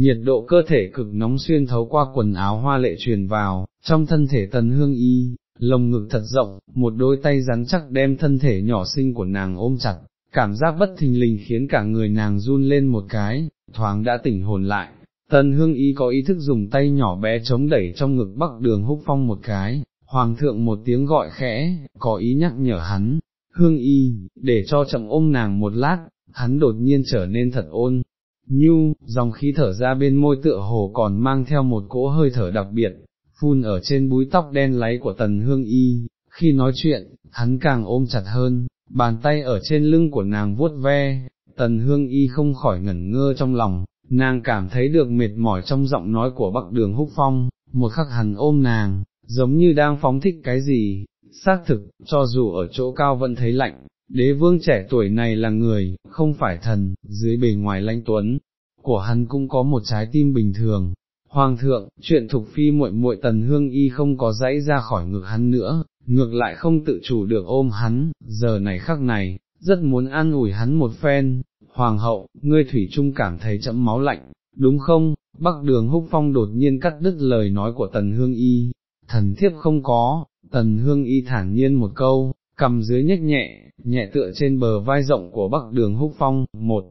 nhiệt độ cơ thể cực nóng xuyên thấu qua quần áo hoa lệ truyền vào, trong thân thể tần hương y, lồng ngực thật rộng, một đôi tay rắn chắc đem thân thể nhỏ xinh của nàng ôm chặt, cảm giác bất thình lình khiến cả người nàng run lên một cái, thoáng đã tỉnh hồn lại. Tần hương y có ý thức dùng tay nhỏ bé chống đẩy trong ngực bắc đường húc phong một cái, hoàng thượng một tiếng gọi khẽ, có ý nhắc nhở hắn, hương y, để cho chậm ôm nàng một lát, hắn đột nhiên trở nên thật ôn, nhu, dòng khí thở ra bên môi tựa hồ còn mang theo một cỗ hơi thở đặc biệt, phun ở trên búi tóc đen láy của tần hương y, khi nói chuyện, hắn càng ôm chặt hơn, bàn tay ở trên lưng của nàng vuốt ve, tần hương y không khỏi ngẩn ngơ trong lòng, nàng cảm thấy được mệt mỏi trong giọng nói của bắc đường húc phong, một khắc hắn ôm nàng, giống như đang phóng thích cái gì, xác thực, cho dù ở chỗ cao vẫn thấy lạnh, đế vương trẻ tuổi này là người, không phải thần, dưới bề ngoài lãnh tuấn, của hắn cũng có một trái tim bình thường. Hoàng thượng, chuyện thục phi muội muội tần hương y không có dãy ra khỏi ngực hắn nữa, ngược lại không tự chủ được ôm hắn, giờ này khắc này, rất muốn an ủi hắn một phen, hoàng hậu, ngươi thủy trung cảm thấy chậm máu lạnh, đúng không, bắc đường húc phong đột nhiên cắt đứt lời nói của tần hương y, thần thiếp không có, tần hương y thản nhiên một câu, cầm dưới nhếch nhẹ, nhẹ tựa trên bờ vai rộng của bắc đường húc phong, một,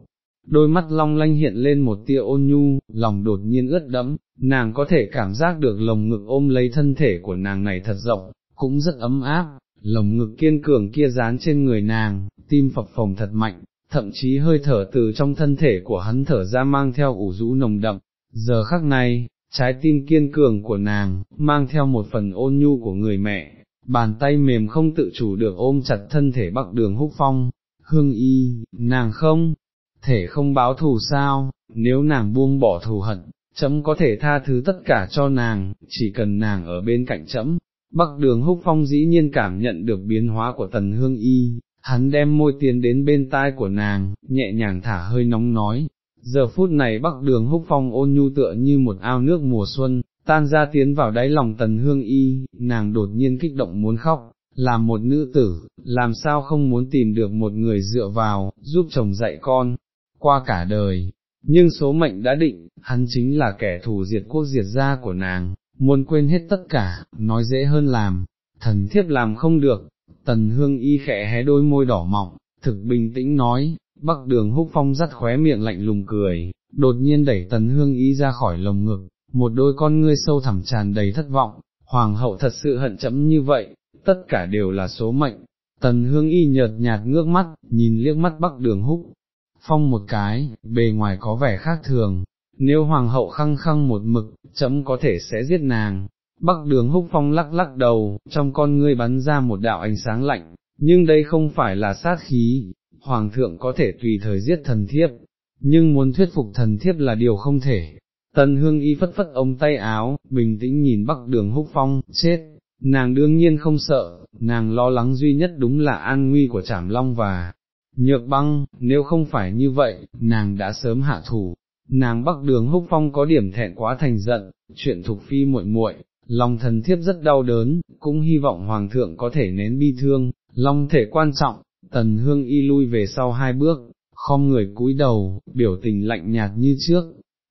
đôi mắt long lanh hiện lên một tia ôn nhu, lòng đột nhiên ướt đẫm, nàng có thể cảm giác được lồng ngực ôm lấy thân thể của nàng này thật rộng, cũng rất ấm áp, lồng ngực kiên cường kia dán trên người nàng, tim phập phồng thật mạnh, thậm chí hơi thở từ trong thân thể của hắn thở ra mang theo ủ rũ nồng đậm, giờ khắc này, trái tim kiên cường của nàng, mang theo một phần ôn nhu của người mẹ, bàn tay mềm không tự chủ được ôm chặt thân thể bắc đường húc phong, hương y, nàng không, thể không báo thù sao, nếu nàng buông bỏ thù hận, chấm có thể tha thứ tất cả cho nàng, chỉ cần nàng ở bên cạnh chấm. Bắc đường húc phong dĩ nhiên cảm nhận được biến hóa của tần hương y, hắn đem môi tiến đến bên tai của nàng, nhẹ nhàng thả hơi nóng nói, giờ phút này bắc đường húc phong ôn nhu tựa như một ao nước mùa xuân, tan ra tiến vào đáy lòng tần hương y, nàng đột nhiên kích động muốn khóc, là một nữ tử, làm sao không muốn tìm được một người dựa vào, giúp chồng dạy con, qua cả đời, nhưng số mệnh đã định, hắn chính là kẻ thù diệt quốc diệt gia của nàng, muốn quên hết tất cả, nói dễ hơn làm, thần thiếp làm không được, tần hương y khẽ hé đôi môi đỏ mọng, thực bình tĩnh nói, bắc đường húc phong dắt khóe miệng lạnh lùng cười, đột nhiên đẩy tần hương y ra khỏi lồng ngực, một đôi con ngươi sâu thẳm tràn đầy thất vọng, hoàng hậu thật sự hận chấm như vậy, tất cả đều là số mệnh. Tần hương y nhợt nhạt ngước mắt, nhìn liếc mắt bắc đường húc, phong một cái, bề ngoài có vẻ khác thường, nếu hoàng hậu khăng khăng một mực, chấm có thể sẽ giết nàng. Bắc đường húc phong lắc lắc đầu, trong con ngươi bắn ra một đạo ánh sáng lạnh, nhưng đây không phải là sát khí, hoàng thượng có thể tùy thời giết thần thiếp, nhưng muốn thuyết phục thần thiếp là điều không thể. Tần hương y phất phất ống tay áo, bình tĩnh nhìn bắc đường húc phong, chết, nàng đương nhiên không sợ, nàng lo lắng duy nhất đúng là an nguy của trảm long và nhược băng, nếu không phải như vậy, nàng đã sớm hạ thủ, nàng bắc đường húc phong có điểm thẹn quá thành giận, chuyện thục phi muội muội, lòng thần thiếp rất đau đớn, cũng hy vọng hoàng thượng có thể nén bi thương, long thể quan trọng, tần hương y lui về sau hai bước, khom người cúi đầu, biểu tình lạnh nhạt như trước,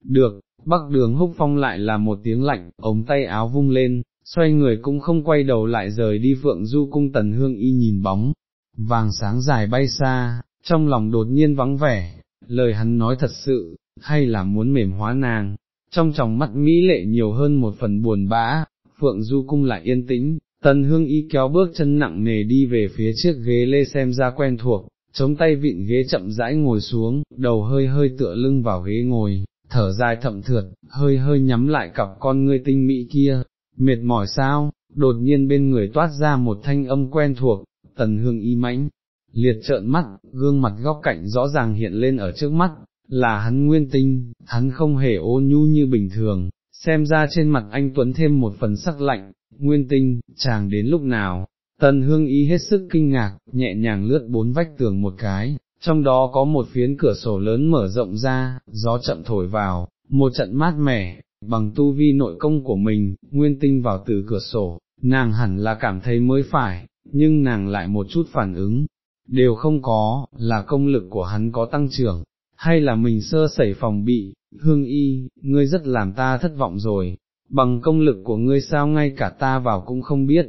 được, bắc đường húc phong lại là một tiếng lạnh, ống tay áo vung lên, xoay người cũng không quay đầu lại rời đi phượng du cung tần hương y nhìn bóng, vàng sáng dài bay xa, trong lòng đột nhiên vắng vẻ, lời hắn nói thật sự, hay là muốn mềm hóa nàng, trong tròng mắt mỹ lệ nhiều hơn một phần buồn bã, phượng du cung lại yên tĩnh, tần hương y kéo bước chân nặng nề đi về phía chiếc ghế lê xem ra quen thuộc, chống tay vịn ghế chậm rãi ngồi xuống, đầu hơi hơi tựa lưng vào ghế ngồi, thở dài thậm thượt, hơi hơi nhắm lại cặp con ngươi tinh mỹ kia, mệt mỏi sao, đột nhiên bên người toát ra một thanh âm quen thuộc, tần hương y mãnh, liệt trợn mắt, gương mặt góc cạnh rõ ràng hiện lên ở trước mắt, là hắn nguyên tinh, hắn không hề ôn nhu như bình thường, xem ra trên mặt anh Tuấn thêm một phần sắc lạnh, nguyên tinh, chàng đến lúc nào, tần hương y hết sức kinh ngạc, nhẹ nhàng lướt bốn vách tường một cái, trong đó có một phiến cửa sổ lớn mở rộng ra, gió chậm thổi vào, một trận mát mẻ, bằng tu vi nội công của mình, nguyên tinh vào từ cửa sổ, nàng hẳn là cảm thấy mới phải, nhưng nàng lại một chút phản ứng, đều không có, là công lực của hắn có tăng trưởng, hay là mình sơ sẩy phòng bị, hương y, ngươi rất làm ta thất vọng rồi, bằng công lực của ngươi sao ngay cả ta vào cũng không biết,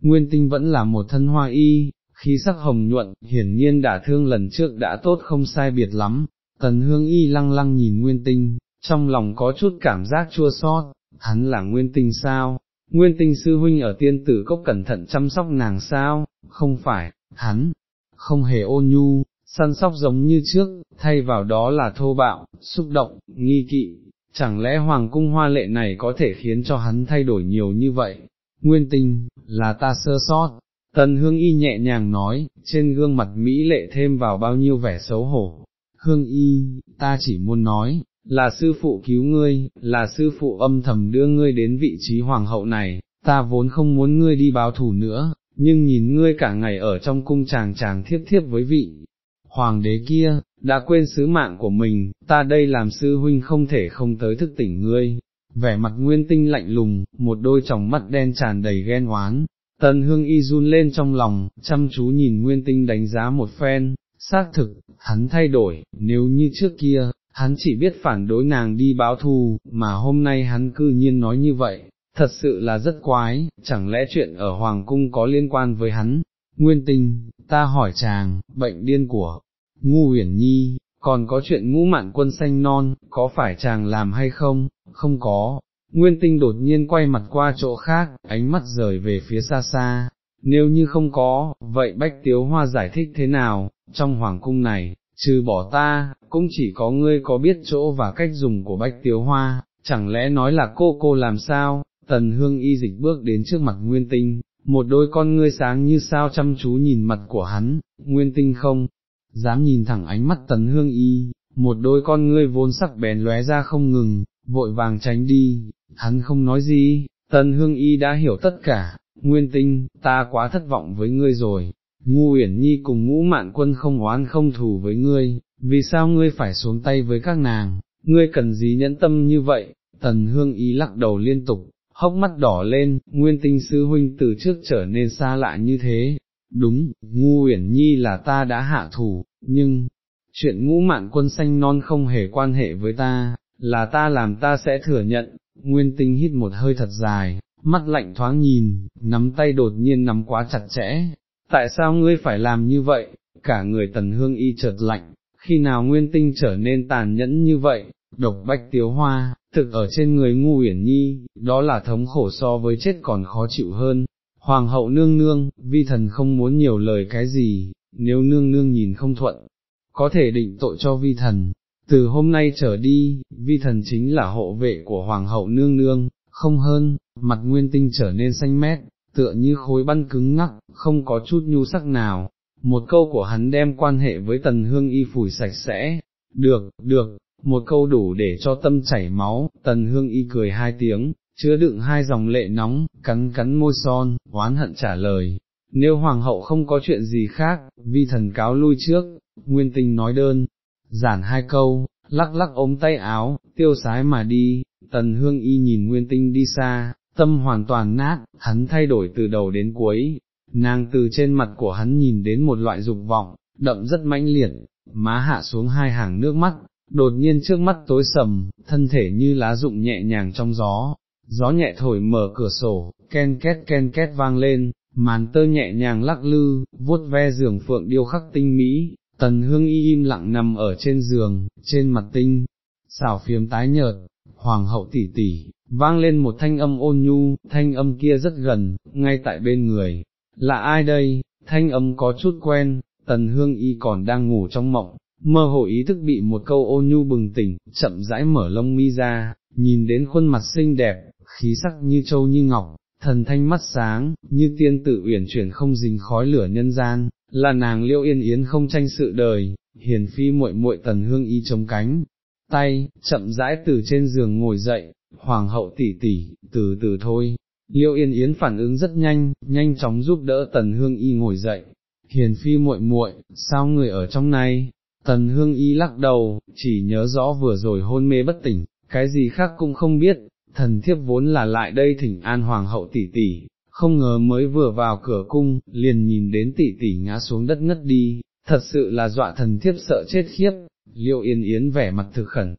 nguyên tinh vẫn là một thân hoa y, khí sắc hồng nhuận, hiển nhiên đã thương lần trước đã tốt không sai biệt lắm, tần hương y lăng lăng nhìn nguyên tinh, trong lòng có chút cảm giác chua xót, hắn là nguyên tinh sao, nguyên tinh sư huynh ở tiên tử cốc cẩn thận chăm sóc nàng sao, không phải, hắn, không hề ôn nhu, săn sóc giống như trước, thay vào đó là thô bạo, xúc động, nghi kỵ, chẳng lẽ hoàng cung hoa lệ này có thể khiến cho hắn thay đổi nhiều như vậy, nguyên tinh, là ta sơ sót. Tần hương y nhẹ nhàng nói, trên gương mặt Mỹ lệ thêm vào bao nhiêu vẻ xấu hổ. Hương y, ta chỉ muốn nói, là sư phụ cứu ngươi, là sư phụ âm thầm đưa ngươi đến vị trí hoàng hậu này, ta vốn không muốn ngươi đi báo thù nữa, nhưng nhìn ngươi cả ngày ở trong cung chàng chàng thiếp thiếp với vị hoàng đế kia, đã quên sứ mạng của mình, ta đây làm sư huynh không thể không tới thức tỉnh ngươi. Vẻ mặt nguyên tinh lạnh lùng, một đôi tròng mắt đen tràn đầy ghen oán, tần hương y run lên trong lòng, chăm chú nhìn nguyên tinh đánh giá một phen, xác thực, hắn thay đổi, nếu như trước kia, hắn chỉ biết phản đối nàng đi báo thù, mà hôm nay hắn cư nhiên nói như vậy, thật sự là rất quái, chẳng lẽ chuyện ở Hoàng Cung có liên quan với hắn, nguyên tình ta hỏi chàng, bệnh điên của, ngu huyền nhi, còn có chuyện ngũ mạn quân xanh non, có phải chàng làm hay không, không có, nguyên tinh đột nhiên quay mặt qua chỗ khác, ánh mắt rời về phía xa xa, nếu như không có, vậy bách tiếu hoa giải thích thế nào, trong hoàng cung này, trừ bỏ ta, cũng chỉ có ngươi có biết chỗ và cách dùng của bách tiếu hoa, chẳng lẽ nói là cô cô làm sao, tần hương y dịch bước đến trước mặt nguyên tinh, một đôi con ngươi sáng như sao chăm chú nhìn mặt của hắn, nguyên tinh không, dám nhìn thẳng ánh mắt tần hương y, một đôi con ngươi vốn sắc bén lóe ra không ngừng, vội vàng tránh đi, hắn không nói gì, tần hương y đã hiểu tất cả, nguyên tinh, ta quá thất vọng với ngươi rồi, ngu uyển nhi cùng ngũ mạn quân không oán không thù với ngươi, vì sao ngươi phải xuống tay với các nàng, ngươi cần gì nhẫn tâm như vậy, tần hương y lắc đầu liên tục, hốc mắt đỏ lên, nguyên tinh sư huynh từ trước trở nên xa lạ như thế, đúng, ngu uyển nhi là ta đã hạ thủ, nhưng, chuyện ngũ mạn quân xanh non không hề quan hệ với ta, là ta làm ta sẽ thừa nhận, nguyên tinh hít một hơi thật dài, mắt lạnh thoáng nhìn, nắm tay đột nhiên nắm quá chặt chẽ, tại sao ngươi phải làm như vậy, cả người tần hương y chợt lạnh, khi nào nguyên tinh trở nên tàn nhẫn như vậy, độc bách tiếu hoa, thực ở trên người ngu uyển nhi, đó là thống khổ so với chết còn khó chịu hơn. Hoàng hậu nương nương, vi thần không muốn nhiều lời cái gì, nếu nương nương nhìn không thuận, có thể định tội cho vi thần, từ hôm nay trở đi, vi thần chính là hộ vệ của hoàng hậu nương nương, không hơn, mặt nguyên tinh trở nên xanh mét, tựa như khối băng cứng ngắc, không có chút nhu sắc nào, một câu của hắn đem quan hệ với tần hương y phủi sạch sẽ, được, được, một câu đủ để cho tâm chảy máu, tần hương y cười hai tiếng, chứa đựng hai dòng lệ nóng, cắn cắn môi son, oán hận trả lời, nếu hoàng hậu không có chuyện gì khác, vi thần cáo lui trước, nguyên tinh nói đơn, giản hai câu, lắc lắc ống tay áo, tiêu sái mà đi, tần hương y nhìn nguyên tinh đi xa, tâm hoàn toàn nát, hắn thay đổi từ đầu đến cuối, nàng từ trên mặt của hắn nhìn đến một loại dục vọng, đậm rất mãnh liệt, má hạ xuống hai hàng nước mắt, đột nhiên trước mắt tối sầm, thân thể như lá rụng nhẹ nhàng trong gió, gió nhẹ thổi mở cửa sổ, ken két ken két vang lên, màn tơ nhẹ nhàng lắc lư, vuốt ve giường phượng điêu khắc tinh mỹ, tần hương y im lặng nằm ở trên giường, trên mặt tinh, xảo phiếm tái nhợt, hoàng hậu tỷ tỷ, vang lên một thanh âm ôn nhu, thanh âm kia rất gần, ngay tại bên người, là ai đây, thanh âm có chút quen, tần hương y còn đang ngủ trong mộng, mơ hồ ý thức bị một câu ôn nhu bừng tỉnh, chậm rãi mở lông mi ra, nhìn đến khuôn mặt xinh đẹp, khí sắc như châu như ngọc, thần thanh mắt sáng, như tiên tự uyển chuyển không dính khói lửa nhân gian, là nàng liêu yên yến không tranh sự đời, hiền phi muội muội tần hương y chống cánh, tay, chậm rãi từ trên giường ngồi dậy, hoàng hậu tỷ tỷ, từ từ thôi. Liêu Yên Yến phản ứng rất nhanh, nhanh chóng giúp đỡ Tần Hương Y ngồi dậy. Hiền phi muội muội, sao người ở trong này? Tần Hương Y lắc đầu, chỉ nhớ rõ vừa rồi hôn mê bất tỉnh, cái gì khác cũng không biết, thần thiếp vốn là lại đây thỉnh an hoàng hậu tỷ tỷ, không ngờ mới vừa vào cửa cung, liền nhìn đến tỷ tỷ ngã xuống đất ngất đi, thật sự là dọa thần thiếp sợ chết khiếp, liệu yên yến vẻ mặt thực khẩn,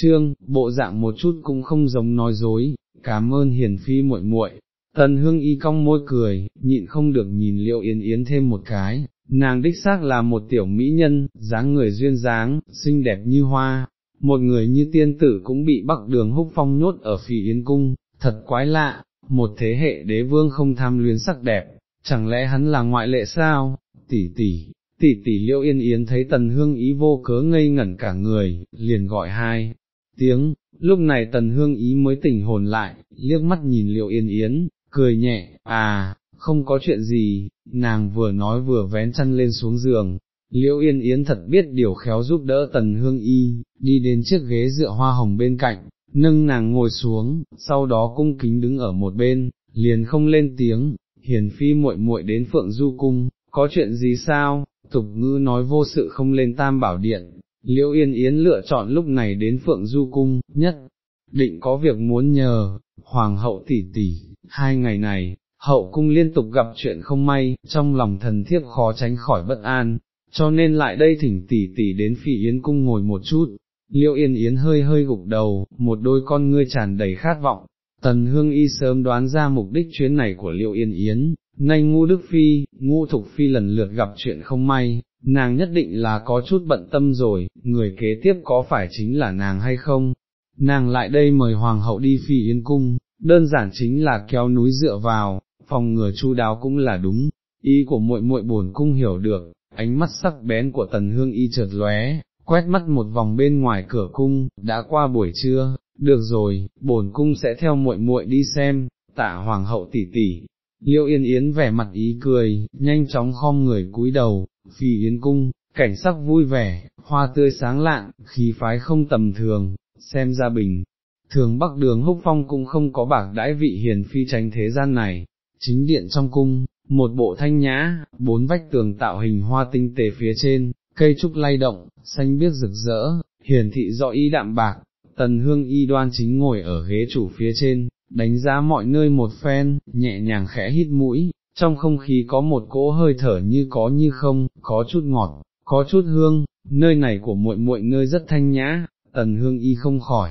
trương, bộ dạng một chút cũng không giống nói dối, cảm ơn hiền phi muội muội. Tần hương y cong môi cười, nhịn không được nhìn liệu yến yến thêm một cái, nàng đích xác là một tiểu mỹ nhân, dáng người duyên dáng, xinh đẹp như hoa, một người như tiên tử cũng bị bắc đường húc phong nhốt ở phì yến cung, thật quái lạ, một thế hệ đế vương không tham luyến sắc đẹp, chẳng lẽ hắn là ngoại lệ sao, tỷ tỷ, tỷ tỷ liễu yên yến thấy tần hương ý vô cớ ngây ngẩn cả người, liền gọi hai tiếng, lúc này tần hương ý mới tỉnh hồn lại, liếc mắt nhìn liễu yên yến, cười nhẹ, à, không có chuyện gì, nàng vừa nói vừa vén chăn lên xuống giường. Liễu Yên Yến thật biết điều khéo giúp đỡ Tần Hương Y, đi đến chiếc ghế dựa hoa hồng bên cạnh, nâng nàng ngồi xuống, sau đó cung kính đứng ở một bên, liền không lên tiếng, hiền phi muội muội đến phượng du cung, có chuyện gì sao, tục ngữ nói vô sự không lên tam bảo điện, liễu yên yến lựa chọn lúc này đến phượng du cung, nhất, định có việc muốn nhờ, hoàng hậu tỷ tỷ, hai ngày này, hậu cung liên tục gặp chuyện không may, trong lòng thần thiếp khó tránh khỏi bất an, cho nên lại đây thỉnh tỷ tỷ đến phỉ yến cung ngồi một chút, liễu yên yến hơi hơi gục đầu, một đôi con ngươi tràn đầy khát vọng, tần hương y sớm đoán ra mục đích chuyến này của liễu yên yến, nay ngu đức phi, ngu thục phi lần lượt gặp chuyện không may, nàng nhất định là có chút bận tâm rồi, người kế tiếp có phải chính là nàng hay không, nàng lại đây mời hoàng hậu đi phi yến cung, đơn giản chính là kéo núi dựa vào, phòng ngừa chu đáo cũng là đúng, ý của muội muội bổn cung hiểu được, ánh mắt sắc bén của tần hương y chợt lóe, quét mắt một vòng bên ngoài cửa cung, đã qua buổi trưa, được rồi, bổn cung sẽ theo muội muội đi xem, tạ hoàng hậu tỷ tỷ. Liêu Yên Yến vẻ mặt ý cười, nhanh chóng khom người cúi đầu, phi Yến cung, cảnh sắc vui vẻ, hoa tươi sáng lạng, khí phái không tầm thường, xem ra bình. Thường bắc đường húc phong cũng không có bạc đãi vị hiền phi tránh thế gian này, chính điện trong cung, một bộ thanh nhã, bốn vách tường tạo hình hoa tinh tế phía trên, cây trúc lay động, xanh biếc rực rỡ, hiển thị rõ y đạm bạc, tần hương y đoan chính ngồi ở ghế chủ phía trên, đánh giá mọi nơi một phen, nhẹ nhàng khẽ hít mũi, trong không khí có một cỗ hơi thở như có như không, có chút ngọt, có chút hương, nơi này của muội muội nơi rất thanh nhã, tần hương y không khỏi,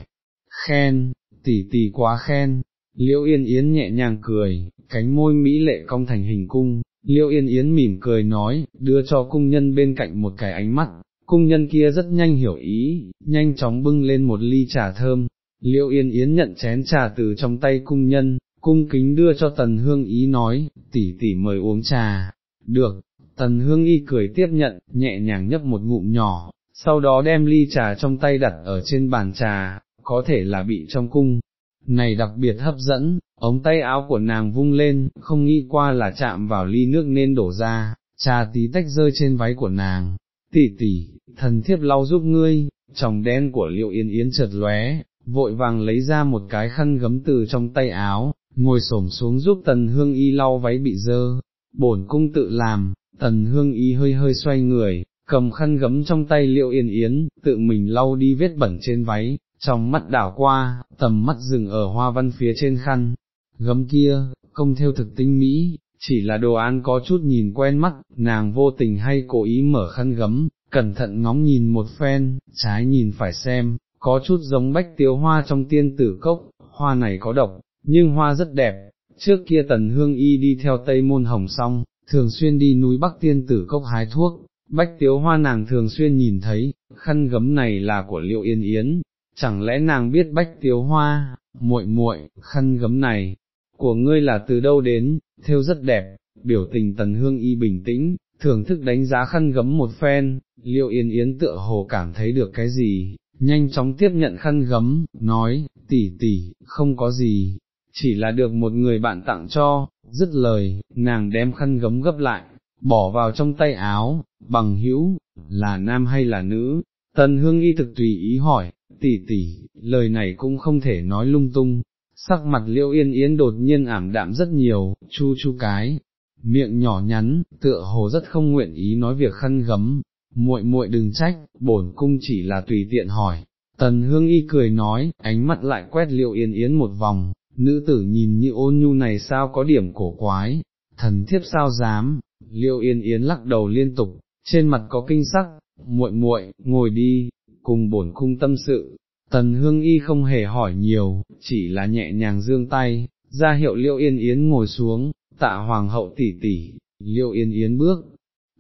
khen, tỷ tỷ quá khen, liễu yên yến nhẹ nhàng cười, cánh môi mỹ lệ cong thành hình cung, liễu yên yến mỉm cười nói, đưa cho cung nhân bên cạnh một cái ánh mắt, cung nhân kia rất nhanh hiểu ý, nhanh chóng bưng lên một ly trà thơm, liễu yên yến nhận chén trà từ trong tay cung nhân, cung kính đưa cho tần hương ý nói, tỷ tỷ mời uống trà, được, tần hương y cười tiếp nhận, nhẹ nhàng nhấp một ngụm nhỏ, sau đó đem ly trà trong tay đặt ở trên bàn trà, có thể là bị trong cung, này đặc biệt hấp dẫn, ống tay áo của nàng vung lên, không nghĩ qua là chạm vào ly nước nên đổ ra, trà tí tách rơi trên váy của nàng, tỷ tỷ, thần thiếp lau giúp ngươi, chồng đen của liệu yên yến chợt lóe, vội vàng lấy ra một cái khăn gấm từ trong tay áo, ngồi xổm xuống giúp tần hương y lau váy bị dơ, bổn cung tự làm, tần hương y hơi hơi xoay người, cầm khăn gấm trong tay liệu yên yến, tự mình lau đi vết bẩn trên váy, trong mắt đảo qua, tầm mắt dừng ở hoa văn phía trên khăn, gấm kia, công theo thực tinh mỹ, chỉ là đồ án có chút nhìn quen mắt, nàng vô tình hay cố ý mở khăn gấm, cẩn thận ngóng nhìn một phen, trái nhìn phải xem, có chút giống bách tiếu hoa trong tiên tử cốc, hoa này có độc, nhưng hoa rất đẹp, trước kia tần hương y đi theo tây môn hồng song, thường xuyên đi núi bắc tiên tử cốc hái thuốc, bách tiếu hoa nàng thường xuyên nhìn thấy, khăn gấm này là của liệu yên yến, chẳng lẽ nàng biết bách tiếu hoa, muội muội, khăn gấm này, của ngươi là từ đâu đến, theo rất đẹp, biểu tình tần hương y bình tĩnh, thưởng thức đánh giá khăn gấm một phen, liệu yên yến tựa hồ cảm thấy được cái gì, nhanh chóng tiếp nhận khăn gấm, nói, tỷ tỷ, không có gì, chỉ là được một người bạn tặng cho, dứt lời, nàng đem khăn gấm gấp lại, bỏ vào trong tay áo, bằng hữu, là nam hay là nữ, tần hương y thực tùy ý hỏi, tỷ tỷ, lời này cũng không thể nói lung tung, sắc mặt liễu yên yến đột nhiên ảm đạm rất nhiều, chu chu cái, miệng nhỏ nhắn, tựa hồ rất không nguyện ý nói việc khăn gấm, muội muội đừng trách, bổn cung chỉ là tùy tiện hỏi. Tần hương y cười nói, ánh mắt lại quét liễu yên yến một vòng, nữ tử nhìn như ôn nhu này sao có điểm cổ quái, thần thiếp sao dám, liễu yên yến lắc đầu liên tục, trên mặt có kinh sắc, muội muội, ngồi đi, cùng bổn cung tâm sự, tần hương y không hề hỏi nhiều, chỉ là nhẹ nhàng dương tay, ra hiệu liêu yên yến ngồi xuống, tạ hoàng hậu tỷ tỷ, liêu yên yến bước,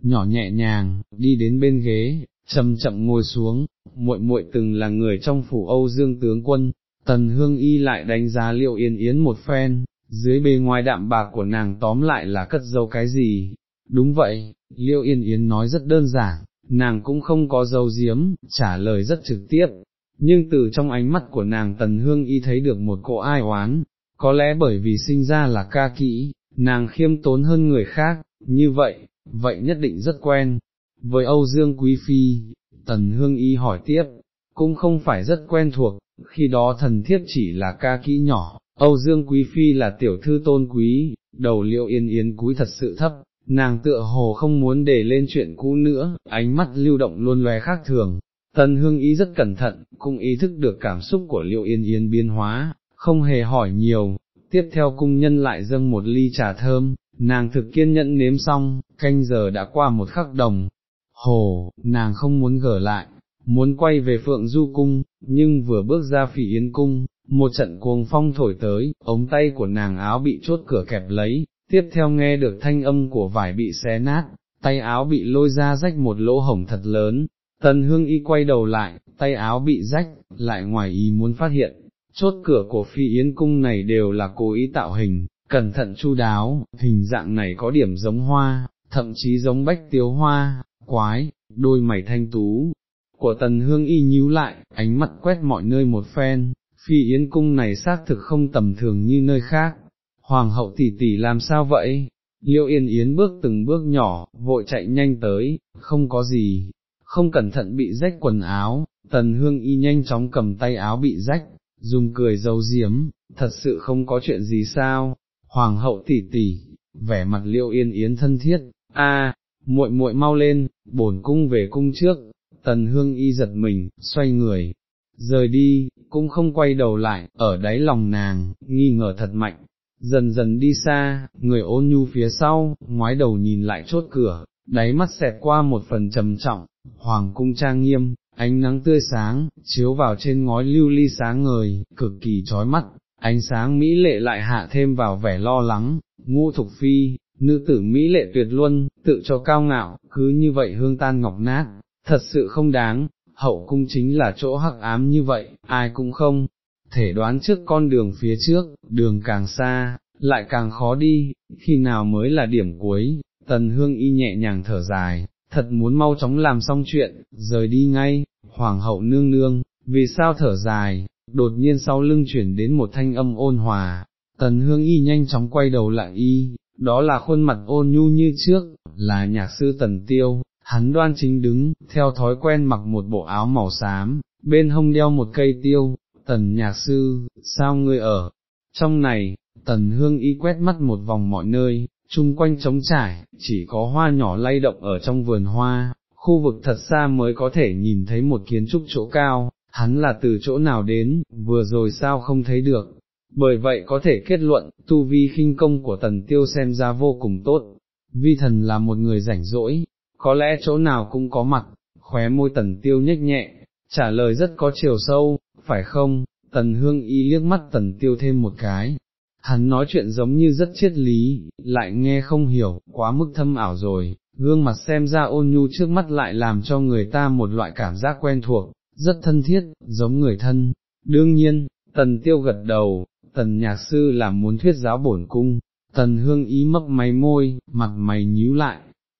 nhỏ nhẹ nhàng, đi đến bên ghế, chậm chậm ngồi xuống, muội muội từng là người trong phủ Âu Dương tướng quân, tần hương y lại đánh giá liệu yên yến một phen, dưới bề ngoài đạm bạc của nàng tóm lại là cất dấu cái gì, đúng vậy, liêu yên yến nói rất đơn giản, nàng cũng không có dấu diếm, trả lời rất trực tiếp, nhưng từ trong ánh mắt của nàng tần hương y thấy được một cỗ ai oán, có lẽ bởi vì sinh ra là ca kỹ, nàng khiêm tốn hơn người khác, như vậy, vậy nhất định rất quen. Với Âu Dương Quý Phi, Tần Hương Y hỏi tiếp, cũng không phải rất quen thuộc, khi đó thần thiếp chỉ là ca kỹ nhỏ, Âu Dương Quý Phi là tiểu thư tôn quý, đầu liệu yên yến cúi thật sự thấp, nàng tựa hồ không muốn để lên chuyện cũ nữa, ánh mắt lưu động luôn lóe khác thường. Tần Hương Ý rất cẩn thận, cũng ý thức được cảm xúc của Liệu Yên Yên biến hóa, không hề hỏi nhiều, tiếp theo cung nhân lại dâng một ly trà thơm, nàng thực kiên nhẫn nếm xong, canh giờ đã qua một khắc đồng, hồ, nàng không muốn gở lại, muốn quay về phượng du cung, nhưng vừa bước ra phỉ yến cung, một trận cuồng phong thổi tới, ống tay của nàng áo bị chốt cửa kẹp lấy, tiếp theo nghe được thanh âm của vải bị xé nát, tay áo bị lôi ra rách một lỗ hổng thật lớn, tần hương y quay đầu lại, tay áo bị rách, lại ngoài ý muốn phát hiện, chốt cửa của phi yến cung này đều là cố ý tạo hình, cẩn thận chu đáo, hình dạng này có điểm giống hoa, thậm chí giống bách tiếu hoa, quái, đôi mày thanh tú, của tần hương y nhíu lại, ánh mắt quét mọi nơi một phen, phi yến cung này xác thực không tầm thường như nơi khác, hoàng hậu tỷ tỷ làm sao vậy? Liêu yên yến bước từng bước nhỏ, vội chạy nhanh tới, không có gì, không cẩn thận bị rách quần áo, tần hương y nhanh chóng cầm tay áo bị rách, dùng cười dấu diếm, thật sự không có chuyện gì sao, hoàng hậu tỷ tỷ, vẻ mặt liêu yên yến thân thiết, a, muội muội mau lên, bổn cung về cung trước, tần hương y giật mình, xoay người, rời đi, cũng không quay đầu lại, ở đáy lòng nàng, nghi ngờ thật mạnh, dần dần đi xa, người ôn nhu phía sau, ngoái đầu nhìn lại chốt cửa, đáy mắt xẹt qua một phần trầm trọng, hoàng cung trang nghiêm, ánh nắng tươi sáng, chiếu vào trên ngói lưu ly sáng ngời, cực kỳ chói mắt, ánh sáng mỹ lệ lại hạ thêm vào vẻ lo lắng, ngu thục phi, nữ tử mỹ lệ tuyệt luân, tự cho cao ngạo, cứ như vậy hương tan ngọc nát, thật sự không đáng, hậu cung chính là chỗ hắc ám như vậy, ai cũng không thể đoán trước con đường phía trước, đường càng xa, lại càng khó đi, khi nào mới là điểm cuối, tần hương y nhẹ nhàng thở dài, thật muốn mau chóng làm xong chuyện, rời đi ngay, hoàng hậu nương nương, vì sao thở dài, đột nhiên sau lưng chuyển đến một thanh âm ôn hòa, tần hương y nhanh chóng quay đầu lại y, đó là khuôn mặt ôn nhu như trước, là nhạc sư tần tiêu, hắn đoan chính đứng, theo thói quen mặc một bộ áo màu xám, bên hông đeo một cây tiêu, tần nhạc sư, sao ngươi ở, trong này, tần hương y quét mắt một vòng mọi nơi, chung quanh trống trải, chỉ có hoa nhỏ lay động ở trong vườn hoa, khu vực thật xa mới có thể nhìn thấy một kiến trúc chỗ cao, hắn là từ chỗ nào đến, vừa rồi sao không thấy được. Bởi vậy có thể kết luận, tu vi khinh công của tần tiêu xem ra vô cùng tốt, vi thần là một người rảnh rỗi, có lẽ chỗ nào cũng có mặt, khóe môi tần tiêu nhếch nhẹ, trả lời rất có chiều sâu, phải không, tần hương y liếc mắt tần tiêu thêm một cái, hắn nói chuyện giống như rất triết lý, lại nghe không hiểu, quá mức thâm ảo rồi, gương mặt xem ra ôn nhu trước mắt lại làm cho người ta một loại cảm giác quen thuộc, rất thân thiết, giống người thân. Đương nhiên, tần tiêu gật đầu, tần nhạc sư là muốn thuyết giáo bổn cung, tần hương ý mấp máy môi, mặt mày nhíu lại.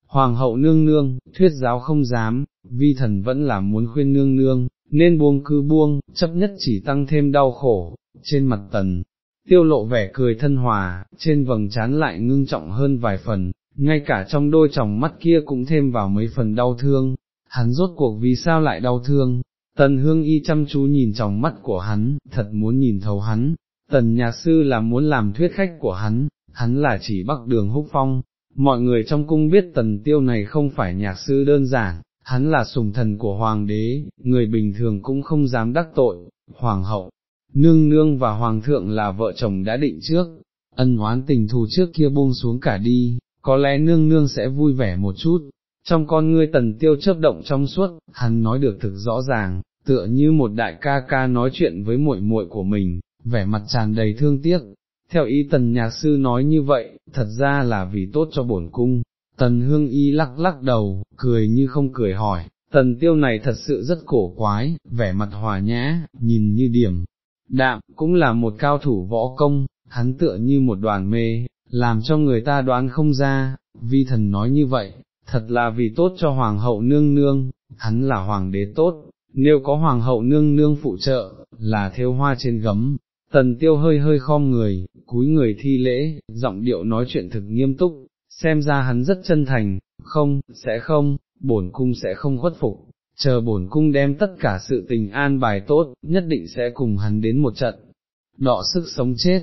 Hoàng hậu nương nương, thuyết giáo không dám, vi thần vẫn là muốn khuyên nương nương, nên buông cứ buông, chấp nhất chỉ tăng thêm đau khổ, trên mặt tần, tiêu lộ vẻ cười thân hòa, trên vầng trán lại ngưng trọng hơn vài phần, ngay cả trong đôi tròng mắt kia cũng thêm vào mấy phần đau thương, hắn rốt cuộc vì sao lại đau thương, tần hương y chăm chú nhìn tròng mắt của hắn, thật muốn nhìn thấu hắn, tần nhạc sư là muốn làm thuyết khách của hắn, hắn là chỉ bắc đường húc phong, mọi người trong cung biết tần tiêu này không phải nhạc sư đơn giản, hắn là sùng thần của hoàng đế, người bình thường cũng không dám đắc tội, hoàng hậu, nương nương và hoàng thượng là vợ chồng đã định trước, ân oán tình thù trước kia buông xuống cả đi, có lẽ nương nương sẽ vui vẻ một chút. Trong con ngươi tần tiêu chớp động trong suốt, hắn nói được thực rõ ràng, tựa như một đại ca ca nói chuyện với muội muội của mình, vẻ mặt tràn đầy thương tiếc. Theo ý tần nhạc sư nói như vậy, thật ra là vì tốt cho bổn cung, tần hương y lắc lắc đầu, cười như không cười hỏi, tần tiêu này thật sự rất cổ quái, vẻ mặt hòa nhã, nhìn như điểm, đạm, cũng là một cao thủ võ công, hắn tựa như một đoàn mê, làm cho người ta đoán không ra, vi thần nói như vậy, thật là vì tốt cho hoàng hậu nương nương, hắn là hoàng đế tốt, nếu có hoàng hậu nương nương phụ trợ, là theo hoa trên gấm. Tần tiêu hơi hơi khom người, cúi người thi lễ, giọng điệu nói chuyện thực nghiêm túc, xem ra hắn rất chân thành, không, sẽ không, bổn cung sẽ không khuất phục, chờ bổn cung đem tất cả sự tình an bài tốt, nhất định sẽ cùng hắn đến một trận, đọ sức sống chết,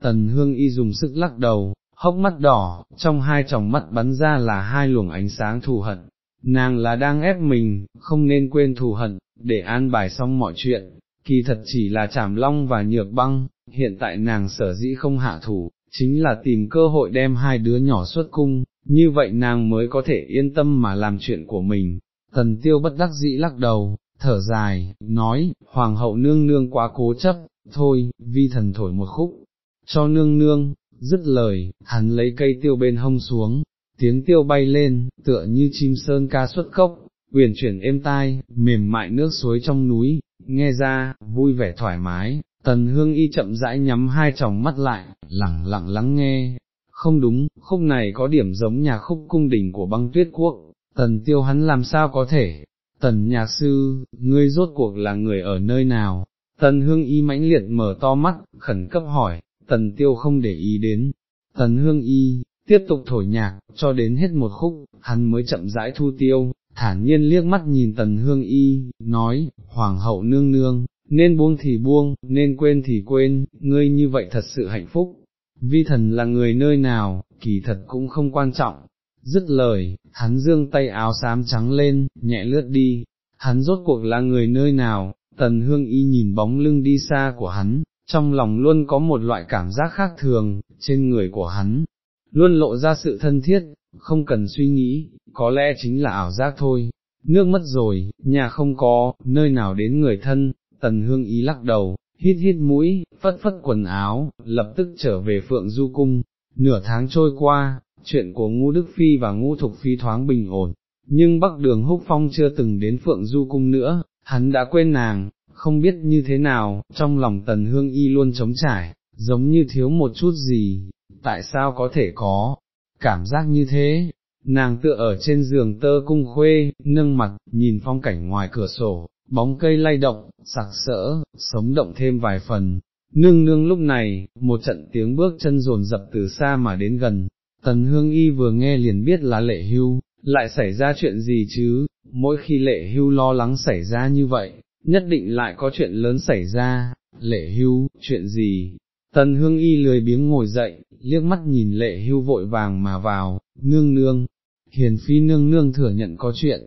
tần hương y dùng sức lắc đầu, hốc mắt đỏ, trong hai tròng mắt bắn ra là hai luồng ánh sáng thù hận, nàng là đang ép mình, không nên quên thù hận, để an bài xong mọi chuyện, kỳ thật chỉ là chảm long và nhược băng, hiện tại nàng sở dĩ không hạ thủ, chính là tìm cơ hội đem hai đứa nhỏ xuất cung, như vậy nàng mới có thể yên tâm mà làm chuyện của mình. Tần tiêu bất đắc dĩ lắc đầu, thở dài, nói, hoàng hậu nương nương quá cố chấp, thôi, vi thần thổi một khúc, cho nương nương, dứt lời, hắn lấy cây tiêu bên hông xuống, tiếng tiêu bay lên, tựa như chim sơn ca xuất cốc, uyển chuyển êm tai, mềm mại nước suối trong núi, nghe ra, vui vẻ thoải mái, tần hương y chậm rãi nhắm hai tròng mắt lại, lặng lặng lắng nghe, không đúng, khúc này có điểm giống nhà khúc cung đình của băng tuyết quốc, tần tiêu hắn làm sao có thể, tần nhạc sư, ngươi rốt cuộc là người ở nơi nào, tần hương y mãnh liệt mở to mắt, khẩn cấp hỏi, tần tiêu không để ý đến, tần hương y, tiếp tục thổi nhạc, cho đến hết một khúc, hắn mới chậm rãi thu tiêu, thản nhiên liếc mắt nhìn tần hương y, nói, hoàng hậu nương nương, nên buông thì buông, nên quên thì quên, ngươi như vậy thật sự hạnh phúc. Vi thần là người nơi nào, kỳ thật cũng không quan trọng. Dứt lời, hắn dương tay áo xám trắng lên, nhẹ lướt đi, hắn rốt cuộc là người nơi nào, tần hương y nhìn bóng lưng đi xa của hắn, trong lòng luôn có một loại cảm giác khác thường, trên người của hắn, luôn lộ ra sự thân thiết, không cần suy nghĩ, có lẽ chính là ảo giác thôi, nước mất rồi, nhà không có, nơi nào đến người thân, tần hương ý lắc đầu, hít hít mũi, phất phất quần áo, lập tức trở về phượng du cung, nửa tháng trôi qua, chuyện của ngũ Đức Phi và ngũ Thục Phi thoáng bình ổn, nhưng bắc đường húc phong chưa từng đến phượng du cung nữa, hắn đã quên nàng, không biết như thế nào, trong lòng tần hương y luôn trống trải, giống như thiếu một chút gì, tại sao có thể có, cảm giác như thế, nàng tựa ở trên giường tơ cung khuê, nâng mặt, nhìn phong cảnh ngoài cửa sổ, bóng cây lay động, sặc sỡ, sống động thêm vài phần. Nương nương lúc này, một trận tiếng bước chân rồn dập từ xa mà đến gần, tần hương y vừa nghe liền biết là lệ hưu, lại xảy ra chuyện gì chứ, mỗi khi lệ hưu lo lắng xảy ra như vậy, nhất định lại có chuyện lớn xảy ra, lệ hưu, chuyện gì? Tần hương y lười biếng ngồi dậy, liếc mắt nhìn lệ hưu vội vàng mà vào, nương nương, hiền phi nương nương thừa nhận có chuyện,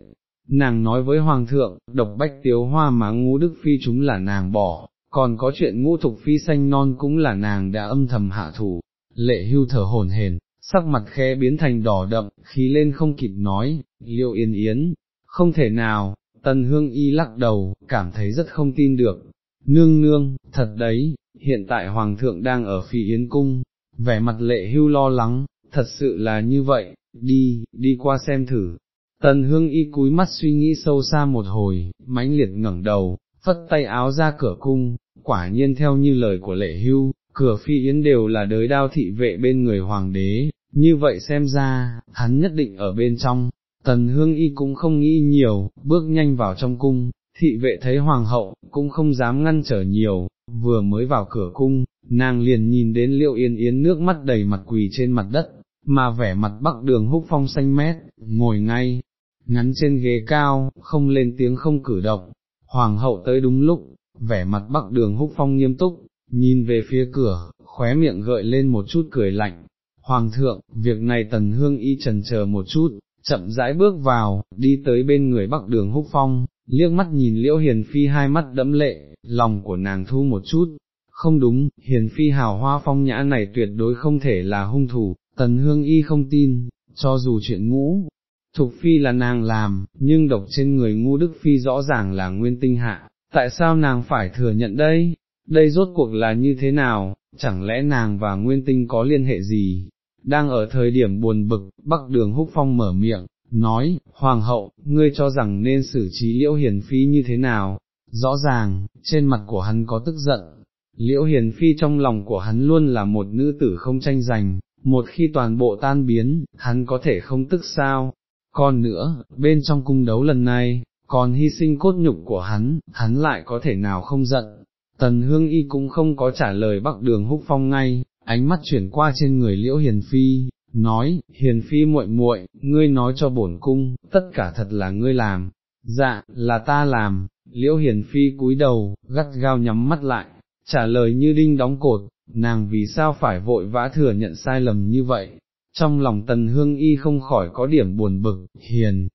nàng nói với hoàng thượng, độc bách tiếu hoa mà ngũ đức phi chúng là nàng bỏ, còn có chuyện ngũ thục phi xanh non cũng là nàng đã âm thầm hạ thủ, lệ hưu thở hồn hền, sắc mặt khe biến thành đỏ đậm, khí lên không kịp nói, liệu yên yến, không thể nào, tần hương y lắc đầu, cảm thấy rất không tin được, nương nương, thật đấy, hiện tại hoàng thượng đang ở phi yến cung, vẻ mặt lệ hưu lo lắng, thật sự là như vậy, đi, đi qua xem thử. Tần hương y cúi mắt suy nghĩ sâu xa một hồi, mãnh liệt ngẩng đầu, phất tay áo ra cửa cung, quả nhiên theo như lời của lệ hưu, cửa phi yến đều là đới đao thị vệ bên người hoàng đế, như vậy xem ra, hắn nhất định ở bên trong, tần hương y cũng không nghĩ nhiều, bước nhanh vào trong cung, thị vệ thấy hoàng hậu, cũng không dám ngăn trở nhiều, vừa mới vào cửa cung, nàng liền nhìn đến liệu yên yến nước mắt đầy mặt quỳ trên mặt đất, mà vẻ mặt bắc đường húc phong xanh mét, ngồi ngay, ngắn trên ghế cao, không lên tiếng không cử động, hoàng hậu tới đúng lúc, vẻ mặt bắc đường húc phong nghiêm túc, nhìn về phía cửa, khóe miệng gợi lên một chút cười lạnh, hoàng thượng, việc này tần hương y trần chờ một chút, chậm rãi bước vào, đi tới bên người bắc đường húc phong, liếc mắt nhìn liễu hiền phi hai mắt đẫm lệ, lòng của nàng thu một chút, không đúng, hiền phi hào hoa phong nhã này tuyệt đối không thể là hung thủ, tần hương y không tin, cho dù chuyện ngũ, thục phi là nàng làm, nhưng độc trên người ngu đức phi rõ ràng là nguyên tinh hạ, tại sao nàng phải thừa nhận đây, đây rốt cuộc là như thế nào, chẳng lẽ nàng và Nguyên Tinh có liên hệ gì? Đang ở thời điểm buồn bực, Bắc Đường Húc Phong mở miệng, nói, Hoàng hậu, ngươi cho rằng nên xử trí Liễu Hiền Phi như thế nào? Rõ ràng, trên mặt của hắn có tức giận, Liễu Hiền Phi trong lòng của hắn luôn là một nữ tử không tranh giành, một khi toàn bộ tan biến, hắn có thể không tức sao? Còn nữa, bên trong cung đấu lần này, còn hy sinh cốt nhục của hắn, hắn lại có thể nào không giận. Tần Hương Y cũng không có trả lời Bắc Đường Húc Phong ngay, ánh mắt chuyển qua trên người Liễu Hiền Phi, nói, Hiền Phi muội muội, ngươi nói cho bổn cung, tất cả thật là ngươi làm, dạ, là ta làm, Liễu Hiền Phi cúi đầu, gắt gao nhắm mắt lại, trả lời như đinh đóng cột, nàng vì sao phải vội vã thừa nhận sai lầm như vậy, trong lòng Tần Hương Y không khỏi có điểm buồn bực, hiền,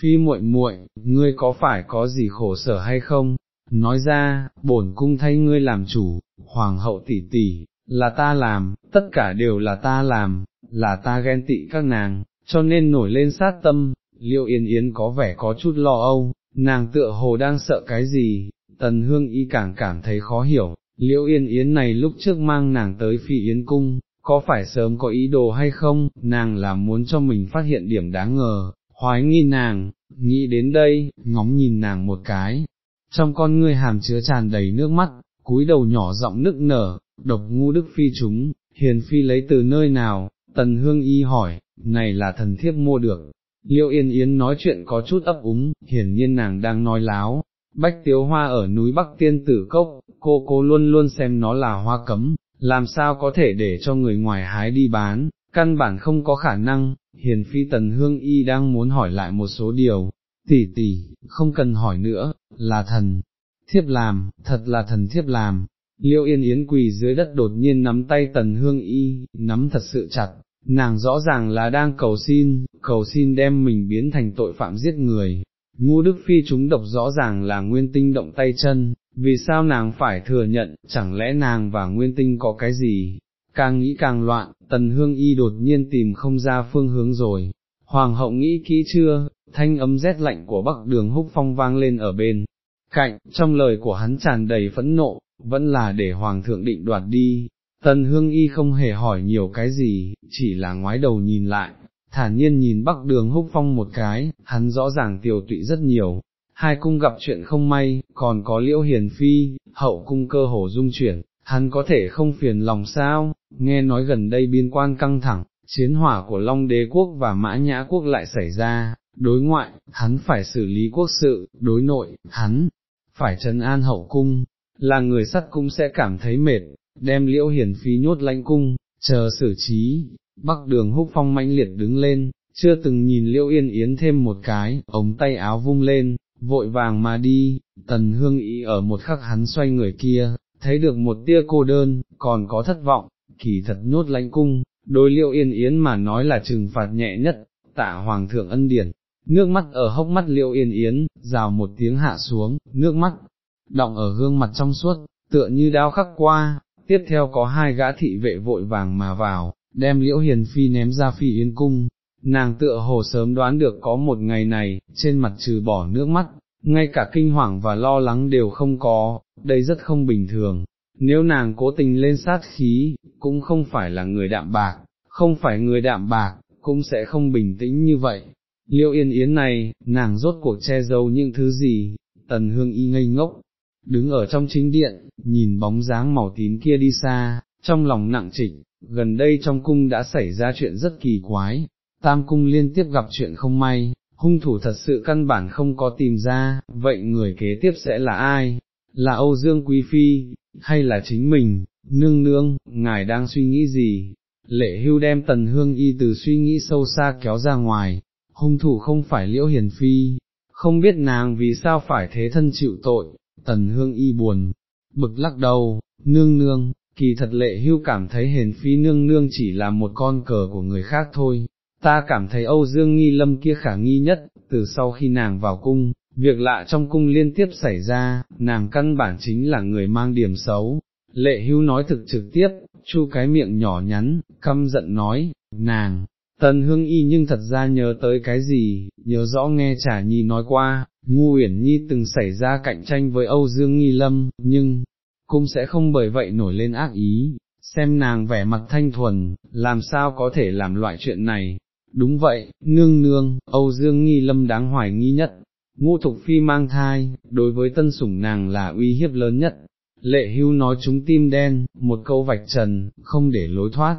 phi muội muội, ngươi có phải có gì khổ sở hay không? Nói ra, bổn cung thay ngươi làm chủ, hoàng hậu tỷ tỷ, là ta làm, tất cả đều là ta làm, là ta ghen tị các nàng, cho nên nổi lên sát tâm, liệu yên yến có vẻ có chút lo âu, nàng tựa hồ đang sợ cái gì, tần hương y càng cảm thấy khó hiểu, liệu yên yến này lúc trước mang nàng tới phi yến cung, có phải sớm có ý đồ hay không, nàng là muốn cho mình phát hiện điểm đáng ngờ, hoái nghi nàng, nghĩ đến đây, ngóng nhìn nàng một cái, trong con ngươi hàm chứa tràn đầy nước mắt, cúi đầu nhỏ giọng nức nở, độc ngu đức phi chúng, hiền phi lấy từ nơi nào, tần hương y hỏi, này là thần thiếp mua được. Liêu Yên Yến nói chuyện có chút ấp úng, hiển nhiên nàng đang nói láo, bách tiếu hoa ở núi Bắc Tiên Tử Cốc, cô cô luôn luôn xem nó là hoa cấm, làm sao có thể để cho người ngoài hái đi bán, căn bản không có khả năng, hiền phi tần hương y đang muốn hỏi lại một số điều, tỷ tỷ, không cần hỏi nữa, là thần, thiếp làm, thật là thần thiếp làm, liêu yên yến quỳ dưới đất đột nhiên nắm tay tần hương y, nắm thật sự chặt, nàng rõ ràng là đang cầu xin, cầu xin đem mình biến thành tội phạm giết người. Ngu Đức Phi chúng độc rõ ràng là nguyên tinh động tay chân, vì sao nàng phải thừa nhận, chẳng lẽ nàng và nguyên tinh có cái gì, càng nghĩ càng loạn, tần hương y đột nhiên tìm không ra phương hướng rồi, hoàng hậu nghĩ kỹ chưa, thanh âm rét lạnh của bắc đường húc phong vang lên ở bên, cạnh, trong lời của hắn tràn đầy phẫn nộ, vẫn là để hoàng thượng định đoạt đi, tần hương y không hề hỏi nhiều cái gì, chỉ là ngoái đầu nhìn lại. Thản nhiên nhìn bắc đường húc phong một cái, hắn rõ ràng tiều tụy rất nhiều, hai cung gặp chuyện không may, còn có liễu hiền phi, hậu cung cơ hồ dung chuyển, hắn có thể không phiền lòng sao, nghe nói gần đây biên quan căng thẳng, chiến hỏa của Long đế quốc và Mã Nhã quốc lại xảy ra, đối ngoại, hắn phải xử lý quốc sự, đối nội, hắn phải trấn an hậu cung, là người sắt cung sẽ cảm thấy mệt, đem liễu hiển phi nhốt lãnh cung, chờ xử trí, bắc đường húc phong mãnh liệt đứng lên, chưa từng nhìn liễu yên yến thêm một cái, ống tay áo vung lên, vội vàng mà đi, tần hương ý ở một khắc hắn xoay người kia, thấy được một tia cô đơn, còn có thất vọng, kỳ thật nhốt lãnh cung, đối liễu yên yến mà nói là trừng phạt nhẹ nhất, tạ hoàng thượng ân điển, nước mắt ở hốc mắt liễu yên yến, rào một tiếng hạ xuống, nước mắt, động ở gương mặt trong suốt, tựa như đao khắc qua, tiếp theo có hai gã thị vệ vội vàng mà vào, đem liễu hiền phi ném ra phi yến cung, nàng tựa hồ sớm đoán được có một ngày này, trên mặt trừ bỏ nước mắt, ngay cả kinh hoàng và lo lắng đều không có, đây rất không bình thường, nếu nàng cố tình lên sát khí, cũng không phải là người đạm bạc, không phải người đạm bạc, cũng sẽ không bình tĩnh như vậy. Liêu yên yến này, nàng rốt cuộc che giấu những thứ gì, tần hương y ngây ngốc, đứng ở trong chính điện, nhìn bóng dáng màu tím kia đi xa, trong lòng nặng trịch, gần đây trong cung đã xảy ra chuyện rất kỳ quái, tam cung liên tiếp gặp chuyện không may, hung thủ thật sự căn bản không có tìm ra, vậy người kế tiếp sẽ là ai? Là Âu Dương Quý Phi, hay là chính mình, nương nương, ngài đang suy nghĩ gì? Lệ hưu đem tần hương y từ suy nghĩ sâu xa kéo ra ngoài, hung thủ không phải liễu hiền phi, không biết nàng vì sao phải thế thân chịu tội, tần hương y buồn, bực lắc đầu, nương nương, kỳ thật lệ hưu cảm thấy hiền phi nương nương chỉ là một con cờ của người khác thôi, ta cảm thấy Âu Dương Nghi Lâm kia khả nghi nhất, từ sau khi nàng vào cung, việc lạ trong cung liên tiếp xảy ra, nàng căn bản chính là người mang điểm xấu. Lệ hưu nói thực trực tiếp, chu cái miệng nhỏ nhắn, căm giận nói, nàng, Tần hương y nhưng thật ra nhớ tới cái gì, nhớ rõ nghe trả nhi nói qua, ngu uyển nhi từng xảy ra cạnh tranh với Âu Dương Nghi Lâm, nhưng, cũng sẽ không bởi vậy nổi lên ác ý, xem nàng vẻ mặt thanh thuần, làm sao có thể làm loại chuyện này. Đúng vậy, nương nương, Âu Dương Nghi Lâm đáng hoài nghi nhất, ngũ thục phi mang thai, đối với tân sủng nàng là uy hiếp lớn nhất. Lệ hưu nói chúng tim đen, một câu vạch trần, không để lối thoát.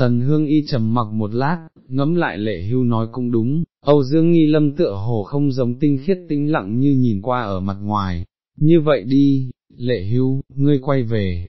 Tần hương y trầm mặc một lát, ngẫm lại lệ hưu nói cũng đúng, Âu Dương Nghi Lâm tựa hồ không giống tinh khiết tĩnh lặng như nhìn qua ở mặt ngoài. Như vậy đi, lệ hưu, ngươi quay về,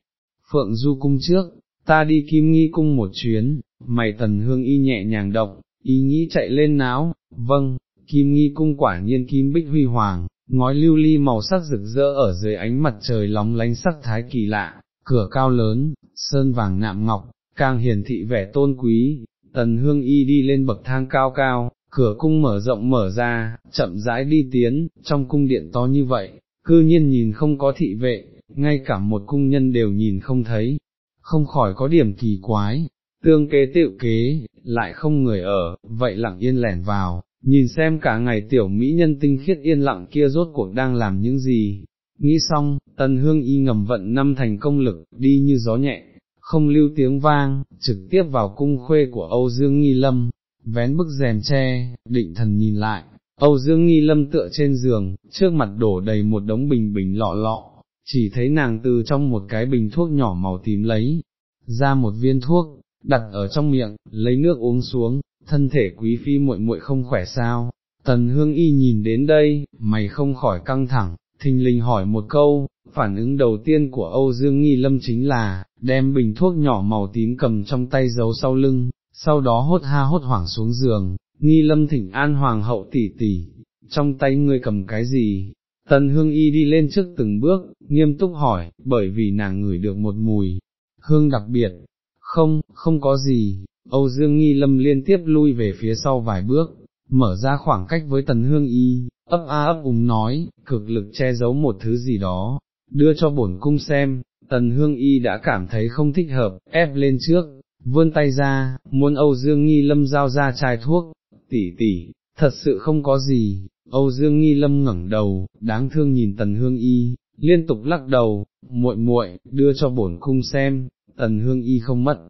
Phượng Du cung trước, ta đi kim nghi cung một chuyến, mày tần hương y nhẹ nhàng động, ý nghĩ chạy lên náo, vâng, kim nghi cung quả nhiên kim bích huy hoàng, ngói lưu ly màu sắc rực rỡ ở dưới ánh mặt trời lóng lánh sắc thái kỳ lạ, cửa cao lớn, sơn vàng nạm ngọc, càng hiển thị vẻ tôn quý, tần hương y đi lên bậc thang cao cao, cửa cung mở rộng mở ra, chậm rãi đi tiến, trong cung điện to như vậy, cư nhiên nhìn không có thị vệ, ngay cả một cung nhân đều nhìn không thấy, không khỏi có điểm kỳ quái, tương kế tiệu kế, lại không người ở, vậy lặng yên lẻn vào, nhìn xem cả ngày tiểu mỹ nhân tinh khiết yên lặng kia rốt cuộc đang làm những gì. Nghĩ xong, tần hương y ngầm vận năm thành công lực, đi như gió nhẹ, không lưu tiếng vang, trực tiếp vào cung khuê của Âu Dương Nghi Lâm, vén bức rèm che, định thần nhìn lại, Âu Dương Nghi Lâm tựa trên giường, trước mặt đổ đầy một đống bình bình lọ lọ, chỉ thấy nàng từ trong một cái bình thuốc nhỏ màu tím lấy, ra một viên thuốc, đặt ở trong miệng, lấy nước uống xuống, thân thể quý phi muội muội không khỏe sao, tần hương y nhìn đến đây, mày không khỏi căng thẳng, thình lình hỏi một câu, phản ứng đầu tiên của Âu Dương Nghi Lâm chính là, đem bình thuốc nhỏ màu tím cầm trong tay giấu sau lưng, sau đó hốt ha hốt hoảng xuống giường, Nghi Lâm thỉnh an hoàng hậu tỷ tỷ, trong tay ngươi cầm cái gì? Tần hương y đi lên trước từng bước, nghiêm túc hỏi, bởi vì nàng ngửi được một mùi, hương đặc biệt, không, không có gì, Âu Dương Nghi Lâm liên tiếp lui về phía sau vài bước, mở ra khoảng cách với tần hương y, ấp a ấp úng nói, cực lực che giấu một thứ gì đó, đưa cho bổn cung xem, tần hương y đã cảm thấy không thích hợp, ép lên trước, vươn tay ra, muốn Âu Dương Nghi Lâm giao ra chai thuốc, tỷ tỷ, thật sự không có gì, Âu Dương Nghi Lâm ngẩng đầu, đáng thương nhìn tần hương y, liên tục lắc đầu, muội muội, đưa cho bổn cung xem, tần hương y không mất.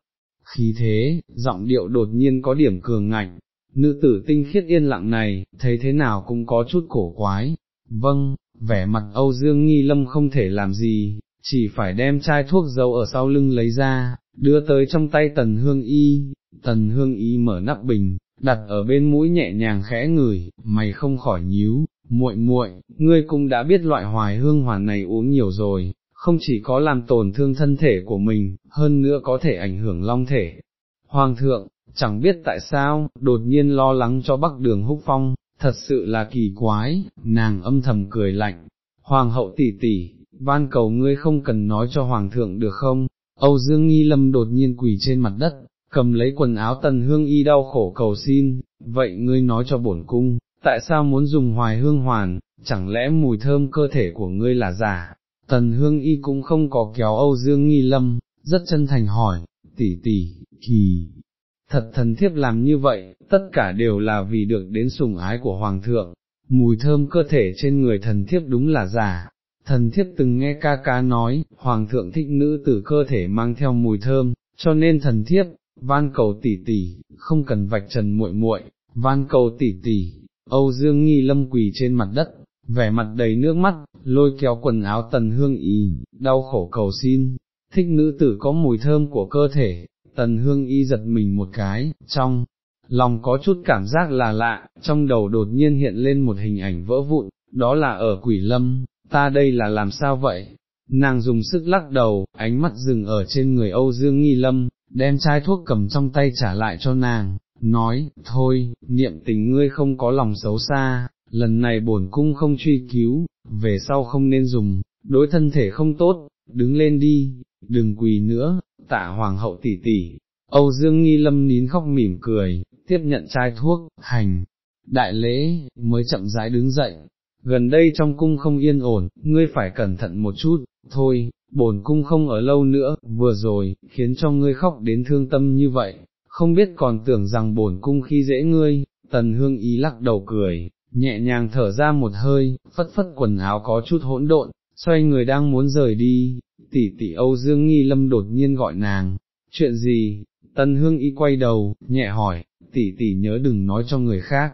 Khí thế, giọng điệu đột nhiên có điểm cường ngạnh, nữ tử tinh khiết yên lặng này, thấy thế nào cũng có chút cổ quái, vâng, vẻ mặt Âu Dương Nghi Lâm không thể làm gì, chỉ phải đem chai thuốc dấu ở sau lưng lấy ra, đưa tới trong tay tần hương y, tần hương y mở nắp bình, đặt ở bên mũi nhẹ nhàng khẽ ngửi, mày không khỏi nhíu, muội muội, ngươi cũng đã biết loại hoài hương hoàn này uống nhiều rồi, không chỉ có làm tổn thương thân thể của mình, hơn nữa có thể ảnh hưởng long thể. Hoàng thượng, chẳng biết tại sao, đột nhiên lo lắng cho bắc đường húc phong, thật sự là kỳ quái, nàng âm thầm cười lạnh, hoàng hậu tỷ tỷ, van cầu ngươi không cần nói cho hoàng thượng được không, Âu Dương Nghi Lâm đột nhiên quỳ trên mặt đất, cầm lấy quần áo tần hương y đau khổ cầu xin, vậy ngươi nói cho bổn cung, tại sao muốn dùng hoài hương hoàn, chẳng lẽ mùi thơm cơ thể của ngươi là giả, tần hương y cũng không có kéo Âu Dương Nghi Lâm, rất chân thành hỏi, tỷ tỷ, kỳ, thật thần thiếp làm như vậy, tất cả đều là vì được đến sủng ái của Hoàng thượng, mùi thơm cơ thể trên người thần thiếp đúng là giả. Thần thiếp từng nghe ca ca nói, Hoàng thượng thích nữ tử cơ thể mang theo mùi thơm, cho nên thần thiếp, van cầu tỷ tỷ, không cần vạch trần muội muội, van cầu tỷ tỷ, Âu Dương Nghi Lâm quỳ trên mặt đất, vẻ mặt đầy nước mắt, lôi kéo quần áo tần hương y, đau khổ cầu xin, thích nữ tử có mùi thơm của cơ thể, tần hương y giật mình một cái, trong lòng có chút cảm giác là lạ, trong đầu đột nhiên hiện lên một hình ảnh vỡ vụn, đó là ở quỷ lâm, ta đây là làm sao vậy? Nàng dùng sức lắc đầu, ánh mắt dừng ở trên người Âu Dương Nghi Lâm, đem chai thuốc cầm trong tay trả lại cho nàng, nói, thôi, niệm tình ngươi không có lòng xấu xa, lần này bổn cung không truy cứu, về sau không nên dùng, đối thân thể không tốt, đứng lên đi, đừng quỳ nữa, tạ hoàng hậu tỷ tỷ. Âu Dương Nghi Lâm nín khóc mỉm cười, tiếp nhận chai thuốc, hành, đại lễ, mới chậm rãi đứng dậy. Gần đây trong cung không yên ổn, ngươi phải cẩn thận một chút, thôi, bổn cung không ở lâu nữa, vừa rồi, khiến cho ngươi khóc đến thương tâm như vậy, không biết còn tưởng rằng bổn cung khi dễ ngươi, tần hương ý lắc đầu cười, nhẹ nhàng thở ra một hơi, phất phất quần áo có chút hỗn độn, xoay người đang muốn rời đi, tỷ tỷ Âu Dương Nghi Lâm đột nhiên gọi nàng, chuyện gì, tần hương ý quay đầu, nhẹ hỏi, tỷ tỷ nhớ đừng nói cho người khác,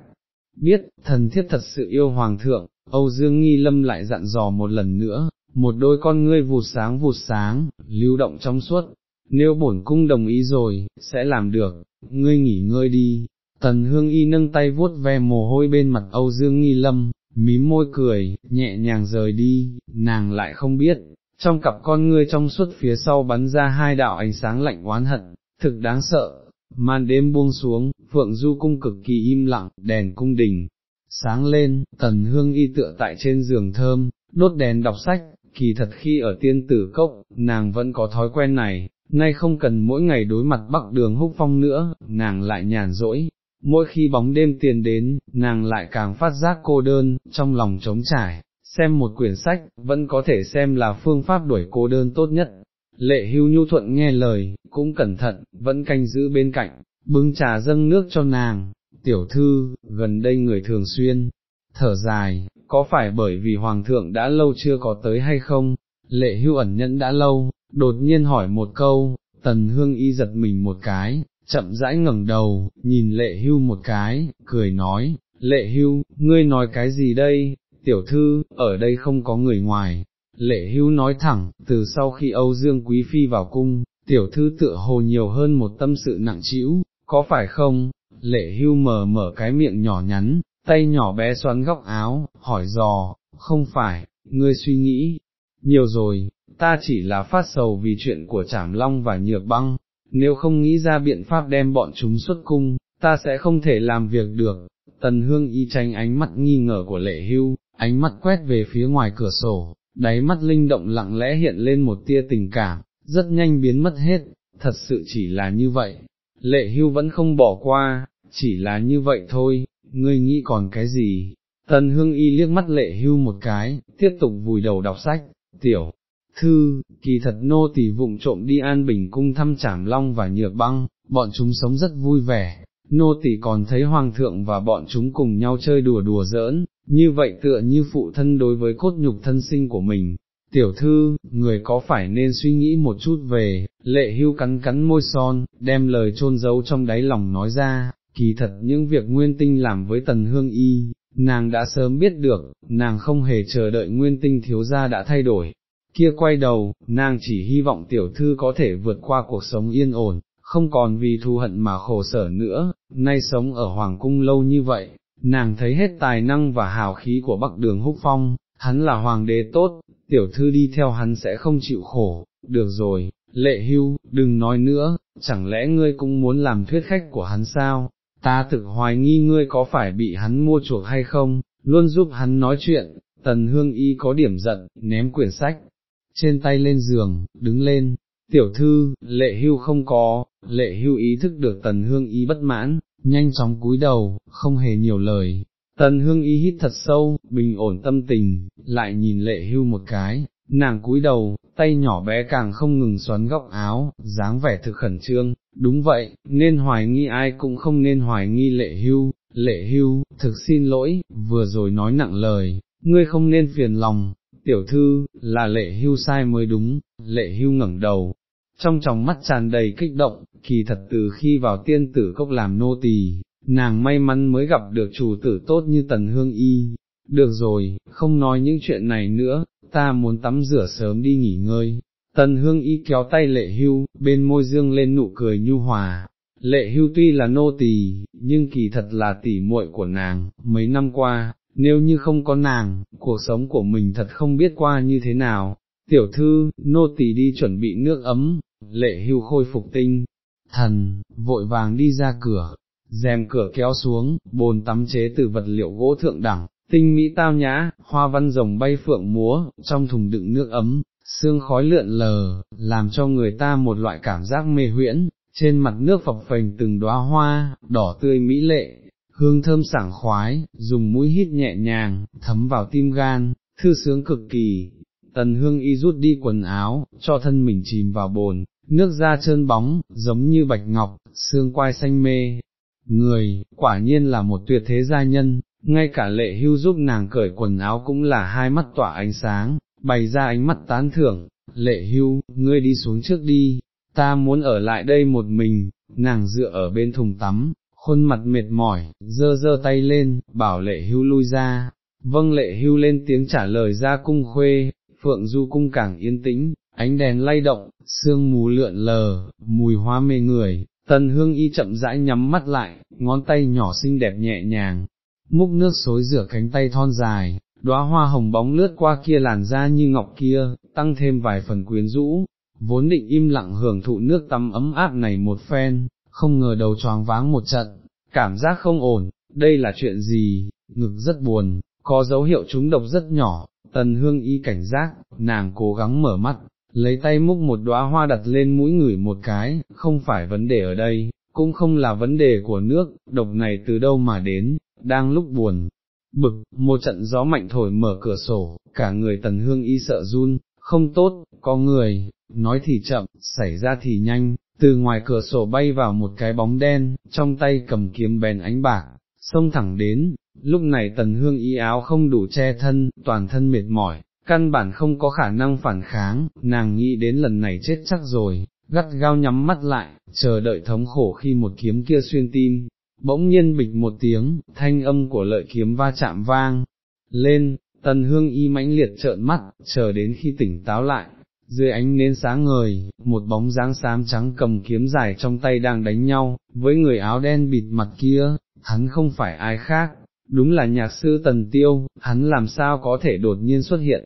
biết, thần thiết thật sự yêu hoàng thượng, Âu Dương Nghi Lâm lại dặn dò một lần nữa, một đôi con ngươi vụt sáng vụt sáng, lưu động trong suốt, nếu bổn cung đồng ý rồi, sẽ làm được, ngươi nghỉ ngơi đi. Tần hương y nâng tay vuốt ve mồ hôi bên mặt Âu Dương Nghi Lâm, mím môi cười, nhẹ nhàng rời đi, nàng lại không biết, trong cặp con ngươi trong suốt phía sau bắn ra hai đạo ánh sáng lạnh oán hận, thực đáng sợ, màn đêm buông xuống, phượng du cung cực kỳ im lặng, đèn cung đình, sáng lên, tần hương y tựa tại trên giường thơm, đốt đèn đọc sách, kỳ thật khi ở tiên tử cốc, nàng vẫn có thói quen này, nay không cần mỗi ngày đối mặt bắc đường húc phong nữa, nàng lại nhàn rỗi. Mỗi khi bóng đêm tiền đến, nàng lại càng phát giác cô đơn, trong lòng trống trải, xem một quyển sách, vẫn có thể xem là phương pháp đuổi cô đơn tốt nhất. Lệ hưu nhu thuận nghe lời, cũng cẩn thận, vẫn canh giữ bên cạnh, bưng trà dâng nước cho nàng, tiểu thư, gần đây người thường xuyên, thở dài, có phải bởi vì hoàng thượng đã lâu chưa có tới hay không, lệ hưu ẩn nhẫn đã lâu, đột nhiên hỏi một câu, tần hương y giật mình một cái, chậm rãi ngẩng đầu, nhìn lệ hưu một cái, cười nói, lệ hưu, ngươi nói cái gì đây, tiểu thư, ở đây không có người ngoài. Lệ hưu nói thẳng, từ sau khi Âu Dương Quý Phi vào cung, tiểu thư tựa hồ nhiều hơn một tâm sự nặng trĩu, có phải không? Lệ hưu mờ mở cái miệng nhỏ nhắn, tay nhỏ bé xoắn góc áo, hỏi dò, không phải, ngươi suy nghĩ, nhiều rồi, ta chỉ là phát sầu vì chuyện của Trảm Long và Nhược Băng, nếu không nghĩ ra biện pháp đem bọn chúng xuất cung, ta sẽ không thể làm việc được. Tần Hương y tranh ánh mắt nghi ngờ của lệ hưu, ánh mắt quét về phía ngoài cửa sổ, đáy mắt linh động lặng lẽ hiện lên một tia tình cảm, rất nhanh biến mất hết, thật sự chỉ là như vậy. Lệ hưu vẫn không bỏ qua, chỉ là như vậy thôi, ngươi nghĩ còn cái gì? Tần Hương y liếc mắt lệ hưu một cái, tiếp tục vùi đầu đọc sách, tiểu, thư, kỳ thật nô tỳ vụng trộm đi an bình cung thăm trảm long và nhược băng, bọn chúng sống rất vui vẻ, nô tỳ còn thấy hoàng thượng và bọn chúng cùng nhau chơi đùa đùa giỡn, như vậy tựa như phụ thân đối với cốt nhục thân sinh của mình. Tiểu thư, người có phải nên suy nghĩ một chút về, lệ hưu cắn cắn môi son, đem lời trôn giấu trong đáy lòng nói ra, kỳ thật những việc nguyên tinh làm với tần hương y, nàng đã sớm biết được, nàng không hề chờ đợi nguyên tinh thiếu gia đã thay đổi, kia quay đầu, nàng chỉ hy vọng tiểu thư có thể vượt qua cuộc sống yên ổn, không còn vì thù hận mà khổ sở nữa, nay sống ở Hoàng cung lâu như vậy, nàng thấy hết tài năng và hào khí của Bắc Đường Húc Phong, hắn là hoàng đế tốt, tiểu thư đi theo hắn sẽ không chịu khổ, được rồi, lệ hưu, đừng nói nữa, chẳng lẽ ngươi cũng muốn làm thuyết khách của hắn sao, ta thực hoài nghi ngươi có phải bị hắn mua chuộc hay không, luôn giúp hắn nói chuyện, tần hương y có điểm giận, ném quyển sách, trên tay lên giường, đứng lên, tiểu thư, lệ hưu không có, lệ hưu ý thức được tần hương y bất mãn, nhanh chóng cúi đầu, không hề nhiều lời. Tần hương y hít thật sâu, bình ổn tâm tình, lại nhìn lệ hưu một cái, nàng cúi đầu, tay nhỏ bé càng không ngừng xoắn góc áo, dáng vẻ thực khẩn trương, đúng vậy, nên hoài nghi ai cũng không nên hoài nghi lệ hưu, lệ hưu, thực xin lỗi, vừa rồi nói nặng lời, ngươi không nên phiền lòng, tiểu thư, là lệ hưu sai mới đúng, lệ hưu ngẩng đầu, trong tròng mắt tràn đầy kích động, kỳ thật từ khi vào tiên tử cốc làm nô tỳ, nàng may mắn mới gặp được chủ tử tốt như tần hương y. Được rồi, không nói những chuyện này nữa, ta muốn tắm rửa sớm đi nghỉ ngơi. Tần hương y kéo tay lệ hưu, bên môi dương lên nụ cười nhu hòa. Lệ hưu tuy là nô tỳ, nhưng kỳ thật là tỷ muội của nàng, mấy năm qua, nếu như không có nàng, cuộc sống của mình thật không biết qua như thế nào. Tiểu thư, nô tỳ đi chuẩn bị nước ấm, lệ hưu khôi phục tinh, thần, vội vàng đi ra cửa, rèm cửa kéo xuống, bồn tắm chế từ vật liệu gỗ thượng đẳng, tinh mỹ tao nhã, hoa văn rồng bay phượng múa, trong thùng đựng nước ấm, sương khói lượn lờ, làm cho người ta một loại cảm giác mê huyễn, trên mặt nước phập phềnh từng đóa hoa, đỏ tươi mỹ lệ, hương thơm sảng khoái, dùng mũi hít nhẹ nhàng, thấm vào tim gan, thư sướng cực kỳ. Tần hương y rút đi quần áo, cho thân mình chìm vào bồn, nước da trơn bóng, giống như bạch ngọc, xương quai xanh mê. Người, quả nhiên là một tuyệt thế gia nhân, ngay cả lệ hưu giúp nàng cởi quần áo cũng là hai mắt tỏa ánh sáng, bày ra ánh mắt tán thưởng, lệ hưu, ngươi đi xuống trước đi, ta muốn ở lại đây một mình, nàng dựa ở bên thùng tắm, khuôn mặt mệt mỏi, dơ dơ tay lên, bảo lệ hưu lui ra, vâng lệ hưu lên tiếng trả lời ra cung khuê, phượng du cung càng yên tĩnh, ánh đèn lay động, sương mù lượn lờ, mùi hoa mê người, tần hương y chậm rãi nhắm mắt lại, ngón tay nhỏ xinh đẹp nhẹ nhàng, múc nước xối rửa cánh tay thon dài, đóa hoa hồng bóng lướt qua kia làn da như ngọc kia, tăng thêm vài phần quyến rũ, vốn định im lặng hưởng thụ nước tắm ấm áp này một phen, không ngờ đầu choáng váng một trận, cảm giác không ổn, đây là chuyện gì, ngực rất buồn, có dấu hiệu trúng độc rất nhỏ, tần hương y cảnh giác, nàng cố gắng mở mắt, lấy tay múc một đóa hoa đặt lên mũi ngửi một cái, không phải vấn đề ở đây, cũng không là vấn đề của nước, độc này từ đâu mà đến, đang lúc buồn. Bực, một trận gió mạnh thổi mở cửa sổ, cả người tần hương y sợ run, không tốt, có người, nói thì chậm, xảy ra thì nhanh, từ ngoài cửa sổ bay vào một cái bóng đen, trong tay cầm kiếm bèn ánh bạc, xông thẳng đến, lúc này tần hương y áo không đủ che thân, toàn thân mệt mỏi, căn bản không có khả năng phản kháng, nàng nghĩ đến lần này chết chắc rồi, gắt gao nhắm mắt lại, chờ đợi thống khổ khi một kiếm kia xuyên tim, bỗng nhiên bịch một tiếng, thanh âm của lợi kiếm va chạm vang, lên, tần hương y mãnh liệt trợn mắt, chờ đến khi tỉnh táo lại, dưới ánh nến sáng ngời, một bóng dáng xám trắng cầm kiếm dài trong tay đang đánh nhau, với người áo đen bịt mặt kia, hắn không phải ai khác, đúng là nhạc sư Tần Tiêu, hắn làm sao có thể đột nhiên xuất hiện.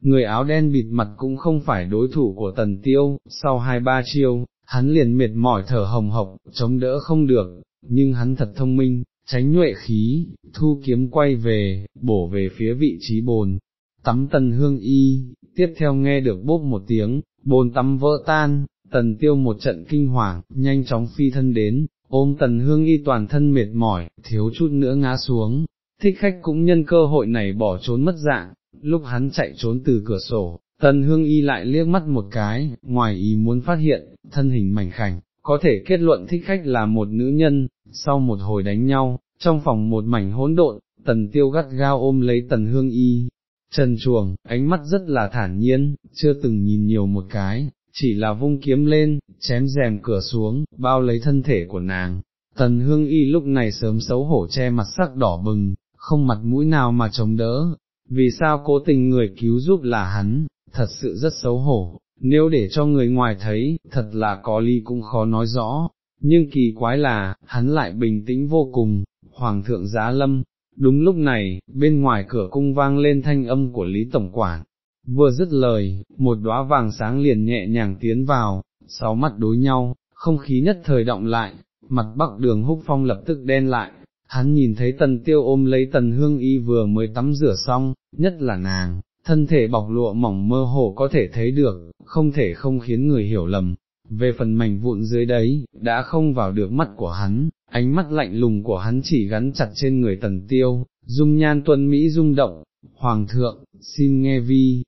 Người áo đen bịt mặt cũng không phải đối thủ của Tần Tiêu, sau hai ba chiêu, hắn liền mệt mỏi thở hồng hộc, chống đỡ không được, nhưng hắn thật thông minh, tránh nhuệ khí, thu kiếm quay về, bổ về phía vị trí bồn, tắm tần hương y, tiếp theo nghe được bốp một tiếng, bồn tắm vỡ tan, tần tiêu một trận kinh hoàng, nhanh chóng phi thân đến, ôm tần hương y toàn thân mệt mỏi, thiếu chút nữa ngã xuống, thích khách cũng nhân cơ hội này bỏ trốn mất dạng, lúc hắn chạy trốn từ cửa sổ, tần hương y lại liếc mắt một cái, ngoài ý muốn phát hiện, thân hình mảnh khảnh, có thể kết luận thích khách là một nữ nhân, sau một hồi đánh nhau, trong phòng một mảnh hỗn độn, tần tiêu gắt gao ôm lấy tần hương y, trần chuồng, ánh mắt rất là thản nhiên, chưa từng nhìn nhiều một cái, chỉ là vung kiếm lên, chém rèm cửa xuống, bao lấy thân thể của nàng. Tần hương y lúc này sớm xấu hổ che mặt sắc đỏ bừng, không mặt mũi nào mà chống đỡ, vì sao cố tình người cứu giúp là hắn, thật sự rất xấu hổ, nếu để cho người ngoài thấy, thật là có ly cũng khó nói rõ, nhưng kỳ quái là, hắn lại bình tĩnh vô cùng, Hoàng thượng giá lâm, đúng lúc này, bên ngoài cửa cung vang lên thanh âm của Lý Tổng Quản, vừa dứt lời, một đóa vàng sáng liền nhẹ nhàng tiến vào, sáu mắt đối nhau, không khí nhất thời động lại, mặt bắc đường húc phong lập tức đen lại, hắn nhìn thấy tần tiêu ôm lấy tần hương y vừa mới tắm rửa xong, nhất là nàng, thân thể bọc lụa mỏng mơ hồ có thể thấy được, không thể không khiến người hiểu lầm, về phần mảnh vụn dưới đấy, đã không vào được mắt của hắn, ánh mắt lạnh lùng của hắn chỉ gắn chặt trên người tần tiêu, dung nhan tuân Mỹ rung động, Hoàng thượng, xin nghe vi,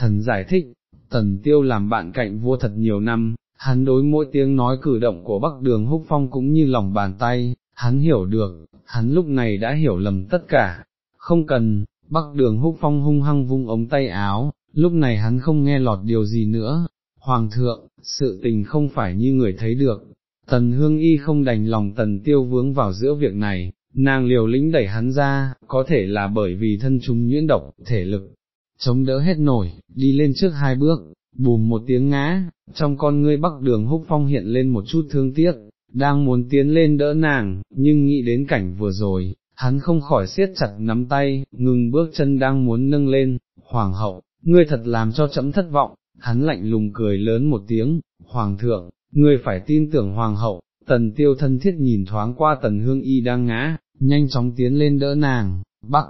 thần giải thích, tần tiêu làm bạn cạnh vua thật nhiều năm, hắn đối mỗi tiếng nói cử động của Bắc Đường Húc Phong cũng như lòng bàn tay, hắn hiểu được, hắn lúc này đã hiểu lầm tất cả, không cần, Bắc Đường Húc Phong hung hăng vung ống tay áo, lúc này hắn không nghe lọt điều gì nữa, Hoàng thượng, sự tình không phải như người thấy được, tần hương y không đành lòng tần tiêu vướng vào giữa việc này, nàng liều lĩnh đẩy hắn ra, có thể là bởi vì thân chúng nhuyễn độc, thể lực, chống đỡ hết nổi, đi lên trước hai bước, bùm một tiếng ngã, trong con ngươi bắc đường húc phong hiện lên một chút thương tiếc, đang muốn tiến lên đỡ nàng, nhưng nghĩ đến cảnh vừa rồi, hắn không khỏi siết chặt nắm tay, ngừng bước chân đang muốn nâng lên, hoàng hậu, ngươi thật làm cho chấm thất vọng, hắn lạnh lùng cười lớn một tiếng, hoàng thượng, ngươi phải tin tưởng hoàng hậu, tần tiêu thân thiết nhìn thoáng qua tần hương y đang ngã, nhanh chóng tiến lên đỡ nàng, bắc,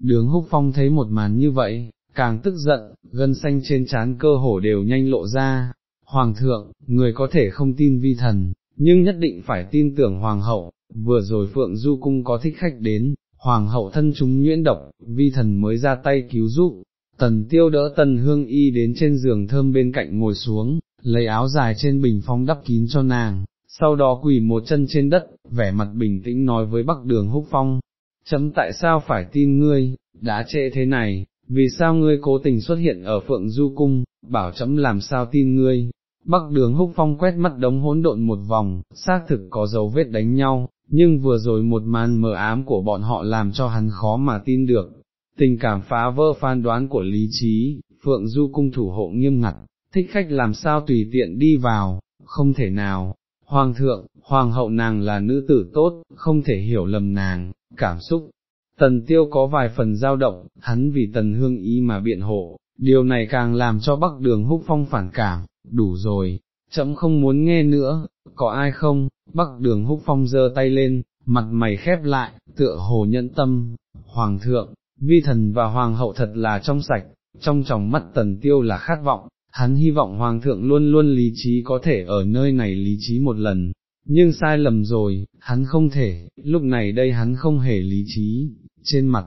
đường húc phong thấy một màn như vậy, càng tức giận, gân xanh trên trán cơ hổ đều nhanh lộ ra, hoàng thượng, người có thể không tin vi thần, nhưng nhất định phải tin tưởng hoàng hậu, vừa rồi phượng du cung có thích khách đến, hoàng hậu thân chúng nhuyễn độc, vi thần mới ra tay cứu giúp, tần tiêu đỡ tần hương y đến trên giường thơm bên cạnh ngồi xuống, lấy áo dài trên bình phong đắp kín cho nàng, sau đó quỳ một chân trên đất, vẻ mặt bình tĩnh nói với Bắc Đường Húc Phong, chấm tại sao phải tin ngươi, đã trễ thế này, vì sao ngươi cố tình xuất hiện ở Phượng Du Cung, bảo chấm làm sao tin ngươi. Bắc đường húc phong quét mắt đống hỗn độn một vòng, xác thực có dấu vết đánh nhau, nhưng vừa rồi một màn mờ ám của bọn họ làm cho hắn khó mà tin được. Tình cảm phá vỡ phán đoán của lý trí, Phượng Du cung thủ hộ nghiêm ngặt, thích khách làm sao tùy tiện đi vào, không thể nào. Hoàng thượng, hoàng hậu nàng là nữ tử tốt, không thể hiểu lầm nàng, cảm xúc. Tần tiêu có vài phần dao động, hắn vì tần hương ý mà biện hộ, điều này càng làm cho bắc đường húc phong phản cảm, đủ rồi, chậm không muốn nghe nữa, có ai không, bắc đường húc phong giơ tay lên, mặt mày khép lại, tựa hồ nhẫn tâm, hoàng thượng, vi thần và hoàng hậu thật là trong sạch, trong tròng mắt tần tiêu là khát vọng, hắn hy vọng hoàng thượng luôn luôn lý trí có thể ở nơi này lý trí một lần, nhưng sai lầm rồi, hắn không thể, lúc này đây hắn không hề lý trí, trên mặt,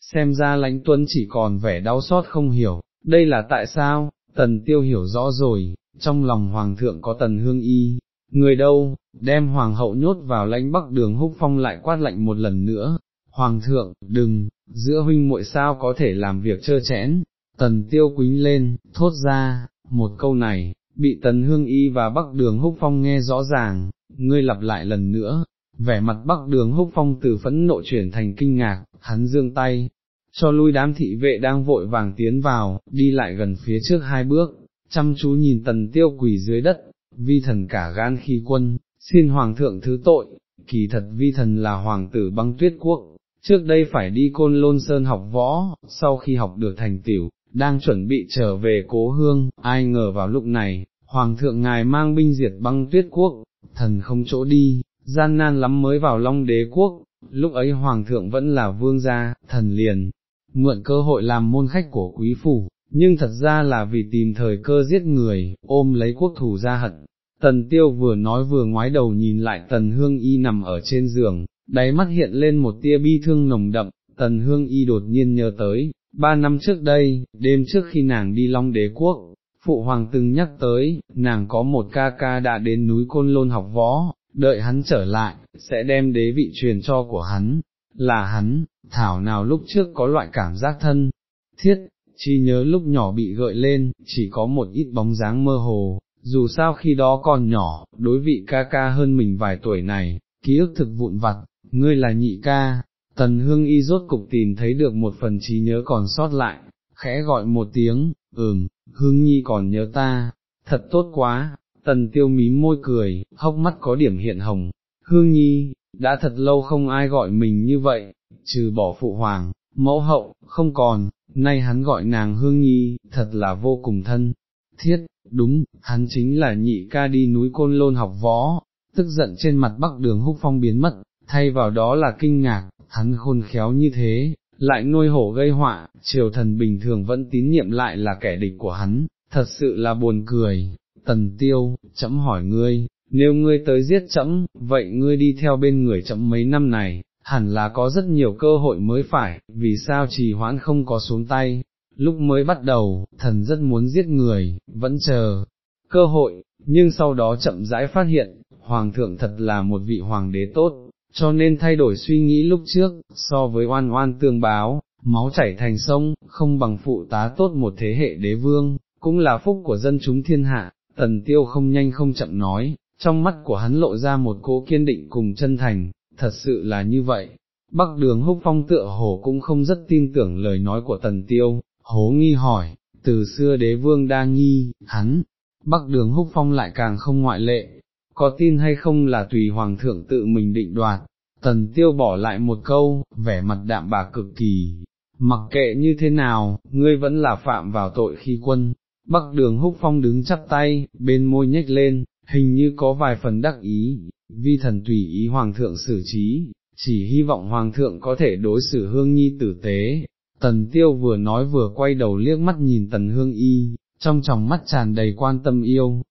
xem ra lãnh tuấn chỉ còn vẻ đau xót không hiểu, đây là tại sao, tần tiêu hiểu rõ rồi, trong lòng hoàng thượng có tần hương y, người đâu, đem hoàng hậu nhốt vào lãnh bắc đường húc phong lại quát lạnh một lần nữa, hoàng thượng, đừng, giữa huynh muội sao có thể làm việc trơ chẽn, tần tiêu quính lên, thốt ra, một câu này, bị tần hương y và bắc đường húc phong nghe rõ ràng, ngươi lặp lại lần nữa, vẻ mặt bắc đường húc phong từ phẫn nộ chuyển thành kinh ngạc, hắn dương tay, cho lui đám thị vệ đang vội vàng tiến vào, đi lại gần phía trước hai bước, chăm chú nhìn tần tiêu quỳ dưới đất, vi thần cả gan khi quân, xin hoàng thượng thứ tội, kỳ thật vi thần là hoàng tử băng tuyết quốc, trước đây phải đi côn lôn sơn học võ, sau khi học được thành tiểu, đang chuẩn bị trở về cố hương, ai ngờ vào lúc này, hoàng thượng ngài mang binh diệt băng tuyết quốc, thần không chỗ đi, gian nan lắm mới vào long đế quốc, lúc ấy hoàng thượng vẫn là vương gia, thần liền, mượn cơ hội làm môn khách của quý phủ, nhưng thật ra là vì tìm thời cơ giết người, ôm lấy quốc thủ ra hận. Tần tiêu vừa nói vừa ngoái đầu nhìn lại tần hương y nằm ở trên giường, đáy mắt hiện lên một tia bi thương nồng đậm, tần hương y đột nhiên nhớ tới, ba năm trước đây, đêm trước khi nàng đi Long Đế Quốc, Phụ Hoàng từng nhắc tới, nàng có một ca ca đã đến núi Côn Lôn học võ, đợi hắn trở lại, sẽ đem đế vị truyền cho của hắn, là hắn, thảo nào lúc trước có loại cảm giác thân, thiết, chi nhớ lúc nhỏ bị gợi lên, chỉ có một ít bóng dáng mơ hồ, dù sao khi đó còn nhỏ, đối vị ca ca hơn mình vài tuổi này, ký ức thực vụn vặt, ngươi là nhị ca, tần hương y rốt cục tìm thấy được một phần trí nhớ còn sót lại, khẽ gọi một tiếng, ừm, hương nhi còn nhớ ta, thật tốt quá, tần tiêu mím môi cười, hốc mắt có điểm hiện hồng, hương nhi, đã thật lâu không ai gọi mình như vậy, trừ bỏ phụ hoàng, mẫu hậu, không còn, nay hắn gọi nàng hương nhi, thật là vô cùng thân, thiết, đúng, hắn chính là nhị ca đi núi côn lôn học võ, tức giận trên mặt bắc đường húc phong biến mất, thay vào đó là kinh ngạc, hắn khôn khéo như thế, lại nuôi hổ gây họa, triều thần bình thường vẫn tín nhiệm lại là kẻ địch của hắn, thật sự là buồn cười, tần tiêu, chấm hỏi ngươi, nếu ngươi tới giết chấm, vậy ngươi đi theo bên người chấm mấy năm này, hẳn là có rất nhiều cơ hội mới phải, vì sao trì hoãn không có xuống tay, lúc mới bắt đầu, thần rất muốn giết người, vẫn chờ cơ hội, nhưng sau đó chậm rãi phát hiện, hoàng thượng thật là một vị hoàng đế tốt, cho nên thay đổi suy nghĩ lúc trước, so với oan oan tương báo, máu chảy thành sông, không bằng phụ tá tốt một thế hệ đế vương, cũng là phúc của dân chúng thiên hạ, tần tiêu không nhanh không chậm nói, trong mắt của hắn lộ ra một cố kiên định cùng chân thành, thật sự là như vậy. Bắc đường húc phong tựa hồ cũng không rất tin tưởng lời nói của tần tiêu, hố nghi hỏi, từ xưa đế vương đa nghi, hắn, bắc đường húc phong lại càng không ngoại lệ, có tin hay không là tùy hoàng thượng tự mình định đoạt, tần tiêu bỏ lại một câu, vẻ mặt đạm bạc cực kỳ, mặc kệ như thế nào, ngươi vẫn là phạm vào tội khi quân, bắc đường húc phong đứng chắp tay, bên môi nhếch lên, hình như có vài phần đắc ý, vi thần tùy ý hoàng thượng xử trí, chỉ hy vọng hoàng thượng có thể đối xử hương nhi tử tế. Tần tiêu vừa nói vừa quay đầu liếc mắt nhìn tần hương y, trong tròng mắt tràn đầy quan tâm yêu,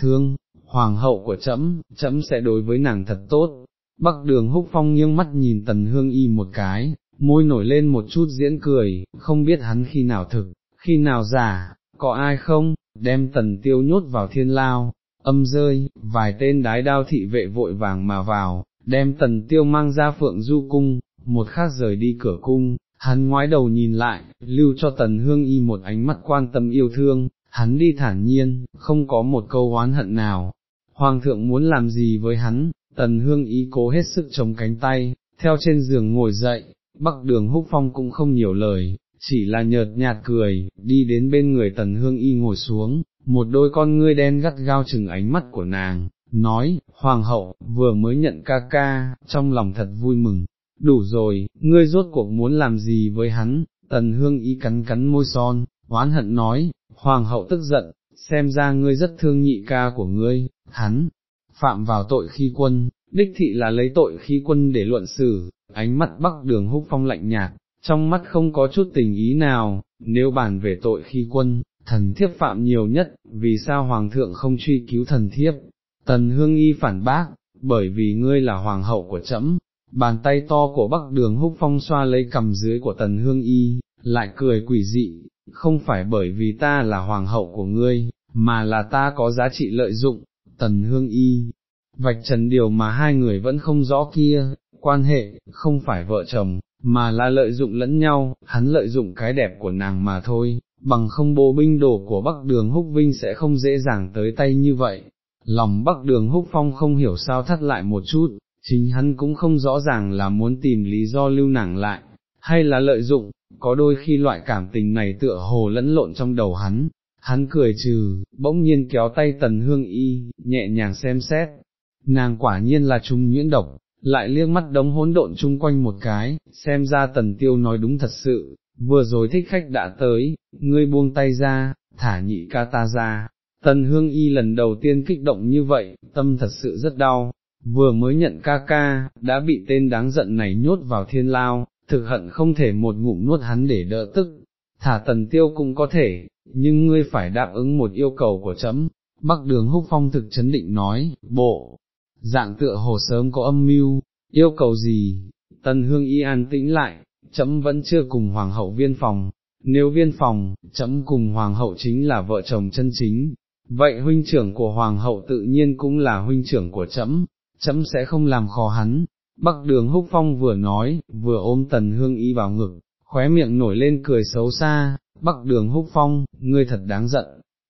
thương, hoàng hậu của trẫm, trẫm sẽ đối với nàng thật tốt. Bắc đường húc phong nghiêng mắt nhìn tần hương y một cái, môi nổi lên một chút diễn cười, không biết hắn khi nào thực, khi nào giả, có ai không, đem tần tiêu nhốt vào thiên lao, âm rơi, vài tên đái đao thị vệ vội vàng mà vào, đem tần tiêu mang ra phượng du cung, một khắc rời đi cửa cung, hắn ngoái đầu nhìn lại, lưu cho tần hương y một ánh mắt quan tâm yêu thương, hắn đi thản nhiên, không có một câu oán hận nào. Hoàng thượng muốn làm gì với hắn, tần hương y cố hết sức chống cánh tay, theo trên giường ngồi dậy, bắc đường húc phong cũng không nhiều lời, chỉ là nhợt nhạt cười, đi đến bên người tần hương y ngồi xuống, một đôi con ngươi đen gắt gao chừng ánh mắt của nàng, nói, Hoàng hậu, vừa mới nhận ca ca, trong lòng thật vui mừng, đủ rồi, ngươi rốt cuộc muốn làm gì với hắn, tần hương y cắn cắn môi son, oán hận nói, Hoàng hậu tức giận, xem ra ngươi rất thương nhị ca của ngươi, hắn, phạm vào tội khi quân, đích thị là lấy tội khi quân để luận xử, ánh mắt bắc đường húc phong lạnh nhạt, trong mắt không có chút tình ý nào, nếu bàn về tội khi quân, thần thiếp phạm nhiều nhất, vì sao hoàng thượng không truy cứu thần thiếp, tần hương y phản bác, bởi vì ngươi là hoàng hậu của trẫm. Bàn tay to của bắc đường húc phong xoa lấy cầm dưới của tần hương y, lại cười quỷ dị, không phải bởi vì ta là hoàng hậu của ngươi, mà là ta có giá trị lợi dụng, tần hương y, vạch trần điều mà hai người vẫn không rõ kia, quan hệ, không phải vợ chồng, mà là lợi dụng lẫn nhau, hắn lợi dụng cái đẹp của nàng mà thôi, bằng không bộ binh đổ của Bắc Đường Húc Vinh sẽ không dễ dàng tới tay như vậy. Lòng Bắc Đường Húc Phong không hiểu sao thắt lại một chút, chính hắn cũng không rõ ràng là muốn tìm lý do lưu nàng lại, hay là lợi dụng, có đôi khi loại cảm tình này tựa hồ lẫn lộn trong đầu hắn, hắn cười trừ, bỗng nhiên kéo tay tần hương y, nhẹ nhàng xem xét, nàng quả nhiên là trung nhuyễn độc, lại liếc mắt đống hỗn độn chung quanh một cái, xem ra tần tiêu nói đúng thật sự, vừa rồi thích khách đã tới, ngươi buông tay ra, thả nhị ca ta ra, tần hương y lần đầu tiên kích động như vậy, tâm thật sự rất đau, vừa mới nhận ca ca, đã bị tên đáng giận này nhốt vào thiên lao, thực hận không thể một ngụm nuốt hắn để đỡ tức, thả tần tiêu cũng có thể, nhưng ngươi phải đáp ứng một yêu cầu của chấm. Bắc đường húc phong thực chấn định nói, bộ, dạng tựa hồ sớm có âm mưu, yêu cầu gì, tần hương y an tĩnh lại, chấm vẫn chưa cùng hoàng hậu viên phòng, nếu viên phòng, chấm cùng hoàng hậu chính là vợ chồng chân chính, vậy huynh trưởng của hoàng hậu tự nhiên cũng là huynh trưởng của chấm, chấm sẽ không làm khó hắn. Bắc đường húc phong vừa nói, vừa ôm tần hương y vào ngực, khóe miệng nổi lên cười xấu xa, bắc đường húc phong, ngươi thật đáng giận,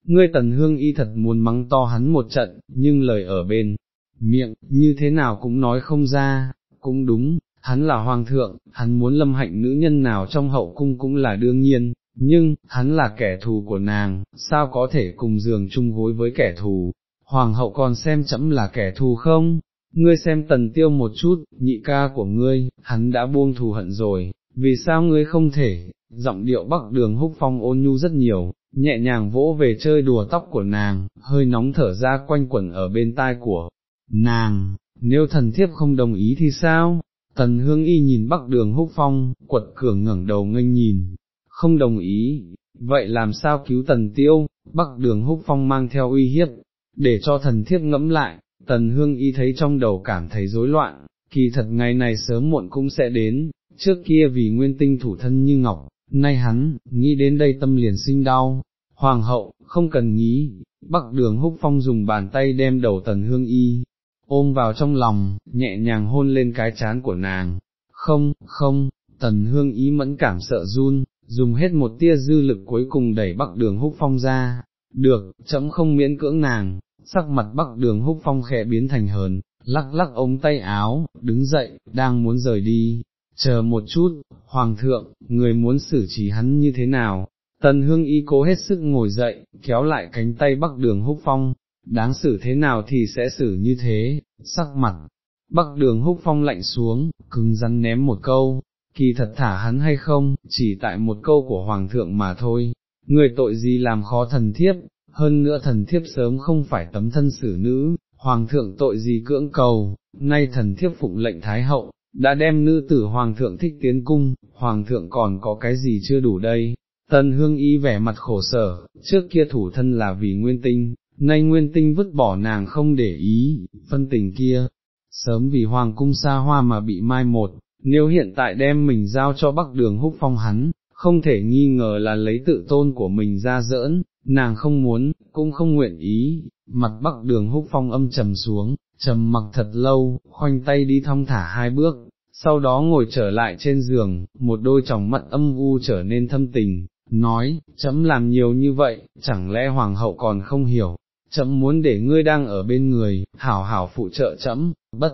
ngươi tần hương y thật muốn mắng to hắn một trận, nhưng lời ở bên, miệng, như thế nào cũng nói không ra, cũng đúng, hắn là hoàng thượng, hắn muốn lâm hạnh nữ nhân nào trong hậu cung cũng là đương nhiên, nhưng, hắn là kẻ thù của nàng, sao có thể cùng giường chung gối với kẻ thù, hoàng hậu còn xem chấm là kẻ thù không? Ngươi xem tần tiêu một chút, nhị ca của ngươi, hắn đã buông thù hận rồi, vì sao ngươi không thể, giọng điệu bắc đường húc phong ôn nhu rất nhiều, nhẹ nhàng vỗ về chơi đùa tóc của nàng, hơi nóng thở ra quanh quẩn ở bên tai của nàng, nếu thần thiếp không đồng ý thì sao? Tần hương y nhìn bắc đường húc phong, quật cường ngẩng đầu nghênh nhìn, không đồng ý, vậy làm sao cứu tần tiêu, bắc đường húc phong mang theo uy hiếp, để cho thần thiếp ngẫm lại, tần hương y thấy trong đầu cảm thấy rối loạn, kỳ thật ngày này sớm muộn cũng sẽ đến, trước kia vì nguyên tinh thủ thân như ngọc, nay hắn, nghĩ đến đây tâm liền sinh đau, hoàng hậu, không cần nghĩ, bắc đường húc phong dùng bàn tay đem đầu tần hương y, ôm vào trong lòng, nhẹ nhàng hôn lên cái chán của nàng, không, không, tần hương ý mẫn cảm sợ run, dùng hết một tia dư lực cuối cùng đẩy bắc đường húc phong ra, được, chấm không miễn cưỡng nàng, sắc mặt bắc đường húc phong khẽ biến thành hờn, lắc lắc ống tay áo, đứng dậy, đang muốn rời đi, chờ một chút, hoàng thượng, người muốn xử trí hắn như thế nào, tần hương y cố hết sức ngồi dậy, kéo lại cánh tay bắc đường húc phong, đáng xử thế nào thì sẽ xử như thế, sắc mặt, bắc đường húc phong lạnh xuống, cứng rắn ném một câu, kỳ thật thả hắn hay không, chỉ tại một câu của hoàng thượng mà thôi, người tội gì làm khó thần thiếp, hơn nữa thần thiếp sớm không phải tấm thân xử nữ, hoàng thượng tội gì cưỡng cầu, nay thần thiếp phụng lệnh thái hậu, đã đem nữ tử hoàng thượng thích tiến cung, hoàng thượng còn có cái gì chưa đủ đây. Tân hương y vẻ mặt khổ sở, trước kia thủ thân là vì nguyên tinh, nay nguyên tinh vứt bỏ nàng không để ý, phân tình kia, sớm vì hoàng cung xa hoa mà bị mai một, nếu hiện tại đem mình giao cho bắc đường húc phong hắn, không thể nghi ngờ là lấy tự tôn của mình ra giỡn, nàng không muốn, cũng không nguyện ý, mặt bắc đường húc phong âm trầm xuống, trầm mặc thật lâu, khoanh tay đi thong thả hai bước, sau đó ngồi trở lại trên giường, một đôi tròng mắt âm u trở nên thâm tình, nói, chấm làm nhiều như vậy, chẳng lẽ hoàng hậu còn không hiểu, chấm muốn để ngươi đang ở bên người, hảo hảo phụ trợ chấm, bất,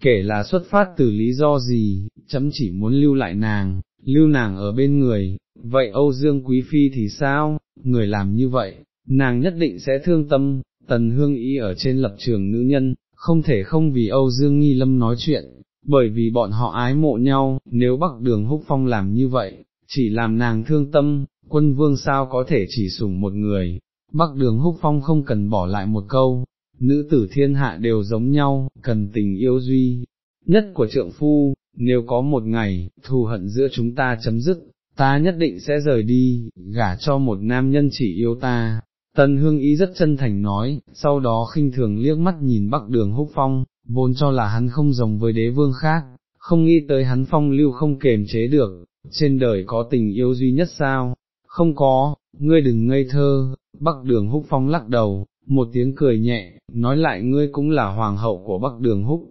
kể là xuất phát từ lý do gì, chấm chỉ muốn lưu lại nàng, lưu nàng ở bên người, vậy Âu Dương Quý Phi thì sao, người làm như vậy, nàng nhất định sẽ thương tâm, tần hương ý ở trên lập trường nữ nhân, không thể không vì Âu Dương Nghi Lâm nói chuyện, bởi vì bọn họ ái mộ nhau, nếu Bắc Đường Húc Phong làm như vậy, chỉ làm nàng thương tâm, quân vương sao có thể chỉ sủng một người, Bắc Đường Húc Phong không cần bỏ lại một câu, nữ tử thiên hạ đều giống nhau, cần tình yêu duy nhất của trượng phu, nếu có một ngày, thù hận giữa chúng ta chấm dứt, ta nhất định sẽ rời đi, gả cho một nam nhân chỉ yêu ta. Tần Hương Ý rất chân thành nói, sau đó khinh thường liếc mắt nhìn Bắc Đường Húc Phong, vốn cho là hắn không giống với đế vương khác, không nghĩ tới hắn phong lưu không kềm chế được, trên đời có tình yêu duy nhất sao, không có, ngươi đừng ngây thơ, Bắc Đường Húc Phong lắc đầu, một tiếng cười nhẹ, nói lại ngươi cũng là hoàng hậu của Bắc Đường Húc.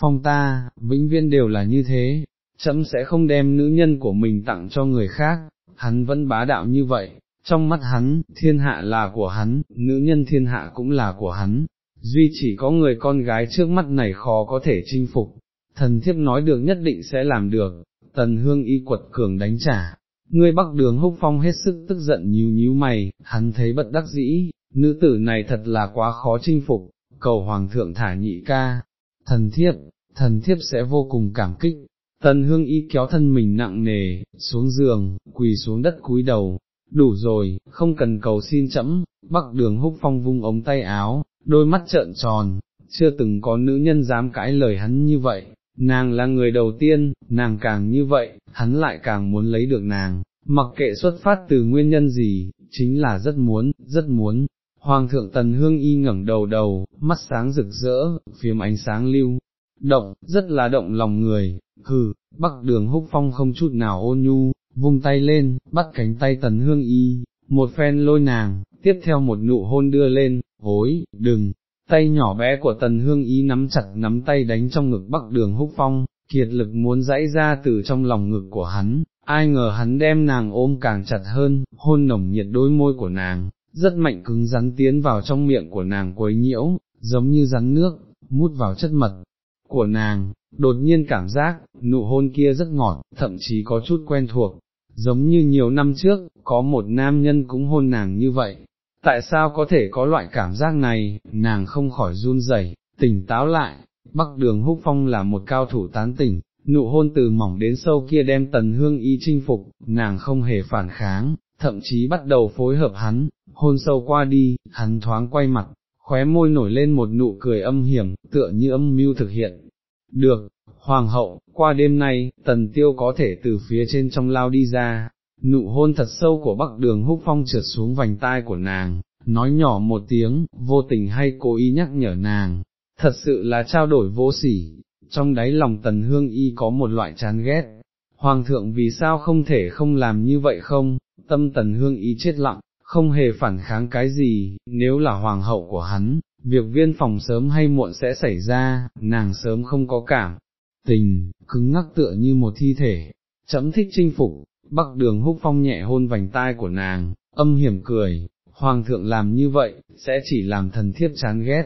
Phong ta, vĩnh viên đều là như thế, chấm sẽ không đem nữ nhân của mình tặng cho người khác, hắn vẫn bá đạo như vậy, trong mắt hắn, thiên hạ là của hắn, nữ nhân thiên hạ cũng là của hắn, duy chỉ có người con gái trước mắt này khó có thể chinh phục, thần thiếp nói được nhất định sẽ làm được, tần hương y quật cường đánh trả. Ngươi bắc đường húc phong hết sức tức giận nhíu nhíu mày, hắn thấy bất đắc dĩ, nữ tử này thật là quá khó chinh phục, cầu hoàng thượng thả nhị ca, thần thiếp, thần thiếp sẽ vô cùng cảm kích, tần hương y kéo thân mình nặng nề, xuống giường, quỳ xuống đất cúi đầu, đủ rồi, không cần cầu xin chẫm, bắc đường húc phong vung ống tay áo, đôi mắt trợn tròn, chưa từng có nữ nhân dám cãi lời hắn như vậy, nàng là người đầu tiên, nàng càng như vậy, hắn lại càng muốn lấy được nàng, mặc kệ xuất phát từ nguyên nhân gì, chính là rất muốn, rất muốn. Hoàng thượng Tần Hương Y ngẩng đầu đầu, mắt sáng rực rỡ, phiếm ánh sáng lưu, động, rất là động lòng người, hừ, bắc đường húc phong không chút nào ôn nhu, vung tay lên, bắt cánh tay Tần Hương Y, một phen lôi nàng, tiếp theo một nụ hôn đưa lên, hối, đừng, tay nhỏ bé của tần hương ý nắm chặt nắm tay đánh trong ngực bắc đường húc phong, kiệt lực muốn dãy ra từ trong lòng ngực của hắn, ai ngờ hắn đem nàng ôm càng chặt hơn, hôn nồng nhiệt đôi môi của nàng, rất mạnh cứng rắn tiến vào trong miệng của nàng quấy nhiễu, giống như rắn nước, mút vào chất mật của nàng, đột nhiên cảm giác, nụ hôn kia rất ngọt, thậm chí có chút quen thuộc, giống như nhiều năm trước, có một nam nhân cũng hôn nàng như vậy, tại sao có thể có loại cảm giác này, nàng không khỏi run rẩy, tỉnh táo lại, Bắc Đường Húc Phong là một cao thủ tán tỉnh, nụ hôn từ mỏng đến sâu kia đem tần hương y chinh phục, nàng không hề phản kháng, thậm chí bắt đầu phối hợp hắn, hôn sâu qua đi, hắn thoáng quay mặt, khóe môi nổi lên một nụ cười âm hiểm, tựa như âm mưu thực hiện. Được, Hoàng hậu, qua đêm nay, tần tiêu có thể từ phía trên trong lao đi ra, nụ hôn thật sâu của bắc đường húc phong trượt xuống vành tai của nàng, nói nhỏ một tiếng, vô tình hay cố ý nhắc nhở nàng, thật sự là trao đổi vô sỉ, trong đáy lòng tần hương y có một loại chán ghét, hoàng thượng vì sao không thể không làm như vậy không, tâm tần hương y chết lặng, không hề phản kháng cái gì, nếu là hoàng hậu của hắn, việc viên phòng sớm hay muộn sẽ xảy ra, nàng sớm không có cảm, tình, cứng ngắc tựa như một thi thể, chấm thích chinh phục, bắc đường húc phong nhẹ hôn vành tai của nàng, âm hiểm cười, hoàng thượng làm như vậy, sẽ chỉ làm thần thiếp chán ghét.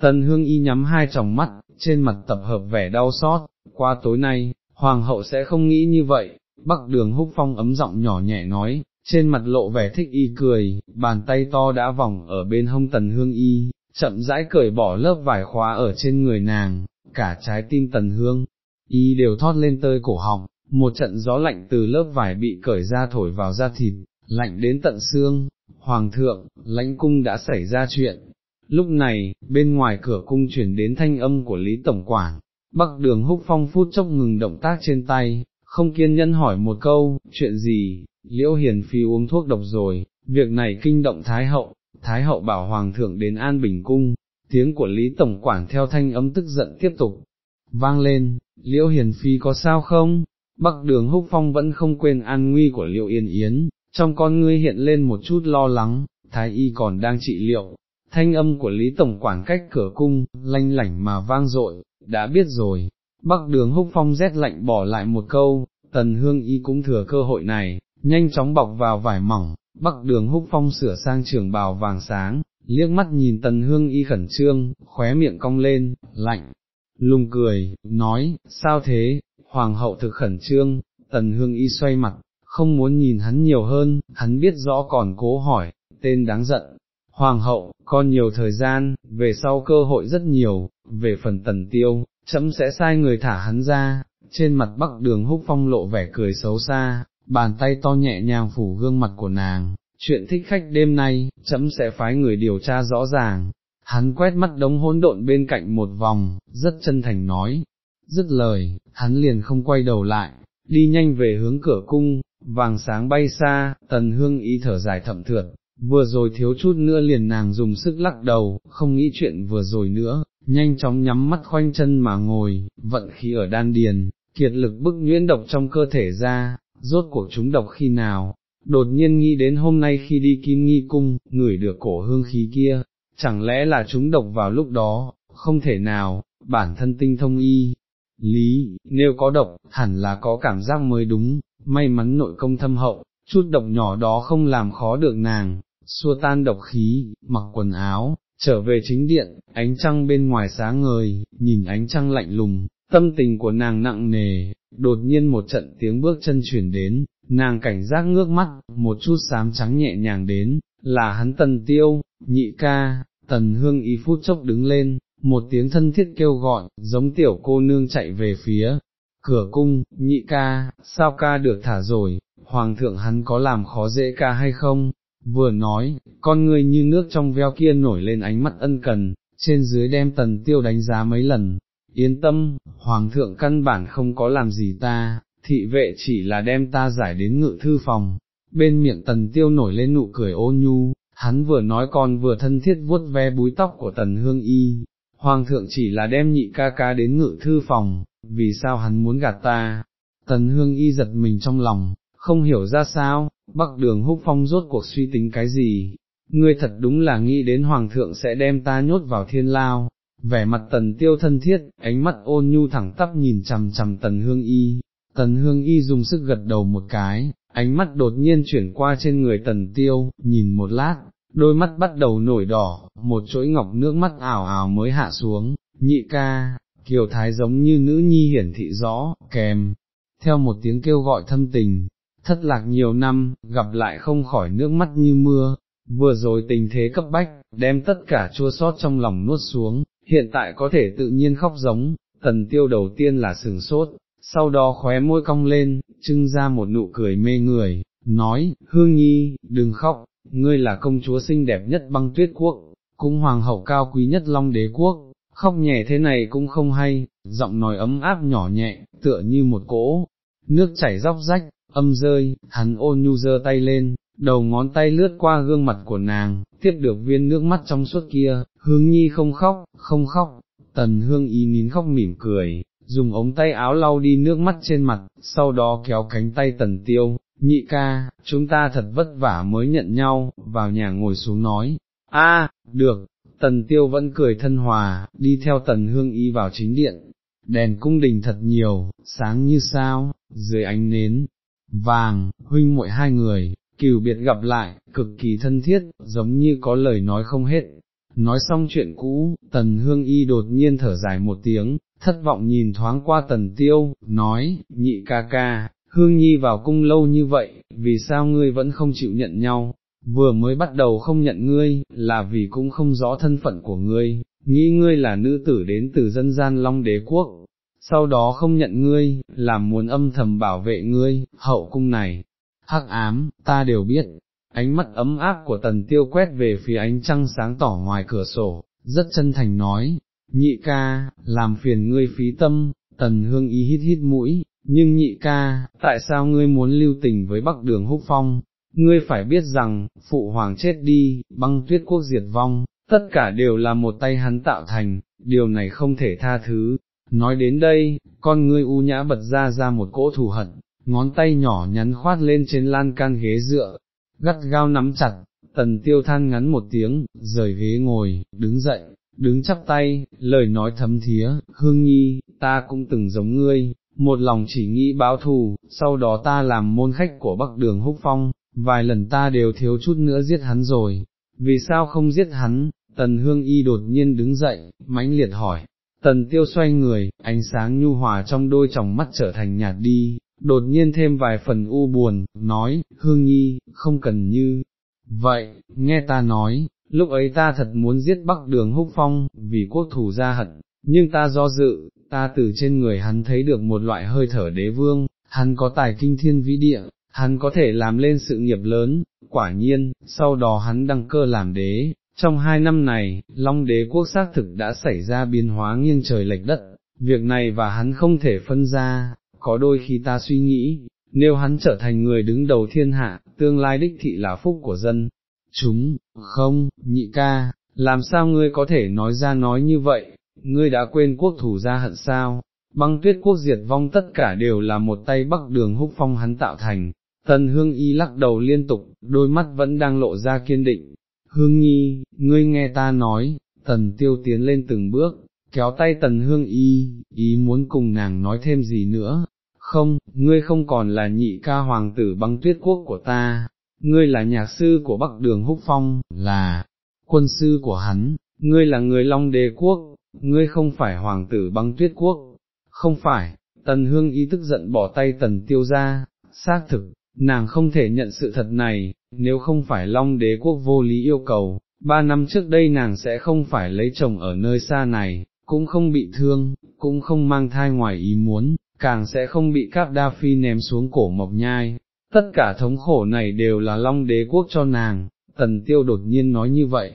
Tần hương y nhắm hai tròng mắt, trên mặt tập hợp vẻ đau xót, qua tối nay, hoàng hậu sẽ không nghĩ như vậy, bắc đường húc phong ấm giọng nhỏ nhẹ nói, trên mặt lộ vẻ thích y cười, bàn tay to đã vòng ở bên hông tần hương y, chậm rãi cởi bỏ lớp vải khóa ở trên người nàng, cả trái tim tần hương, y đều thoát lên tơi cổ họng, một trận gió lạnh từ lớp vải bị cởi ra thổi vào da thịt, lạnh đến tận xương, hoàng thượng, lãnh cung đã xảy ra chuyện. Lúc này, bên ngoài cửa cung chuyển đến thanh âm của Lý Tổng Quản, bắc đường húc phong phút chốc ngừng động tác trên tay, không kiên nhẫn hỏi một câu, chuyện gì, liễu hiền phi uống thuốc độc rồi, việc này kinh động Thái Hậu, Thái Hậu bảo Hoàng thượng đến An Bình Cung, tiếng của Lý Tổng Quản theo thanh âm tức giận tiếp tục, vang lên, liễu hiền phi có sao không, Bắc đường húc phong vẫn không quên an nguy của liệu yên yến, trong con ngươi hiện lên một chút lo lắng, thái y còn đang trị liệu, thanh âm của Lý Tổng quản cách cửa cung, lanh lảnh mà vang dội, đã biết rồi, Bắc đường húc phong rét lạnh bỏ lại một câu, tần hương y cũng thừa cơ hội này, nhanh chóng bọc vào vải mỏng, Bắc đường húc phong sửa sang trường bào vàng sáng, liếc mắt nhìn tần hương y khẩn trương, khóe miệng cong lên, lạnh, lùng cười, nói, sao thế, hoàng hậu thực khẩn trương, tần hương y xoay mặt, không muốn nhìn hắn nhiều hơn, hắn biết rõ còn cố hỏi, tên đáng giận, hoàng hậu, còn nhiều thời gian, về sau cơ hội rất nhiều, về phần tần tiêu, chấm sẽ sai người thả hắn ra, trên mặt bắc đường húc phong lộ vẻ cười xấu xa, bàn tay to nhẹ nhàng phủ gương mặt của nàng, chuyện thích khách đêm nay, chấm sẽ phái người điều tra rõ ràng. Hắn quét mắt đống hỗn độn bên cạnh một vòng, rất chân thành nói, dứt lời, hắn liền không quay đầu lại, đi nhanh về hướng cửa cung, vàng sáng bay xa, tần hương ý thở dài thậm thượt, vừa rồi thiếu chút nữa liền nàng dùng sức lắc đầu, không nghĩ chuyện vừa rồi nữa, nhanh chóng nhắm mắt khoanh chân mà ngồi, vận khí ở đan điền, kiệt lực bức nhuyễn độc trong cơ thể ra, rốt cuộc chúng độc khi nào, đột nhiên nghĩ đến hôm nay khi đi kim nghi cung, ngửi được cổ hương khí kia, chẳng lẽ là chúng độc vào lúc đó, không thể nào, bản thân tinh thông y. Lý, nếu có độc, hẳn là có cảm giác mới đúng, may mắn nội công thâm hậu, chút độc nhỏ đó không làm khó được nàng, xua tan độc khí, mặc quần áo, trở về chính điện, ánh trăng bên ngoài sáng ngời, nhìn ánh trăng lạnh lùng, tâm tình của nàng nặng nề, đột nhiên một trận tiếng bước chân chuyển đến, nàng cảnh giác ngước mắt, một chút sám trắng nhẹ nhàng đến, là hắn tần tiêu, nhị ca, tần hương ý phút chốc đứng lên, một tiếng thân thiết kêu gọi, giống tiểu cô nương chạy về phía, cửa cung, nhị ca, sao ca được thả rồi, hoàng thượng hắn có làm khó dễ ca hay không, vừa nói, con người như nước trong veo kia nổi lên ánh mắt ân cần, trên dưới đem tần tiêu đánh giá mấy lần, yên tâm, hoàng thượng căn bản không có làm gì ta, thị vệ chỉ là đem ta giải đến ngự thư phòng, bên miệng tần tiêu nổi lên nụ cười ô nhu, hắn vừa nói còn vừa thân thiết vuốt ve búi tóc của tần hương y, hoàng thượng chỉ là đem nhị ca ca đến ngự thư phòng, vì sao hắn muốn gạt ta, tần hương y giật mình trong lòng, không hiểu ra sao, bắc đường húc phong rốt cuộc suy tính cái gì, ngươi thật đúng là nghĩ đến hoàng thượng sẽ đem ta nhốt vào thiên lao, vẻ mặt tần tiêu thân thiết, ánh mắt ôn nhu thẳng tắp nhìn chằm chằm tần hương y, tần hương y dùng sức gật đầu một cái, ánh mắt đột nhiên chuyển qua trên người tần tiêu, nhìn một lát, đôi mắt bắt đầu nổi đỏ, một chuỗi ngọc nước mắt ảo ảo mới hạ xuống, nhị ca, kiều thái giống như nữ nhi hiển thị rõ, kèm, theo một tiếng kêu gọi thâm tình, thất lạc nhiều năm, gặp lại không khỏi nước mắt như mưa, vừa rồi tình thế cấp bách, đem tất cả chua sót trong lòng nuốt xuống, hiện tại có thể tự nhiên khóc giống, tần tiêu đầu tiên là sừng sốt, sau đó khóe môi cong lên, trưng ra một nụ cười mê người, nói, hương nhi, đừng khóc, ngươi là công chúa xinh đẹp nhất băng tuyết quốc, cũng hoàng hậu cao quý nhất long đế quốc, khóc nhẹ thế này cũng không hay, giọng nói ấm áp nhỏ nhẹ, tựa như một cỗ, nước chảy róc rách, âm rơi, hắn ôn nhu giơ tay lên, đầu ngón tay lướt qua gương mặt của nàng, tiếp được viên nước mắt trong suốt kia, Hướng nhi không khóc, không khóc, tần hương ý nín khóc mỉm cười, dùng ống tay áo lau đi nước mắt trên mặt, sau đó kéo cánh tay tần tiêu, nhị ca, chúng ta thật vất vả mới nhận nhau, vào nhà ngồi xuống nói, a, được, tần tiêu vẫn cười thân hòa, đi theo tần hương y vào chính điện, đèn cung đình thật nhiều, sáng như sao, dưới ánh nến, vàng, huynh muội hai người, cừu biệt gặp lại, cực kỳ thân thiết, giống như có lời nói không hết. Nói xong chuyện cũ, tần hương y đột nhiên thở dài một tiếng, thất vọng nhìn thoáng qua tần tiêu, nói, nhị ca ca, hương nhi vào cung lâu như vậy, vì sao ngươi vẫn không chịu nhận nhau, vừa mới bắt đầu không nhận ngươi, là vì cũng không rõ thân phận của ngươi, nghĩ ngươi là nữ tử đến từ dân gian long đế quốc, sau đó không nhận ngươi, làm muốn âm thầm bảo vệ ngươi, hậu cung này, hắc ám, ta đều biết, ánh mắt ấm áp của tần tiêu quét về phía ánh trăng sáng tỏ ngoài cửa sổ, rất chân thành nói, nhị ca, làm phiền ngươi phí tâm, tần hương ý hít hít mũi, nhưng nhị ca, tại sao ngươi muốn lưu tình với bắc đường húc phong, ngươi phải biết rằng, phụ hoàng chết đi, băng tuyết quốc diệt vong, tất cả đều là một tay hắn tạo thành, điều này không thể tha thứ, nói đến đây, con ngươi u nhã bật ra ra một cỗ thù hận, ngón tay nhỏ nhắn khoát lên trên lan can ghế dựa, gắt gao nắm chặt, tần tiêu than ngắn một tiếng, rời ghế ngồi, đứng dậy, đứng chắp tay, lời nói thấm thía, hương nhi, ta cũng từng giống ngươi, một lòng chỉ nghĩ báo thù, sau đó ta làm môn khách của Bắc Đường Húc Phong, vài lần ta đều thiếu chút nữa giết hắn rồi, vì sao không giết hắn, tần hương y đột nhiên đứng dậy, mãnh liệt hỏi, tần tiêu xoay người, ánh sáng nhu hòa trong đôi tròng mắt trở thành nhạt đi, đột nhiên thêm vài phần u buồn, nói, hương nhi, không cần như, vậy, nghe ta nói, lúc ấy ta thật muốn giết bắc đường húc phong, vì quốc thủ gia hận, nhưng ta do dự, ta từ trên người hắn thấy được một loại hơi thở đế vương, hắn có tài kinh thiên vĩ địa, hắn có thể làm lên sự nghiệp lớn, quả nhiên, sau đó hắn đăng cơ làm đế. Trong hai năm này, Long đế quốc xác thực đã xảy ra biến hóa nghiêng trời lệch đất, việc này và hắn không thể phân ra, có đôi khi ta suy nghĩ, nếu hắn trở thành người đứng đầu thiên hạ, tương lai đích thị là phúc của dân, chúng, không, nhị ca, làm sao ngươi có thể nói ra nói như vậy, ngươi đã quên quốc thủ ra hận sao, băng tuyết quốc diệt vong tất cả đều là một tay bắc đường húc phong hắn tạo thành, tần hương y lắc đầu liên tục, đôi mắt vẫn đang lộ ra kiên định, hương nhi, ngươi nghe ta nói, tần tiêu tiến lên từng bước, kéo tay tần hương y, ý muốn cùng nàng nói thêm gì nữa, không, ngươi không còn là nhị ca hoàng tử băng tuyết quốc của ta, ngươi là nhạc sư của Bắc Đường Húc Phong, là quân sư của hắn, ngươi là người Long Đế Quốc, ngươi không phải hoàng tử băng tuyết quốc, không phải, tần hương ý tức giận bỏ tay tần tiêu ra, xác thực, nàng không thể nhận sự thật này, nếu không phải Long Đế Quốc vô lý yêu cầu, ba năm trước đây nàng sẽ không phải lấy chồng ở nơi xa này, cũng không bị thương, cũng không mang thai ngoài ý muốn, càng sẽ không bị các đa phi ném xuống cổ mộc nhai, tất cả thống khổ này đều là long đế quốc cho nàng, tần tiêu đột nhiên nói như vậy,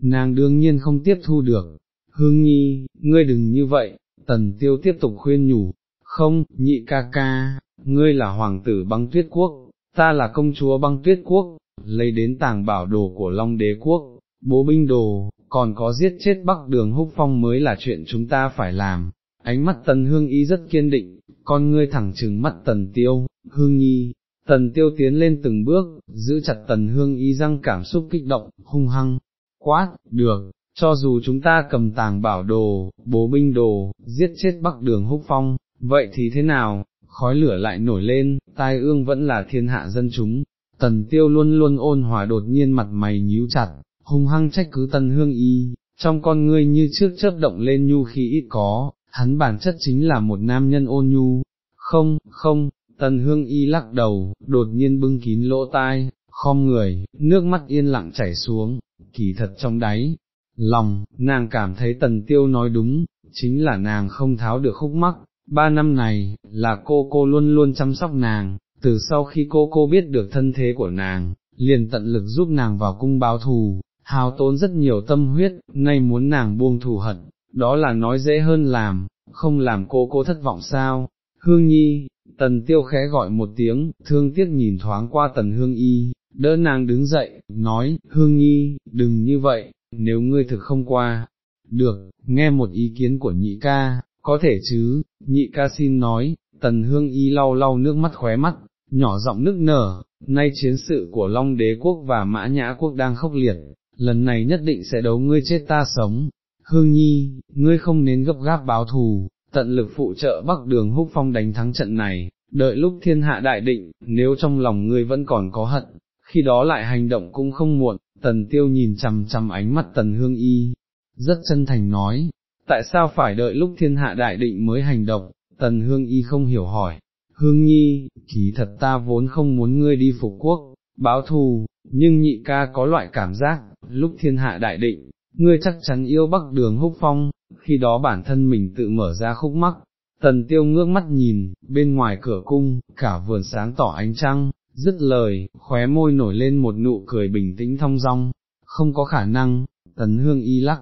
nàng đương nhiên không tiếp thu được, hương nhi, ngươi đừng như vậy, tần tiêu tiếp tục khuyên nhủ, không, nhị ca ca, ngươi là hoàng tử băng tuyết quốc, ta là công chúa băng tuyết quốc, lấy đến tàng bảo đồ của long đế quốc, bố binh đồ, còn có giết chết bắc đường húc phong mới là chuyện chúng ta phải làm. Ánh mắt tần hương y rất kiên định, con ngươi thẳng trừng mắt tần tiêu, hương nhi, Tần tiêu tiến lên từng bước, giữ chặt tần hương y răng cảm xúc kích động, hung hăng, quát, được, cho dù chúng ta cầm tàng bảo đồ, bố binh đồ, giết chết bắc đường húc phong, vậy thì thế nào, khói lửa lại nổi lên, tai ương vẫn là thiên hạ dân chúng, tần tiêu luôn luôn ôn hòa đột nhiên mặt mày nhíu chặt, hung hăng trách cứ tần hương y, trong con ngươi như trước chớp động lên nhu khi ít có, hắn bản chất chính là một nam nhân ôn nhu, không, không, Tần hương y lắc đầu, đột nhiên bưng kín lỗ tai, khom người, nước mắt yên lặng chảy xuống, kỳ thật trong đáy, lòng, nàng cảm thấy tần tiêu nói đúng, chính là nàng không tháo được khúc mắc, ba năm này, là cô cô luôn luôn chăm sóc nàng, từ sau khi cô cô biết được thân thế của nàng, liền tận lực giúp nàng vào cung báo thù, hào tốn rất nhiều tâm huyết, nay muốn nàng buông thù hận, đó là nói dễ hơn làm, không làm cô cô thất vọng sao, hương nhi, Tần tiêu khẽ gọi một tiếng, thương tiếc nhìn thoáng qua tần hương y, đỡ nàng đứng dậy, nói, hương nhi, đừng như vậy, nếu ngươi thực không qua, được, nghe một ý kiến của nhị ca, có thể chứ, nhị ca xin nói, tần hương y lau lau nước mắt khóe mắt, nhỏ giọng nức nở, nay chiến sự của Long đế quốc và Mã Nhã quốc đang khốc liệt, lần này nhất định sẽ đấu ngươi chết ta sống, hương nhi, ngươi không nên gấp gáp báo thù, tận lực phụ trợ bắc đường húc phong đánh thắng trận này, đợi lúc thiên hạ đại định, nếu trong lòng ngươi vẫn còn có hận, khi đó lại hành động cũng không muộn, tần tiêu nhìn chằm chằm ánh mắt tần hương y, rất chân thành nói, tại sao phải đợi lúc thiên hạ đại định mới hành động, tần hương y không hiểu hỏi, hương nhi, kỳ thật ta vốn không muốn ngươi đi phục quốc, báo thù, nhưng nhị ca có loại cảm giác, lúc thiên hạ đại định, ngươi chắc chắn yêu bắc đường húc phong, khi đó bản thân mình tự mở ra khúc mắc. Tần tiêu ngước mắt nhìn, bên ngoài cửa cung, cả vườn sáng tỏ ánh trăng, dứt lời, khóe môi nổi lên một nụ cười bình tĩnh thong dong, không có khả năng, tần hương y lắc,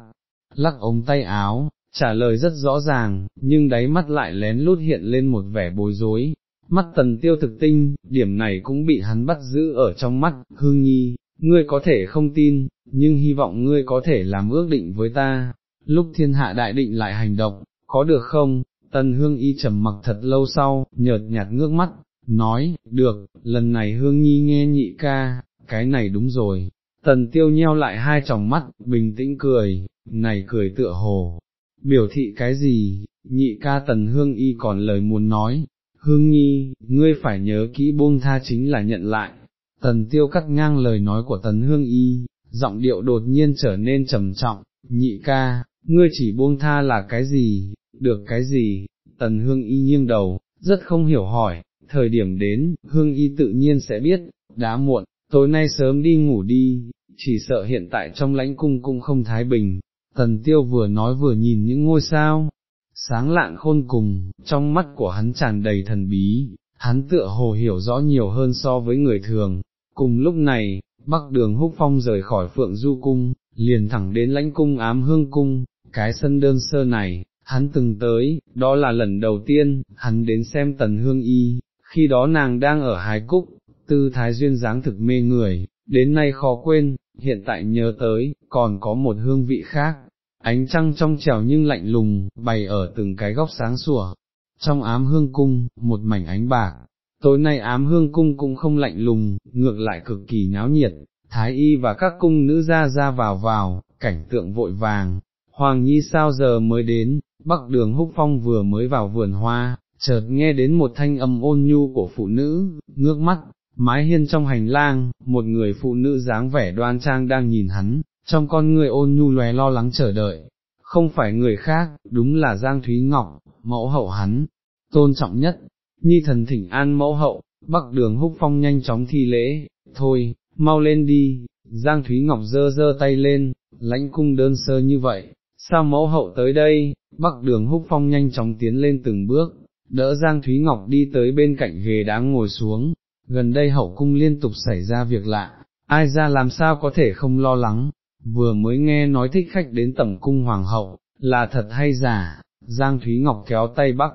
lắc ống tay áo, trả lời rất rõ ràng, nhưng đáy mắt lại lén lút hiện lên một vẻ bối rối. Mắt tần tiêu thực tinh, điểm này cũng bị hắn bắt giữ ở trong mắt, hương nhi, ngươi có thể không tin, nhưng hy vọng ngươi có thể làm ước định với ta, lúc thiên hạ đại định lại hành động, có được không, tần hương y trầm mặc thật lâu sau, nhợt nhạt ngước mắt, nói, được, lần này hương nhi nghe nhị ca, cái này đúng rồi. Tần tiêu nheo lại hai tròng mắt, bình tĩnh cười, này cười tựa hồ, biểu thị cái gì, nhị ca tần hương y còn lời muốn nói, hương nhi, ngươi phải nhớ kỹ buông tha chính là nhận lại, tần tiêu cắt ngang lời nói của tần hương y, giọng điệu đột nhiên trở nên trầm trọng, nhị ca, ngươi chỉ buông tha là cái gì, được cái gì, tần hương y nghiêng đầu, rất không hiểu hỏi, thời điểm đến, hương y tự nhiên sẽ biết, đã muộn, tối nay sớm đi ngủ đi, chỉ sợ hiện tại trong lãnh cung cũng không thái bình, tần tiêu vừa nói vừa nhìn những ngôi sao, sáng lạng khôn cùng, trong mắt của hắn tràn đầy thần bí, hắn tựa hồ hiểu rõ nhiều hơn so với người thường, cùng lúc này, bắc đường húc phong rời khỏi phượng du cung, liền thẳng đến lãnh cung ám hương cung, cái sân đơn sơ này, hắn từng tới, đó là lần đầu tiên, hắn đến xem tần hương y, khi đó nàng đang ở hái cúc, tư thái duyên dáng thực mê người, đến nay khó quên, hiện tại nhớ tới, còn có một hương vị khác, ánh trăng trong trèo nhưng lạnh lùng, bày ở từng cái góc sáng sủa, trong ám hương cung, một mảnh ánh bạc, tối nay ám hương cung cũng không lạnh lùng, ngược lại cực kỳ náo nhiệt, thái y và các cung nữ ra ra vào vào, cảnh tượng vội vàng, Hoàng Nhi sao giờ mới đến, bắc đường húc phong vừa mới vào vườn hoa, chợt nghe đến một thanh âm ôn nhu của phụ nữ, ngước mắt, mái hiên trong hành lang, một người phụ nữ dáng vẻ đoan trang đang nhìn hắn, trong con người ôn nhu lóe lo lắng chờ đợi, không phải người khác, đúng là Giang Thúy Ngọc, mẫu hậu hắn, tôn trọng nhất, nhi thần thỉnh an mẫu hậu, bắc đường húc phong nhanh chóng thi lễ, thôi, mau lên đi, Giang Thúy Ngọc dơ dơ tay lên, lãnh cung đơn sơ như vậy, sao mẫu hậu tới đây, bắc đường húc phong nhanh chóng tiến lên từng bước, đỡ Giang Thúy Ngọc đi tới bên cạnh ghế đá ngồi xuống, gần đây hậu cung liên tục xảy ra việc lạ, ai ra làm sao có thể không lo lắng, vừa mới nghe nói thích khách đến tẩm cung hoàng hậu, là thật hay giả, Giang Thúy Ngọc kéo tay bắc,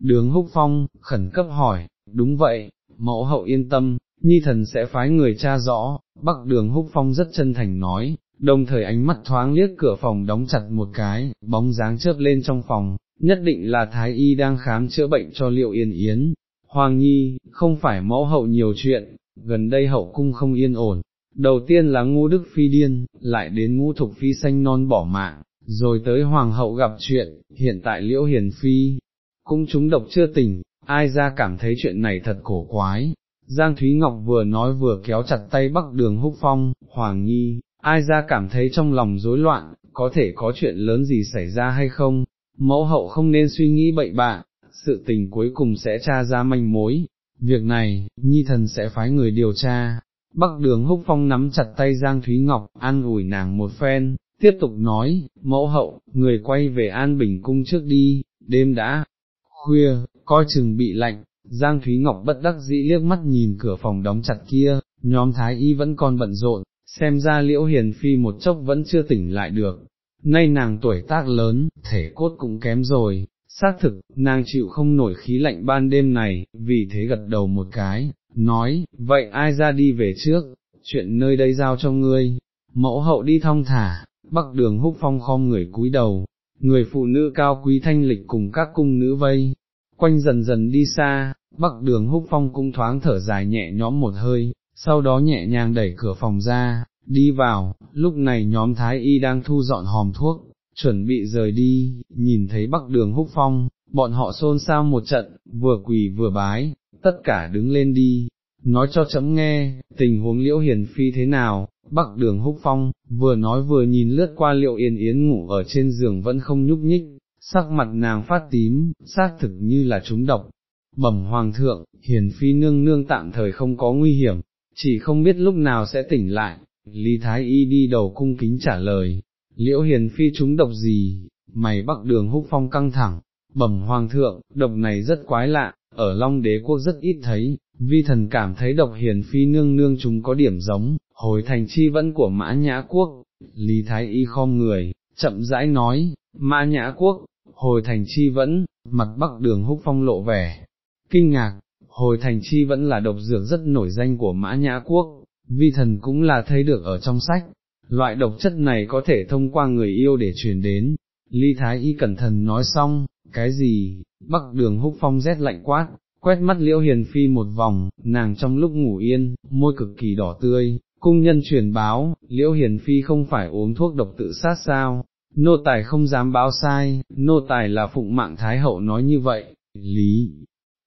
đường húc phong, khẩn cấp hỏi, đúng vậy, mẫu hậu yên tâm, nhi thần sẽ phái người tra rõ, bắc đường húc phong rất chân thành nói, đồng thời ánh mắt thoáng liếc cửa phòng đóng chặt một cái, bóng dáng chớp lên trong phòng, nhất định là Thái Y đang khám chữa bệnh cho liệu yên yến. Hoàng Nhi, không phải mẫu hậu nhiều chuyện, gần đây hậu cung không yên ổn, đầu tiên là ngu đức phi điên, lại đến ngu thục phi xanh non bỏ mạng, rồi tới hoàng hậu gặp chuyện, hiện tại liễu hiền phi, cũng chúng độc chưa tỉnh, ai ra cảm thấy chuyện này thật cổ quái. Giang Thúy Ngọc vừa nói vừa kéo chặt tay bắc đường húc phong, Hoàng Nhi, ai ra cảm thấy trong lòng rối loạn, có thể có chuyện lớn gì xảy ra hay không, mẫu hậu không nên suy nghĩ bậy bạ, sự tình cuối cùng sẽ tra ra manh mối, việc này, nhi thần sẽ phái người điều tra. Bắc đường húc phong nắm chặt tay Giang Thúy Ngọc, an ủi nàng một phen, tiếp tục nói, mẫu hậu, người quay về An Bình Cung trước đi, đêm đã, khuya, coi chừng bị lạnh, Giang Thúy Ngọc bất đắc dĩ liếc mắt nhìn cửa phòng đóng chặt kia, nhóm Thái Y vẫn còn bận rộn, xem ra liễu hiền phi một chốc vẫn chưa tỉnh lại được, nay nàng tuổi tác lớn, thể cốt cũng kém rồi, xác thực, nàng chịu không nổi khí lạnh ban đêm này, vì thế gật đầu một cái, nói, vậy ai ra đi về trước, chuyện nơi đây giao cho ngươi, mẫu hậu đi thong thả, bắc đường húc phong khom người cúi đầu, người phụ nữ cao quý thanh lịch cùng các cung nữ vây, quanh dần dần đi xa, bắc đường húc phong cũng thoáng thở dài nhẹ nhõm một hơi, sau đó nhẹ nhàng đẩy cửa phòng ra, đi vào, lúc này nhóm thái y đang thu dọn hòm thuốc, chuẩn bị rời đi, nhìn thấy bắc đường húc phong, bọn họ xôn xao một trận, vừa quỳ vừa bái, tất cả đứng lên đi, nói cho chấm nghe, tình huống liễu hiền phi thế nào, bắc đường húc phong, vừa nói vừa nhìn lướt qua liệu yên yến ngủ ở trên giường vẫn không nhúc nhích, sắc mặt nàng phát tím, xác thực như là trúng độc. Bẩm hoàng thượng, hiền phi nương nương tạm thời không có nguy hiểm, chỉ không biết lúc nào sẽ tỉnh lại, Lý Thái Y đi đầu cung kính trả lời, liễu hiền phi chúng độc gì, mày bắc đường húc phong căng thẳng, bẩm hoàng thượng, độc này rất quái lạ, ở Long đế quốc rất ít thấy, vi thần cảm thấy độc hiền phi nương nương chúng có điểm giống, hồi thành chi vẫn của mã nhã quốc, Lý Thái Y khom người, chậm rãi nói, mã nhã quốc, hồi thành chi vẫn, mặt bắc đường húc phong lộ vẻ, kinh ngạc, hồi thành chi vẫn là độc dược rất nổi danh của mã nhã quốc, vi thần cũng là thấy được ở trong sách, loại độc chất này có thể thông qua người yêu để truyền đến, ly thái y cẩn thận nói xong, cái gì, bắc đường húc phong rét lạnh quát, quét mắt liễu hiền phi một vòng, nàng trong lúc ngủ yên, môi cực kỳ đỏ tươi, cung nhân truyền báo, liễu hiền phi không phải uống thuốc độc tự sát sao, nô tài không dám báo sai, nô tài là phụng mạng thái hậu nói như vậy, lý.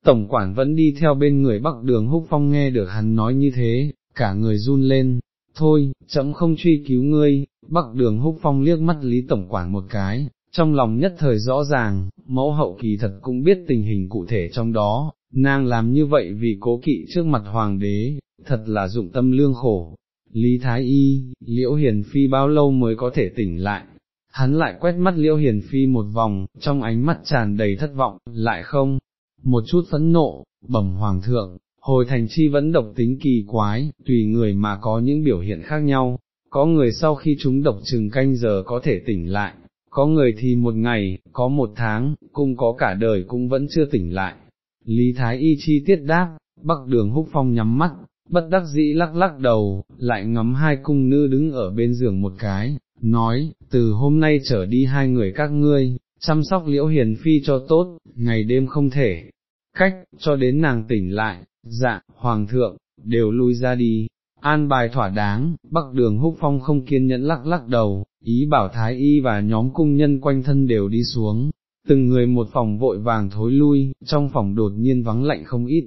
Tổng quản vẫn đi theo bên người bắc đường húc phong nghe được hắn nói như thế, cả người run lên, thôi, chậm không truy cứu ngươi, bắc đường húc phong liếc mắt lý tổng quản một cái, trong lòng nhất thời rõ ràng, mẫu hậu kỳ thật cũng biết tình hình cụ thể trong đó, nàng làm như vậy vì cố kỵ trước mặt hoàng đế, thật là dụng tâm lương khổ. Lý Thái Y, Liễu Hiền Phi bao lâu mới có thể tỉnh lại, hắn lại quét mắt Liễu Hiền Phi một vòng, trong ánh mắt tràn đầy thất vọng, lại không, một chút phẫn nộ, bẩm hoàng thượng, hồi thành chi vẫn độc tính kỳ quái, tùy người mà có những biểu hiện khác nhau, có người sau khi chúng độc chừng canh giờ có thể tỉnh lại, có người thì một ngày, có một tháng, cũng có cả đời cũng vẫn chưa tỉnh lại. Lý Thái Y chi tiết đáp, bắc đường húc phong nhắm mắt, bất đắc dĩ lắc lắc đầu, lại ngắm hai cung nữ đứng ở bên giường một cái, nói, từ hôm nay trở đi hai người các ngươi, chăm sóc liễu hiền phi cho tốt, ngày đêm không thể, cách, cho đến nàng tỉnh lại, dạ, hoàng thượng, đều lui ra đi, an bài thỏa đáng, bắc đường húc phong không kiên nhẫn lắc lắc đầu, ý bảo thái y và nhóm cung nhân quanh thân đều đi xuống, từng người một phòng vội vàng thối lui, trong phòng đột nhiên vắng lạnh không ít.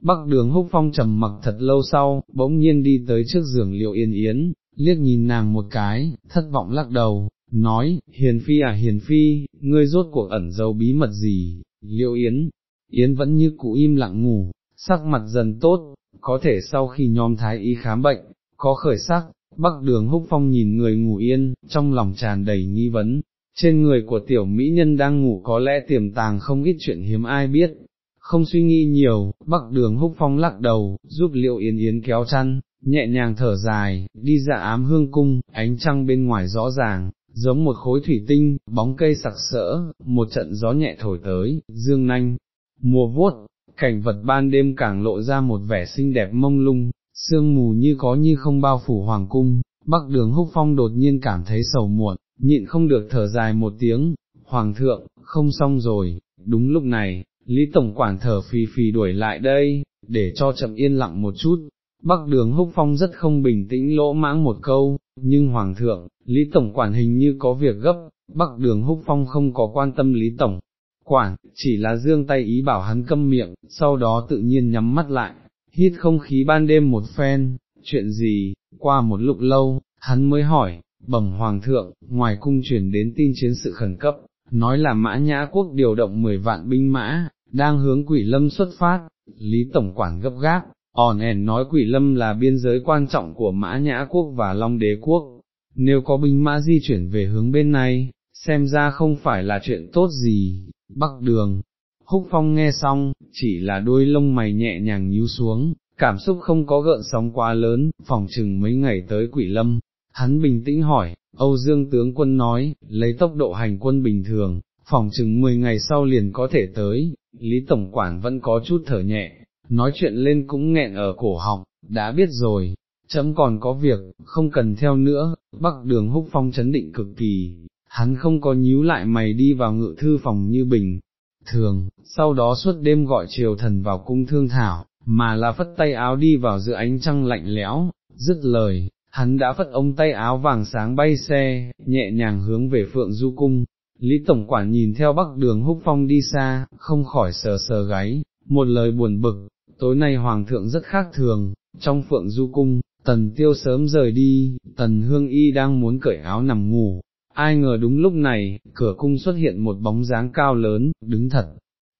Bắc đường húc phong trầm mặc thật lâu sau, bỗng nhiên đi tới trước giường liệu yên yến, liếc nhìn nàng một cái, thất vọng lắc đầu, nói, hiền phi à hiền phi, ngươi rốt cuộc ẩn giấu bí mật gì, liệu yến, yến vẫn như cũ im lặng ngủ, sắc mặt dần tốt, có thể sau khi nhóm thái y khám bệnh, có khởi sắc, bắc đường húc phong nhìn người ngủ yên, trong lòng tràn đầy nghi vấn, trên người của tiểu mỹ nhân đang ngủ có lẽ tiềm tàng không ít chuyện hiếm ai biết, không suy nghĩ nhiều, bắc đường húc phong lắc đầu, giúp liệu yến yến kéo chăn, nhẹ nhàng thở dài, đi ra ám hương cung, ánh trăng bên ngoài rõ ràng, giống một khối thủy tinh, bóng cây sặc sỡ, một trận gió nhẹ thổi tới, dương nanh, mùa vuốt, cảnh vật ban đêm càng lộ ra một vẻ xinh đẹp mông lung, sương mù như có như không bao phủ hoàng cung, bắc đường húc phong đột nhiên cảm thấy sầu muộn, nhịn không được thở dài một tiếng, hoàng thượng, không xong rồi, đúng lúc này, Lý Tổng Quản thở phì phì đuổi lại đây, để cho chậm yên lặng một chút, Bắc đường húc phong rất không bình tĩnh lỗ mãng một câu, nhưng Hoàng thượng, Lý Tổng Quản hình như có việc gấp, Bắc đường húc phong không có quan tâm Lý Tổng Quản, chỉ là dương tay ý bảo hắn câm miệng, sau đó tự nhiên nhắm mắt lại, hít không khí ban đêm một phen, chuyện gì, qua một lúc lâu, hắn mới hỏi, bẩm Hoàng thượng, ngoài cung truyền đến tin chiến sự khẩn cấp, nói là mã nhã quốc điều động 10 vạn binh mã, đang hướng quỷ lâm xuất phát, Lý Tổng Quản gấp gáp, òn ẻn nói quỷ lâm là biên giới quan trọng của mã nhã quốc và long đế quốc, nếu có binh mã di chuyển về hướng bên này, xem ra không phải là chuyện tốt gì, bắc đường. Húc Phong nghe xong, chỉ là đôi lông mày nhẹ nhàng nhíu xuống, cảm xúc không có gợn sóng quá lớn, phòng chừng mấy ngày tới quỷ lâm. Hắn bình tĩnh hỏi, Âu Dương tướng quân nói, lấy tốc độ hành quân bình thường, phòng chừng 10 ngày sau liền có thể tới, Lý Tổng Quản vẫn có chút thở nhẹ, nói chuyện lên cũng nghẹn ở cổ họng, đã biết rồi, chấm còn có việc, không cần theo nữa, bắc đường húc phong chấn định cực kỳ, hắn không có nhíu lại mày đi vào ngự thư phòng như bình, thường, sau đó suốt đêm gọi triều thần vào cung thương thảo, mà là phất tay áo đi vào giữa ánh trăng lạnh lẽo, dứt lời, hắn đã phất ông tay áo vàng sáng bay xe, nhẹ nhàng hướng về phượng du cung. Lý Tổng Quản nhìn theo bắc đường húc phong đi xa, không khỏi sờ sờ gáy, một lời buồn bực, tối nay Hoàng thượng rất khác thường, trong phượng du cung, tần tiêu sớm rời đi, tần hương y đang muốn cởi áo nằm ngủ, ai ngờ đúng lúc này, cửa cung xuất hiện một bóng dáng cao lớn, đứng thật.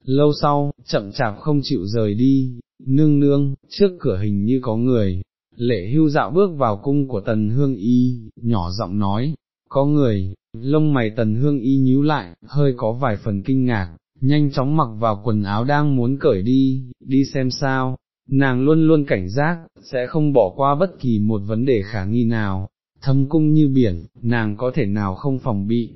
Lâu sau, chậm chạp không chịu rời đi, nương nương, trước cửa hình như có người, lệ hưu dạo bước vào cung của tần hương y, nhỏ giọng nói, có người, lông mày tần hương y nhíu lại, hơi có vài phần kinh ngạc, nhanh chóng mặc vào quần áo đang muốn cởi đi, đi xem sao, nàng luôn luôn cảnh giác, sẽ không bỏ qua bất kỳ một vấn đề khả nghi nào, thâm cung như biển, nàng có thể nào không phòng bị.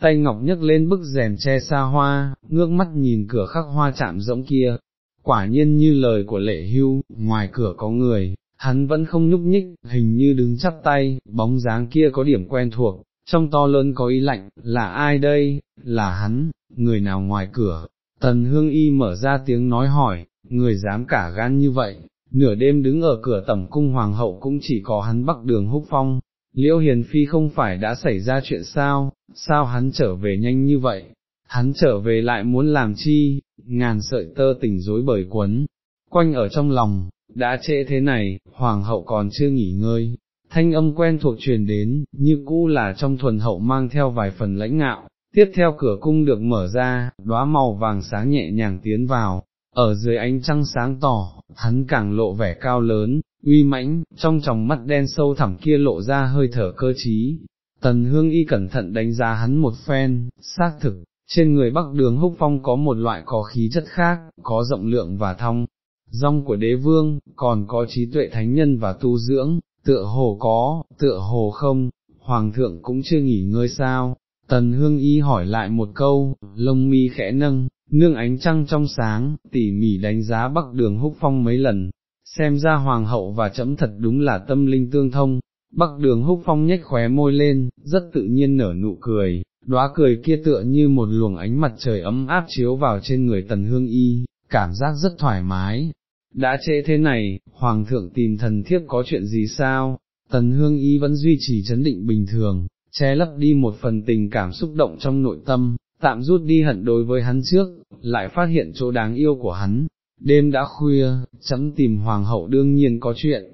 Tay ngọc nhấc lên bức rèm che xa hoa, ngước mắt nhìn cửa khắc hoa chạm rỗng kia, quả nhiên như lời của lệ hưu, ngoài cửa có người, hắn vẫn không nhúc nhích, hình như đứng chắp tay, bóng dáng kia có điểm quen thuộc, trong to lớn có ý lạnh, là ai đây, là hắn, người nào ngoài cửa, tần hương y mở ra tiếng nói hỏi, người dám cả gan như vậy, nửa đêm đứng ở cửa tẩm cung hoàng hậu cũng chỉ có hắn bắc đường húc phong, liễu hiền phi không phải đã xảy ra chuyện sao, sao hắn trở về nhanh như vậy, hắn trở về lại muốn làm chi, ngàn sợi tơ tình rối bởi quấn, quanh ở trong lòng, đã trễ thế này, hoàng hậu còn chưa nghỉ ngơi, thanh âm quen thuộc truyền đến, như cũ là trong thuần hậu mang theo vài phần lãnh ngạo, tiếp theo cửa cung được mở ra, đóa màu vàng sáng nhẹ nhàng tiến vào, ở dưới ánh trăng sáng tỏ, hắn càng lộ vẻ cao lớn, uy mãnh, trong tròng mắt đen sâu thẳm kia lộ ra hơi thở cơ trí. Tần hương y cẩn thận đánh giá hắn một phen, xác thực, trên người bắc đường húc phong có một loại có khí chất khác, có rộng lượng và thong, rong của đế vương, còn có trí tuệ thánh nhân và tu dưỡng, tựa hồ có, tựa hồ không, hoàng thượng cũng chưa nghỉ ngơi sao, tần hương y hỏi lại một câu, lông mi khẽ nâng, nương ánh trăng trong sáng, tỉ mỉ đánh giá bắc đường húc phong mấy lần, xem ra hoàng hậu và chấm thật đúng là tâm linh tương thông, bắc đường húc phong nhếch khóe môi lên, rất tự nhiên nở nụ cười, đóa cười kia tựa như một luồng ánh mặt trời ấm áp chiếu vào trên người tần hương y, cảm giác rất thoải mái. Đã trễ thế này, Hoàng thượng tìm thần thiếp có chuyện gì sao? Tần hương y vẫn duy trì chấn định bình thường, che lấp đi một phần tình cảm xúc động trong nội tâm, tạm rút đi hận đối với hắn trước, lại phát hiện chỗ đáng yêu của hắn. Đêm đã khuya, chấm tìm hoàng hậu đương nhiên có chuyện.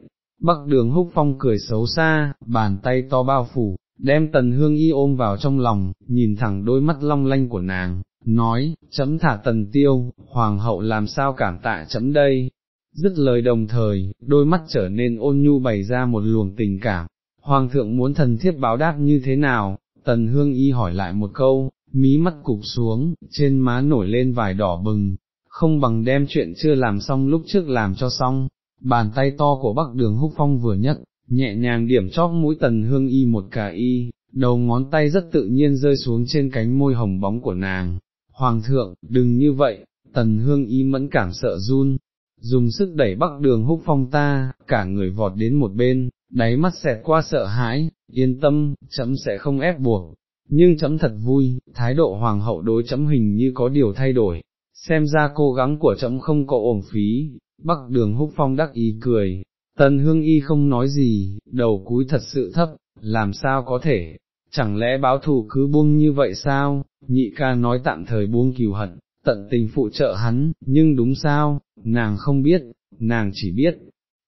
Bắc đường húc phong cười xấu xa, bàn tay to bao phủ, đem tần hương y ôm vào trong lòng, nhìn thẳng đôi mắt long lanh của nàng, nói, chấm thả tần tiêu, hoàng hậu làm sao cảm tạ chấm đây. Dứt lời đồng thời, đôi mắt trở nên ôn nhu bày ra một luồng tình cảm, hoàng thượng muốn thần thiếp báo đáp như thế nào, tần hương y hỏi lại một câu, mí mắt cụp xuống, trên má nổi lên vài đỏ bừng, không bằng đem chuyện chưa làm xong lúc trước làm cho xong, bàn tay to của bắc đường húc phong vừa nhất, nhẹ nhàng điểm chóp mũi tần hương y một cả y, đầu ngón tay rất tự nhiên rơi xuống trên cánh môi hồng bóng của nàng. Hoàng thượng, đừng như vậy, tần hương y mẫn cảm sợ run, dùng sức đẩy bắc đường húc phong ta, cả người vọt đến một bên, đáy mắt xẹt qua sợ hãi, yên tâm, chấm sẽ không ép buộc, nhưng chấm thật vui, thái độ hoàng hậu đối chấm hình như có điều thay đổi, xem ra cố gắng của chấm không có ổn phí, bắc đường húc phong đắc ý cười, tần hương y không nói gì, đầu cúi thật sự thấp, làm sao có thể, chẳng lẽ báo thù cứ buông như vậy sao, nhị ca nói tạm thời buông kiều hận, tận tình phụ trợ hắn, nhưng đúng sao, nàng không biết, nàng chỉ biết,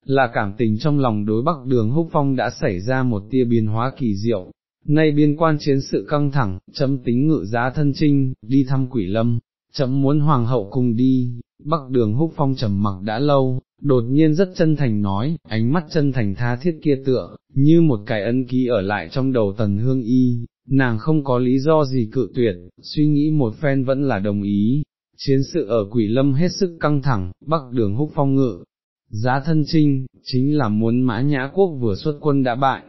là cảm tình trong lòng đối bắc đường húc phong đã xảy ra một tia biến hóa kỳ diệu. Nay biên quan chiến sự căng thẳng, chấm tính ngự giá thân trinh, đi thăm quỷ lâm, chấm muốn hoàng hậu cùng đi, bắc đường húc phong trầm mặc đã lâu, đột nhiên rất chân thành nói, ánh mắt chân thành tha thiết kia tựa, như một cái ân ký ở lại trong đầu tần hương y, nàng không có lý do gì cự tuyệt, suy nghĩ một phen vẫn là đồng ý. Chiến sự ở quỷ lâm hết sức căng thẳng, bắc đường húc phong ngự, giá thân trinh, chính là muốn mã nhã quốc vừa xuất quân đã bại,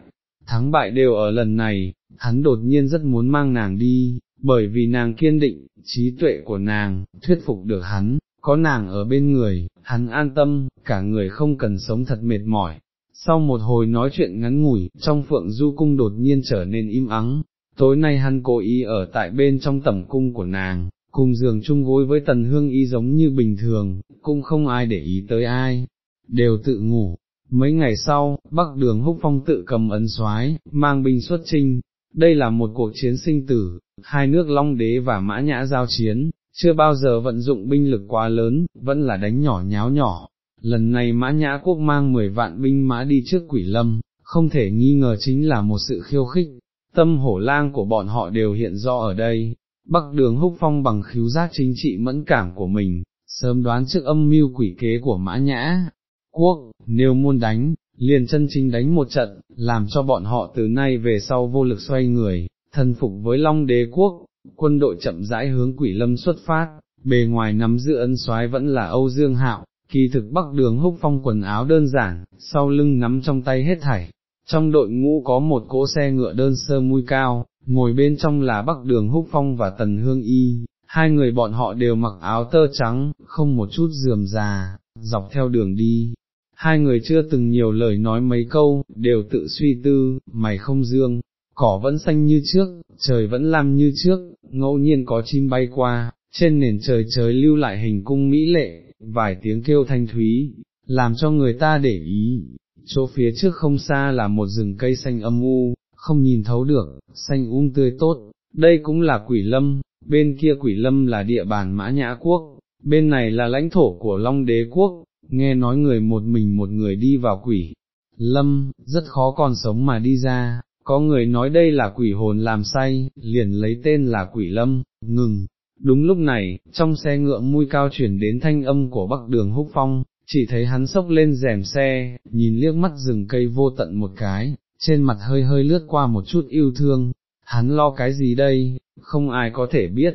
thắng bại đều ở lần này, hắn đột nhiên rất muốn mang nàng đi, bởi vì nàng kiên định, trí tuệ của nàng, thuyết phục được hắn, có nàng ở bên người, hắn an tâm, cả người không cần sống thật mệt mỏi. Sau một hồi nói chuyện ngắn ngủi, trong phượng du cung đột nhiên trở nên im ắng, tối nay hắn cố ý ở tại bên trong tẩm cung của nàng, cùng giường chung gối với tần hương y giống như bình thường, cũng không ai để ý tới ai, đều tự ngủ. Mấy ngày sau, Bắc Đường Húc Phong tự cầm ấn soái, mang binh xuất trinh, đây là một cuộc chiến sinh tử, hai nước Long Đế và Mã Nhã giao chiến, chưa bao giờ vận dụng binh lực quá lớn, vẫn là đánh nhỏ nháo nhỏ. Lần này Mã Nhã Quốc mang 10 vạn binh mã đi trước quỷ lâm, không thể nghi ngờ chính là một sự khiêu khích, tâm hổ lang của bọn họ đều hiện rõ ở đây. Bắc đường húc phong bằng khiếu giác chính trị mẫn cảm của mình, sớm đoán trước âm mưu quỷ kế của mã nhã, quốc, nếu muốn đánh, liền chân chính đánh một trận, làm cho bọn họ từ nay về sau vô lực xoay người, thần phục với Long đế quốc, quân đội chậm rãi hướng quỷ lâm xuất phát, bề ngoài nắm giữ ân soái vẫn là Âu Dương Hạo, kỳ thực bắc đường húc phong quần áo đơn giản, sau lưng nắm trong tay hết thảy. Trong đội ngũ có một cỗ xe ngựa đơn sơ mui cao, ngồi bên trong là bắc đường húc phong và tần hương y, hai người bọn họ đều mặc áo tơ trắng, không một chút dườm già, dọc theo đường đi, hai người chưa từng nhiều lời nói mấy câu, đều tự suy tư, mày không dương, cỏ vẫn xanh như trước, trời vẫn lam như trước, ngẫu nhiên có chim bay qua, trên nền trời trời lưu lại hình cung mỹ lệ, vài tiếng kêu thanh thúy, làm cho người ta để ý, chỗ phía trước không xa là một rừng cây xanh âm u, không nhìn thấu được, xanh um tươi tốt, đây cũng là quỷ lâm, bên kia quỷ lâm là địa bàn mã nhã quốc, bên này là lãnh thổ của Long đế quốc, nghe nói người một mình một người đi vào quỷ. Lâm, rất khó còn sống mà đi ra, có người nói đây là quỷ hồn làm say, liền lấy tên là quỷ lâm, ngừng. Đúng lúc này, trong xe ngựa mui cao chuyển đến thanh âm của bắc đường húc phong, chỉ thấy hắn sốc lên rèm xe, nhìn liếc mắt rừng cây vô tận một cái, trên mặt hơi hơi lướt qua một chút yêu thương, hắn lo cái gì đây, không ai có thể biết,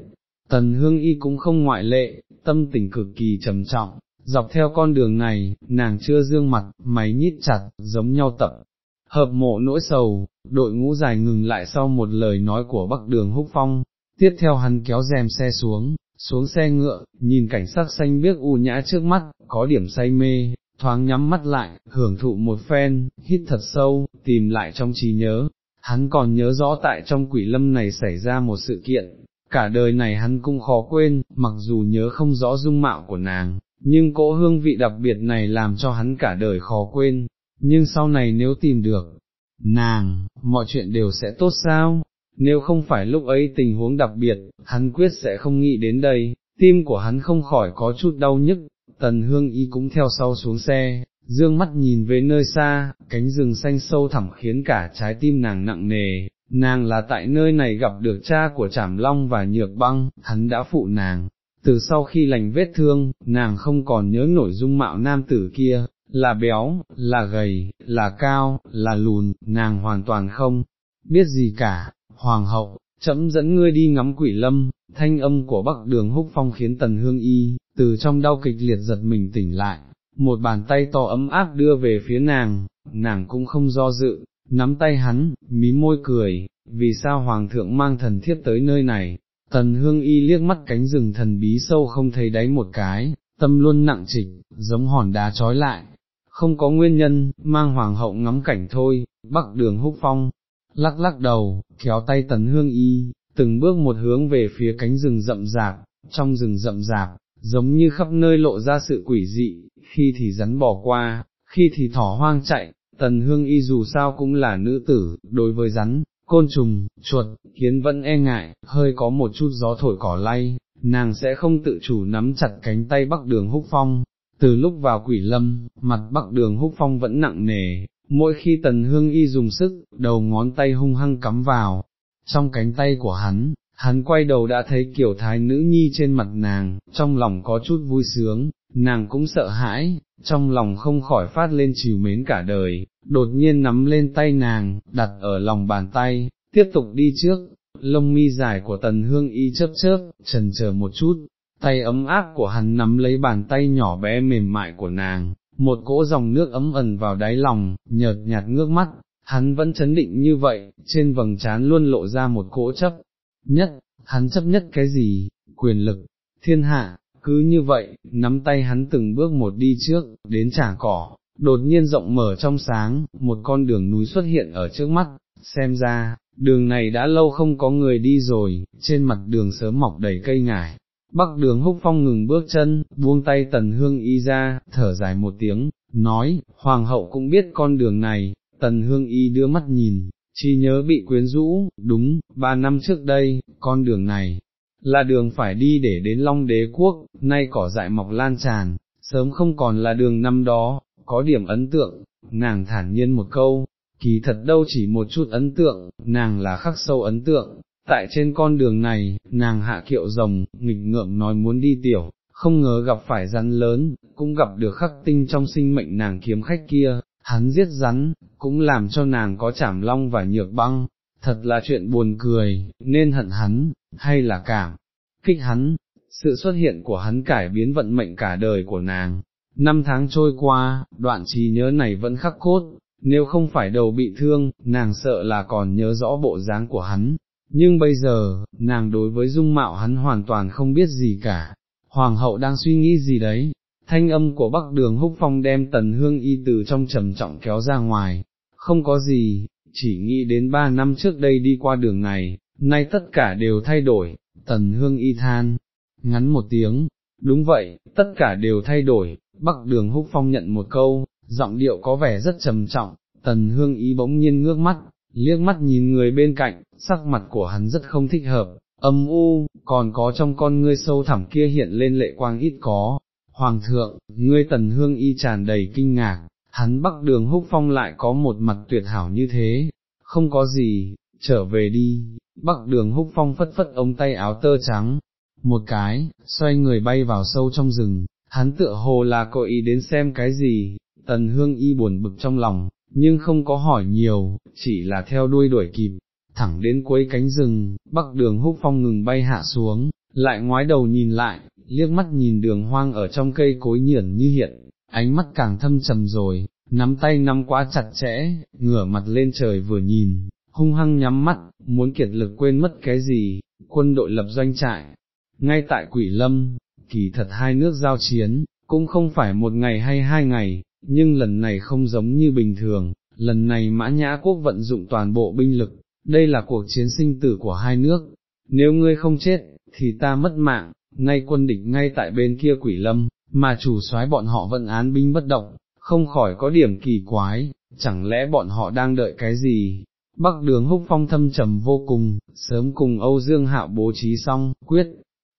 tần hương y cũng không ngoại lệ, tâm tình cực kỳ trầm trọng, dọc theo con đường này, nàng chưa dương mặt, máy nhít chặt, giống nhau tập. Hợp mộ nỗi sầu, đội ngũ dài ngừng lại sau một lời nói của bắc đường húc phong, tiếp theo hắn kéo rèm xe xuống, xuống xe ngựa, nhìn cảnh sắc xanh biếc u nhã trước mắt, có điểm say mê, thoáng nhắm mắt lại, hưởng thụ một phen, hít thật sâu, tìm lại trong trí nhớ, hắn còn nhớ rõ tại trong quỷ lâm này xảy ra một sự kiện, cả đời này hắn cũng khó quên, mặc dù nhớ không rõ dung mạo của nàng, nhưng cỗ hương vị đặc biệt này làm cho hắn cả đời khó quên, nhưng sau này nếu tìm được, nàng, mọi chuyện đều sẽ tốt sao, nếu không phải lúc ấy tình huống đặc biệt, hắn quyết sẽ không nghĩ đến đây, tim của hắn không khỏi có chút đau nhức, tần hương y cũng theo sau xuống xe, dương mắt nhìn về nơi xa, cánh rừng xanh sâu thẳm khiến cả trái tim nàng nặng nề, nàng là tại nơi này gặp được cha của Trảm Long và Nhược Băng, hắn đã phụ nàng. Từ sau khi lành vết thương, nàng không còn nhớ nổi dung mạo nam tử kia, là béo, là gầy, là cao, là lùn, nàng hoàn toàn không biết gì cả, hoàng hậu, chấm dẫn ngươi đi ngắm quỷ lâm, thanh âm của bắc đường húc phong khiến tần hương y, từ trong đau kịch liệt giật mình tỉnh lại, một bàn tay to ấm áp đưa về phía nàng, nàng cũng không do dự, nắm tay hắn, mí môi cười, vì sao hoàng thượng mang thần thiếp tới nơi này, tần hương y liếc mắt cánh rừng thần bí sâu không thấy đáy một cái, tâm luôn nặng trịch, giống hòn đá trói lại, không có nguyên nhân, mang hoàng hậu ngắm cảnh thôi, bắc đường húc phong, lắc lắc đầu, kéo tay tần hương y, từng bước một hướng về phía cánh rừng rậm rạp, trong rừng rậm rạp, giống như khắp nơi lộ ra sự quỷ dị, khi thì rắn bỏ qua, khi thì thỏ hoang chạy, tần hương y dù sao cũng là nữ tử, đối với rắn, côn trùng, chuột, kiến vẫn e ngại, hơi có một chút gió thổi cỏ lay, nàng sẽ không tự chủ nắm chặt cánh tay bắc đường húc phong. Từ lúc vào quỷ lâm, mặt bắc đường húc phong vẫn nặng nề, mỗi khi tần hương y dùng sức, đầu ngón tay hung hăng cắm vào, trong cánh tay của hắn, hắn quay đầu đã thấy kiểu thái nữ nhi trên mặt nàng, trong lòng có chút vui sướng, nàng cũng sợ hãi, trong lòng không khỏi phát lên chiều mến cả đời, đột nhiên nắm lên tay nàng, đặt ở lòng bàn tay, tiếp tục đi trước, lông mi dài của tần hương y chớp chớp, trần chờ một chút, tay ấm áp của hắn nắm lấy bàn tay nhỏ bé mềm mại của nàng, một cỗ dòng nước ấm ẩn vào đáy lòng, nhợt nhạt ngước mắt, hắn vẫn chấn định như vậy, trên vầng trán luôn lộ ra một cỗ chấp, nhất, hắn chấp nhất cái gì, quyền lực, thiên hạ, cứ như vậy, nắm tay hắn từng bước một đi trước, đến trả cỏ, đột nhiên rộng mở trong sáng, một con đường núi xuất hiện ở trước mắt, xem ra, đường này đã lâu không có người đi rồi, trên mặt đường sớm mọc đầy cây ngải. Bắc đường húc phong ngừng bước chân, buông tay tần hương y ra, thở dài một tiếng, nói, hoàng hậu cũng biết con đường này, tần hương y đưa mắt nhìn, chi nhớ bị quyến rũ, đúng, ba năm trước đây, con đường này, là đường phải đi để đến Long đế quốc, nay cỏ dại mọc lan tràn, sớm không còn là đường năm đó, có điểm ấn tượng, nàng thản nhiên một câu, kỳ thật đâu chỉ một chút ấn tượng, nàng là khắc sâu ấn tượng, tại trên con đường này, nàng hạ kiệu rồng, nghịch ngợm nói muốn đi tiểu, không ngờ gặp phải rắn lớn, cũng gặp được khắc tinh trong sinh mệnh nàng kiếm khách kia, hắn giết rắn, cũng làm cho nàng có chảm long và nhược băng, thật là chuyện buồn cười, nên hận hắn, hay là cảm, kích hắn, sự xuất hiện của hắn cải biến vận mệnh cả đời của nàng. Năm tháng trôi qua, đoạn trí nhớ này vẫn khắc cốt, nếu không phải đầu bị thương, nàng sợ là còn nhớ rõ bộ dáng của hắn, nhưng bây giờ, nàng đối với dung mạo hắn hoàn toàn không biết gì cả, hoàng hậu đang suy nghĩ gì đấy, thanh âm của bắc đường húc phong đem tần hương y từ trong trầm trọng kéo ra ngoài, không có gì, chỉ nghĩ đến ba năm trước đây đi qua đường này, nay tất cả đều thay đổi, tần hương y than, ngắn một tiếng, đúng vậy, tất cả đều thay đổi, bắc đường húc phong nhận một câu, giọng điệu có vẻ rất trầm trọng, tần hương y bỗng nhiên ngước mắt, liếc mắt nhìn người bên cạnh, sắc mặt của hắn rất không thích hợp, âm u, còn có trong con ngươi sâu thẳm kia hiện lên lệ quang ít có. Hoàng thượng, ngươi tần hương y tràn đầy kinh ngạc, hắn bắc đường húc phong lại có một mặt tuyệt hảo như thế, không có gì, trở về đi, bắc đường húc phong phất phất ống tay áo tơ trắng, một cái, xoay người bay vào sâu trong rừng, hắn tựa hồ là có ý đến xem cái gì, tần hương y buồn bực trong lòng, nhưng không có hỏi nhiều, chỉ là theo đuôi đuổi kịp, thẳng đến cuối cánh rừng, bắc đường húc phong ngừng bay hạ xuống, lại ngoái đầu nhìn lại, liếc mắt nhìn đường hoang ở trong cây cối nhiển như hiện, ánh mắt càng thâm trầm rồi, nắm tay nắm quá chặt chẽ, ngửa mặt lên trời vừa nhìn, hung hăng nhắm mắt, muốn kiệt lực quên mất cái gì, quân đội lập doanh trại, ngay tại quỷ lâm, kỳ thật hai nước giao chiến, cũng không phải một ngày hay hai ngày, nhưng lần này không giống như bình thường, lần này mã nhã quốc vận dụng toàn bộ binh lực, đây là cuộc chiến sinh tử của hai nước, nếu ngươi không chết, thì ta mất mạng, ngay quân địch ngay tại bên kia quỷ lâm, mà chủ soái bọn họ vẫn án binh bất động, không khỏi có điểm kỳ quái, chẳng lẽ bọn họ đang đợi cái gì? Bắc đường húc phong thâm trầm vô cùng, sớm cùng Âu Dương Hạo bố trí xong, quyết,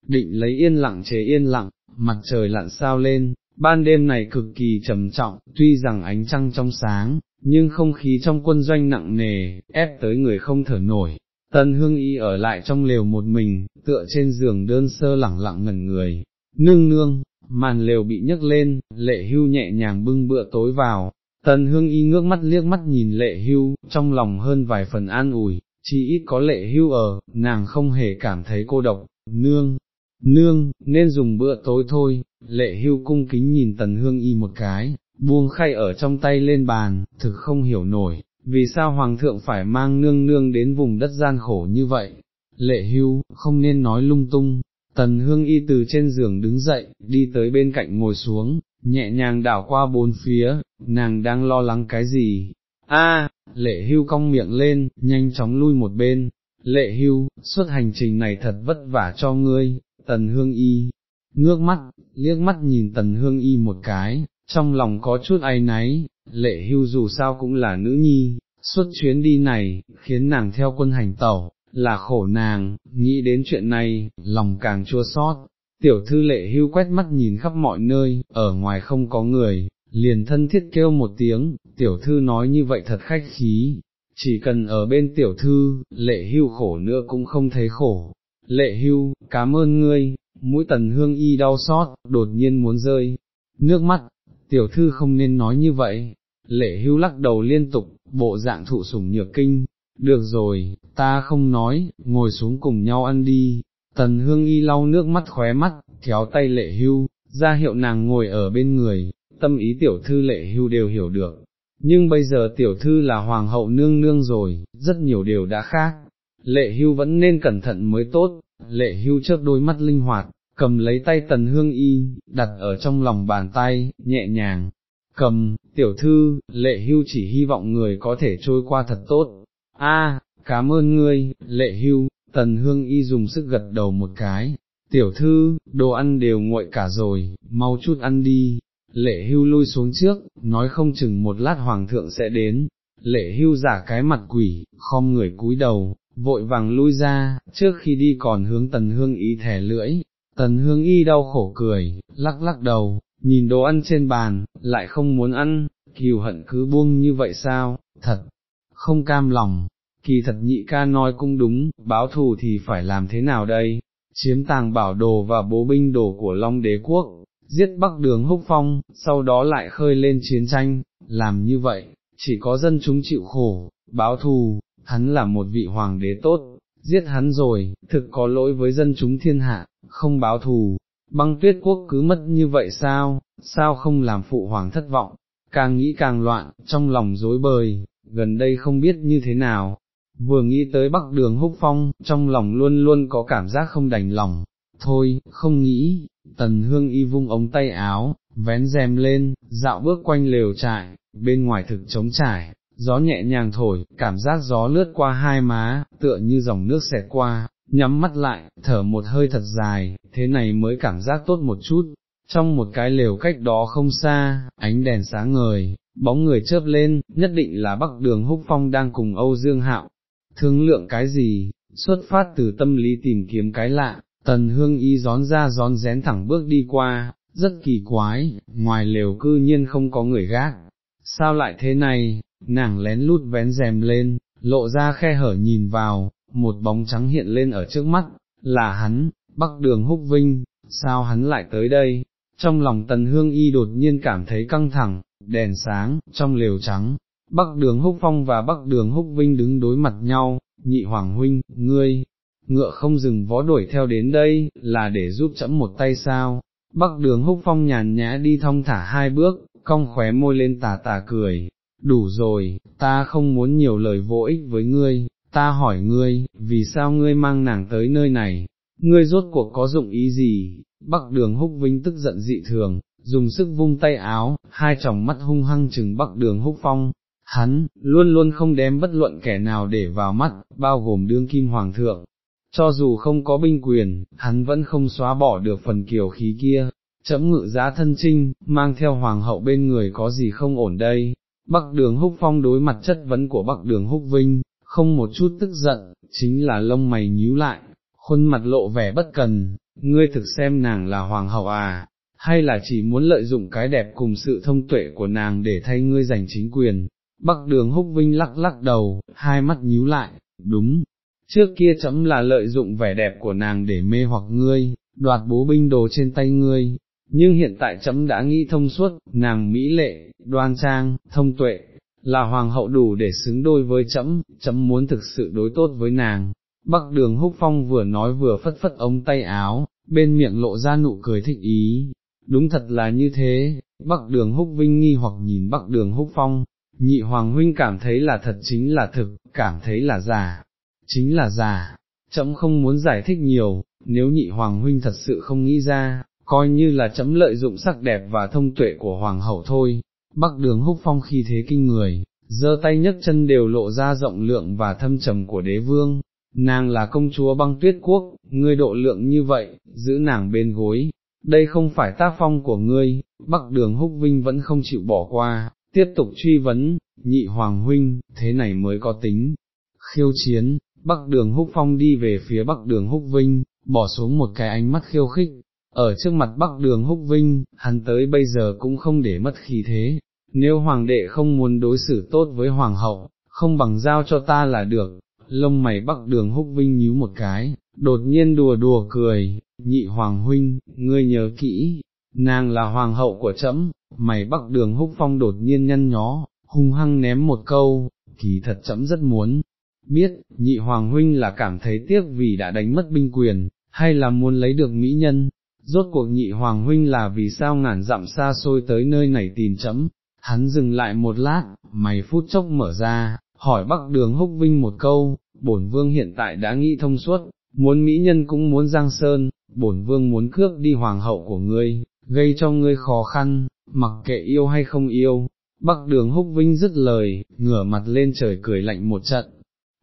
định lấy yên lặng chế yên lặng, mặt trời lặn sao lên, ban đêm này cực kỳ trầm trọng, tuy rằng ánh trăng trong sáng, nhưng không khí trong quân doanh nặng nề, ép tới người không thở nổi. Tân hương y ở lại trong lều một mình, tựa trên giường đơn sơ lẳng lặng ngẩn người, nương nương, màn lều bị nhấc lên, lệ hưu nhẹ nhàng bưng bữa tối vào, tần hương y ngước mắt liếc mắt nhìn lệ hưu, trong lòng hơn vài phần an ủi, chỉ ít có lệ hưu ở, nàng không hề cảm thấy cô độc, nương, nương, nên dùng bữa tối thôi, lệ hưu cung kính nhìn tần hương y một cái, buông khay ở trong tay lên bàn, thực không hiểu nổi, vì sao hoàng thượng phải mang nương nương đến vùng đất gian khổ như vậy, lệ hưu, không nên nói lung tung, tần hương y từ trên giường đứng dậy, đi tới bên cạnh ngồi xuống, nhẹ nhàng đảo qua bốn phía, nàng đang lo lắng cái gì, a lệ hưu cong miệng lên, nhanh chóng lui một bên, lệ hưu, suốt hành trình này thật vất vả cho ngươi, tần hương y, ngước mắt, liếc mắt nhìn tần hương y một cái, trong lòng có chút ai náy, lệ hưu dù sao cũng là nữ nhi, suốt chuyến đi này, khiến nàng theo quân hành tẩu, là khổ nàng, nghĩ đến chuyện này, lòng càng chua xót. Tiểu thư lệ hưu quét mắt nhìn khắp mọi nơi, ở ngoài không có người, liền thân thiết kêu một tiếng, tiểu thư nói như vậy thật khách khí, chỉ cần ở bên tiểu thư, lệ hưu khổ nữa cũng không thấy khổ. Lệ hưu, cảm ơn ngươi, mũi tần hương y đau xót, đột nhiên muốn rơi, nước mắt, tiểu thư không nên nói như vậy, lệ hưu lắc đầu liên tục, bộ dạng thụ sủng nhược kinh, được rồi, ta không nói, ngồi xuống cùng nhau ăn đi, tần hương y lau nước mắt khóe mắt, kéo tay lệ hưu, ra hiệu nàng ngồi ở bên người, tâm ý tiểu thư lệ hưu đều hiểu được, nhưng bây giờ tiểu thư là hoàng hậu nương nương rồi, rất nhiều điều đã khác, lệ hưu vẫn nên cẩn thận mới tốt, lệ hưu chớp đôi mắt linh hoạt, cầm lấy tay tần hương y, đặt ở trong lòng bàn tay, nhẹ nhàng, cầm, tiểu thư, lệ hưu chỉ hy vọng người có thể trôi qua thật tốt, a, cảm ơn ngươi, lệ hưu, tần hương y dùng sức gật đầu một cái, tiểu thư, đồ ăn đều nguội cả rồi, mau chút ăn đi, lệ hưu lui xuống trước, nói không chừng một lát hoàng thượng sẽ đến, lệ hưu giả cái mặt quỷ, khom người cúi đầu, vội vàng lui ra, trước khi đi còn hướng tần hương y thẻ lưỡi, tần hương y đau khổ cười, lắc lắc đầu, nhìn đồ ăn trên bàn, lại không muốn ăn, kiều hận cứ buông như vậy sao, thật, không cam lòng, kỳ thật nhị ca nói cũng đúng, báo thù thì phải làm thế nào đây, chiếm tàng bảo đồ và bố binh đồ của Long đế quốc, giết bắc đường húc phong, sau đó lại khơi lên chiến tranh, làm như vậy, chỉ có dân chúng chịu khổ, báo thù, hắn là một vị hoàng đế tốt, giết hắn rồi, thực có lỗi với dân chúng thiên hạ, không báo thù, băng tuyết quốc cứ mất như vậy sao, sao không làm phụ hoàng thất vọng, càng nghĩ càng loạn, trong lòng dối bời, gần đây không biết như thế nào, vừa nghĩ tới bắc đường húc phong, trong lòng luôn luôn có cảm giác không đành lòng, thôi, không nghĩ, tần hương y vung ống tay áo, vén rèm lên, dạo bước quanh lều trại, bên ngoài thực trống trải, gió nhẹ nhàng thổi, cảm giác gió lướt qua hai má, tựa như dòng nước xẹt qua, nhắm mắt lại, thở một hơi thật dài, thế này mới cảm giác tốt một chút. Trong một cái lều cách đó không xa, ánh đèn sáng ngời, bóng người chớp lên, nhất định là Bắc Đường Húc Phong đang cùng Âu Dương Hạo. Thương lượng cái gì, xuất phát từ tâm lý tìm kiếm cái lạ, tần hương y gión ra gión rén thẳng bước đi qua, rất kỳ quái, ngoài lều cư nhiên không có người gác. Sao lại thế này, nàng lén lút vén rèm lên, lộ ra khe hở nhìn vào, một bóng trắng hiện lên ở trước mắt, là hắn, bắc đường húc vinh, sao hắn lại tới đây? Trong lòng tần hương y đột nhiên cảm thấy căng thẳng, đèn sáng, trong lều trắng, bắc đường húc phong và bắc đường húc vinh đứng đối mặt nhau, nhị hoàng huynh, ngươi, ngựa không dừng vó đuổi theo đến đây, là để giúp chẫm một tay sao, bắc đường húc phong nhàn nhã đi thong thả hai bước, cong khóe môi lên tà tà cười, đủ rồi, ta không muốn nhiều lời vô ích với ngươi, ta hỏi ngươi, vì sao ngươi mang nàng tới nơi này, ngươi rốt cuộc có dụng ý gì, bắc đường húc vinh tức giận dị thường, dùng sức vung tay áo, hai tròng mắt hung hăng chừng bắc đường húc phong, hắn, luôn luôn không đem bất luận kẻ nào để vào mắt, bao gồm đương kim hoàng thượng. Cho dù không có binh quyền, hắn vẫn không xóa bỏ được phần kiều khí kia, chấm ngự giá thân trinh, mang theo hoàng hậu bên người có gì không ổn đây. Bắc đường húc phong đối mặt chất vấn của bắc đường húc vinh, không một chút tức giận, chính là lông mày nhíu lại, khuôn mặt lộ vẻ bất cần, ngươi thực xem nàng là hoàng hậu à, hay là chỉ muốn lợi dụng cái đẹp cùng sự thông tuệ của nàng để thay ngươi giành chính quyền. Bắc đường húc vinh lắc lắc đầu, hai mắt nhíu lại, đúng, trước kia chấm là lợi dụng vẻ đẹp của nàng để mê hoặc ngươi, đoạt bố binh đồ trên tay ngươi, nhưng hiện tại chấm đã nghĩ thông suốt, nàng mỹ lệ, đoan trang, thông tuệ, là hoàng hậu đủ để xứng đôi với chấm, chấm muốn thực sự đối tốt với nàng. Bắc đường húc phong vừa nói vừa phất phất ống tay áo, bên miệng lộ ra nụ cười thích ý, đúng thật là như thế, Bắc đường húc vinh nghi hoặc nhìn Bắc đường húc phong, nhị hoàng huynh cảm thấy là thật chính là thực, cảm thấy là giả, chính là giả, chấm không muốn giải thích nhiều, nếu nhị hoàng huynh thật sự không nghĩ ra, coi như là chấm lợi dụng sắc đẹp và thông tuệ của hoàng hậu thôi, bắc đường húc phong khi thế kinh người, giơ tay nhấc chân đều lộ ra rộng lượng và thâm trầm của đế vương, nàng là công chúa băng tuyết quốc, ngươi độ lượng như vậy, giữ nàng bên gối, đây không phải tác phong của ngươi, bắc đường húc vinh vẫn không chịu bỏ qua, tiếp tục truy vấn, nhị hoàng huynh, thế này mới có tính, khiêu chiến, bắc đường húc phong đi về phía bắc đường húc vinh, bỏ xuống một cái ánh mắt khiêu khích, ở trước mặt bắc đường húc vinh, hắn tới bây giờ cũng không để mất khí thế, nếu hoàng đệ không muốn đối xử tốt với hoàng hậu, không bằng giao cho ta là được, lông mày bắc đường húc vinh nhíu một cái, đột nhiên đùa đùa cười, nhị hoàng huynh, ngươi nhớ kỹ, nàng là hoàng hậu của trẫm, mày bắc đường húc phong đột nhiên nhăn nhó, hung hăng ném một câu, kỳ thật trẫm rất muốn. Biết, nhị hoàng huynh là cảm thấy tiếc vì đã đánh mất binh quyền, hay là muốn lấy được mỹ nhân, rốt cuộc nhị hoàng huynh là vì sao ngàn dặm xa xôi tới nơi này tìm chấm, hắn dừng lại một lát, mày phút chốc mở ra, hỏi bắc đường húc vinh một câu, bổn vương hiện tại đã nghĩ thông suốt, muốn mỹ nhân cũng muốn giang sơn, bổn vương muốn cướp đi hoàng hậu của ngươi, gây cho ngươi khó khăn, mặc kệ yêu hay không yêu. Bắc đường húc vinh dứt lời, ngửa mặt lên trời cười lạnh một trận,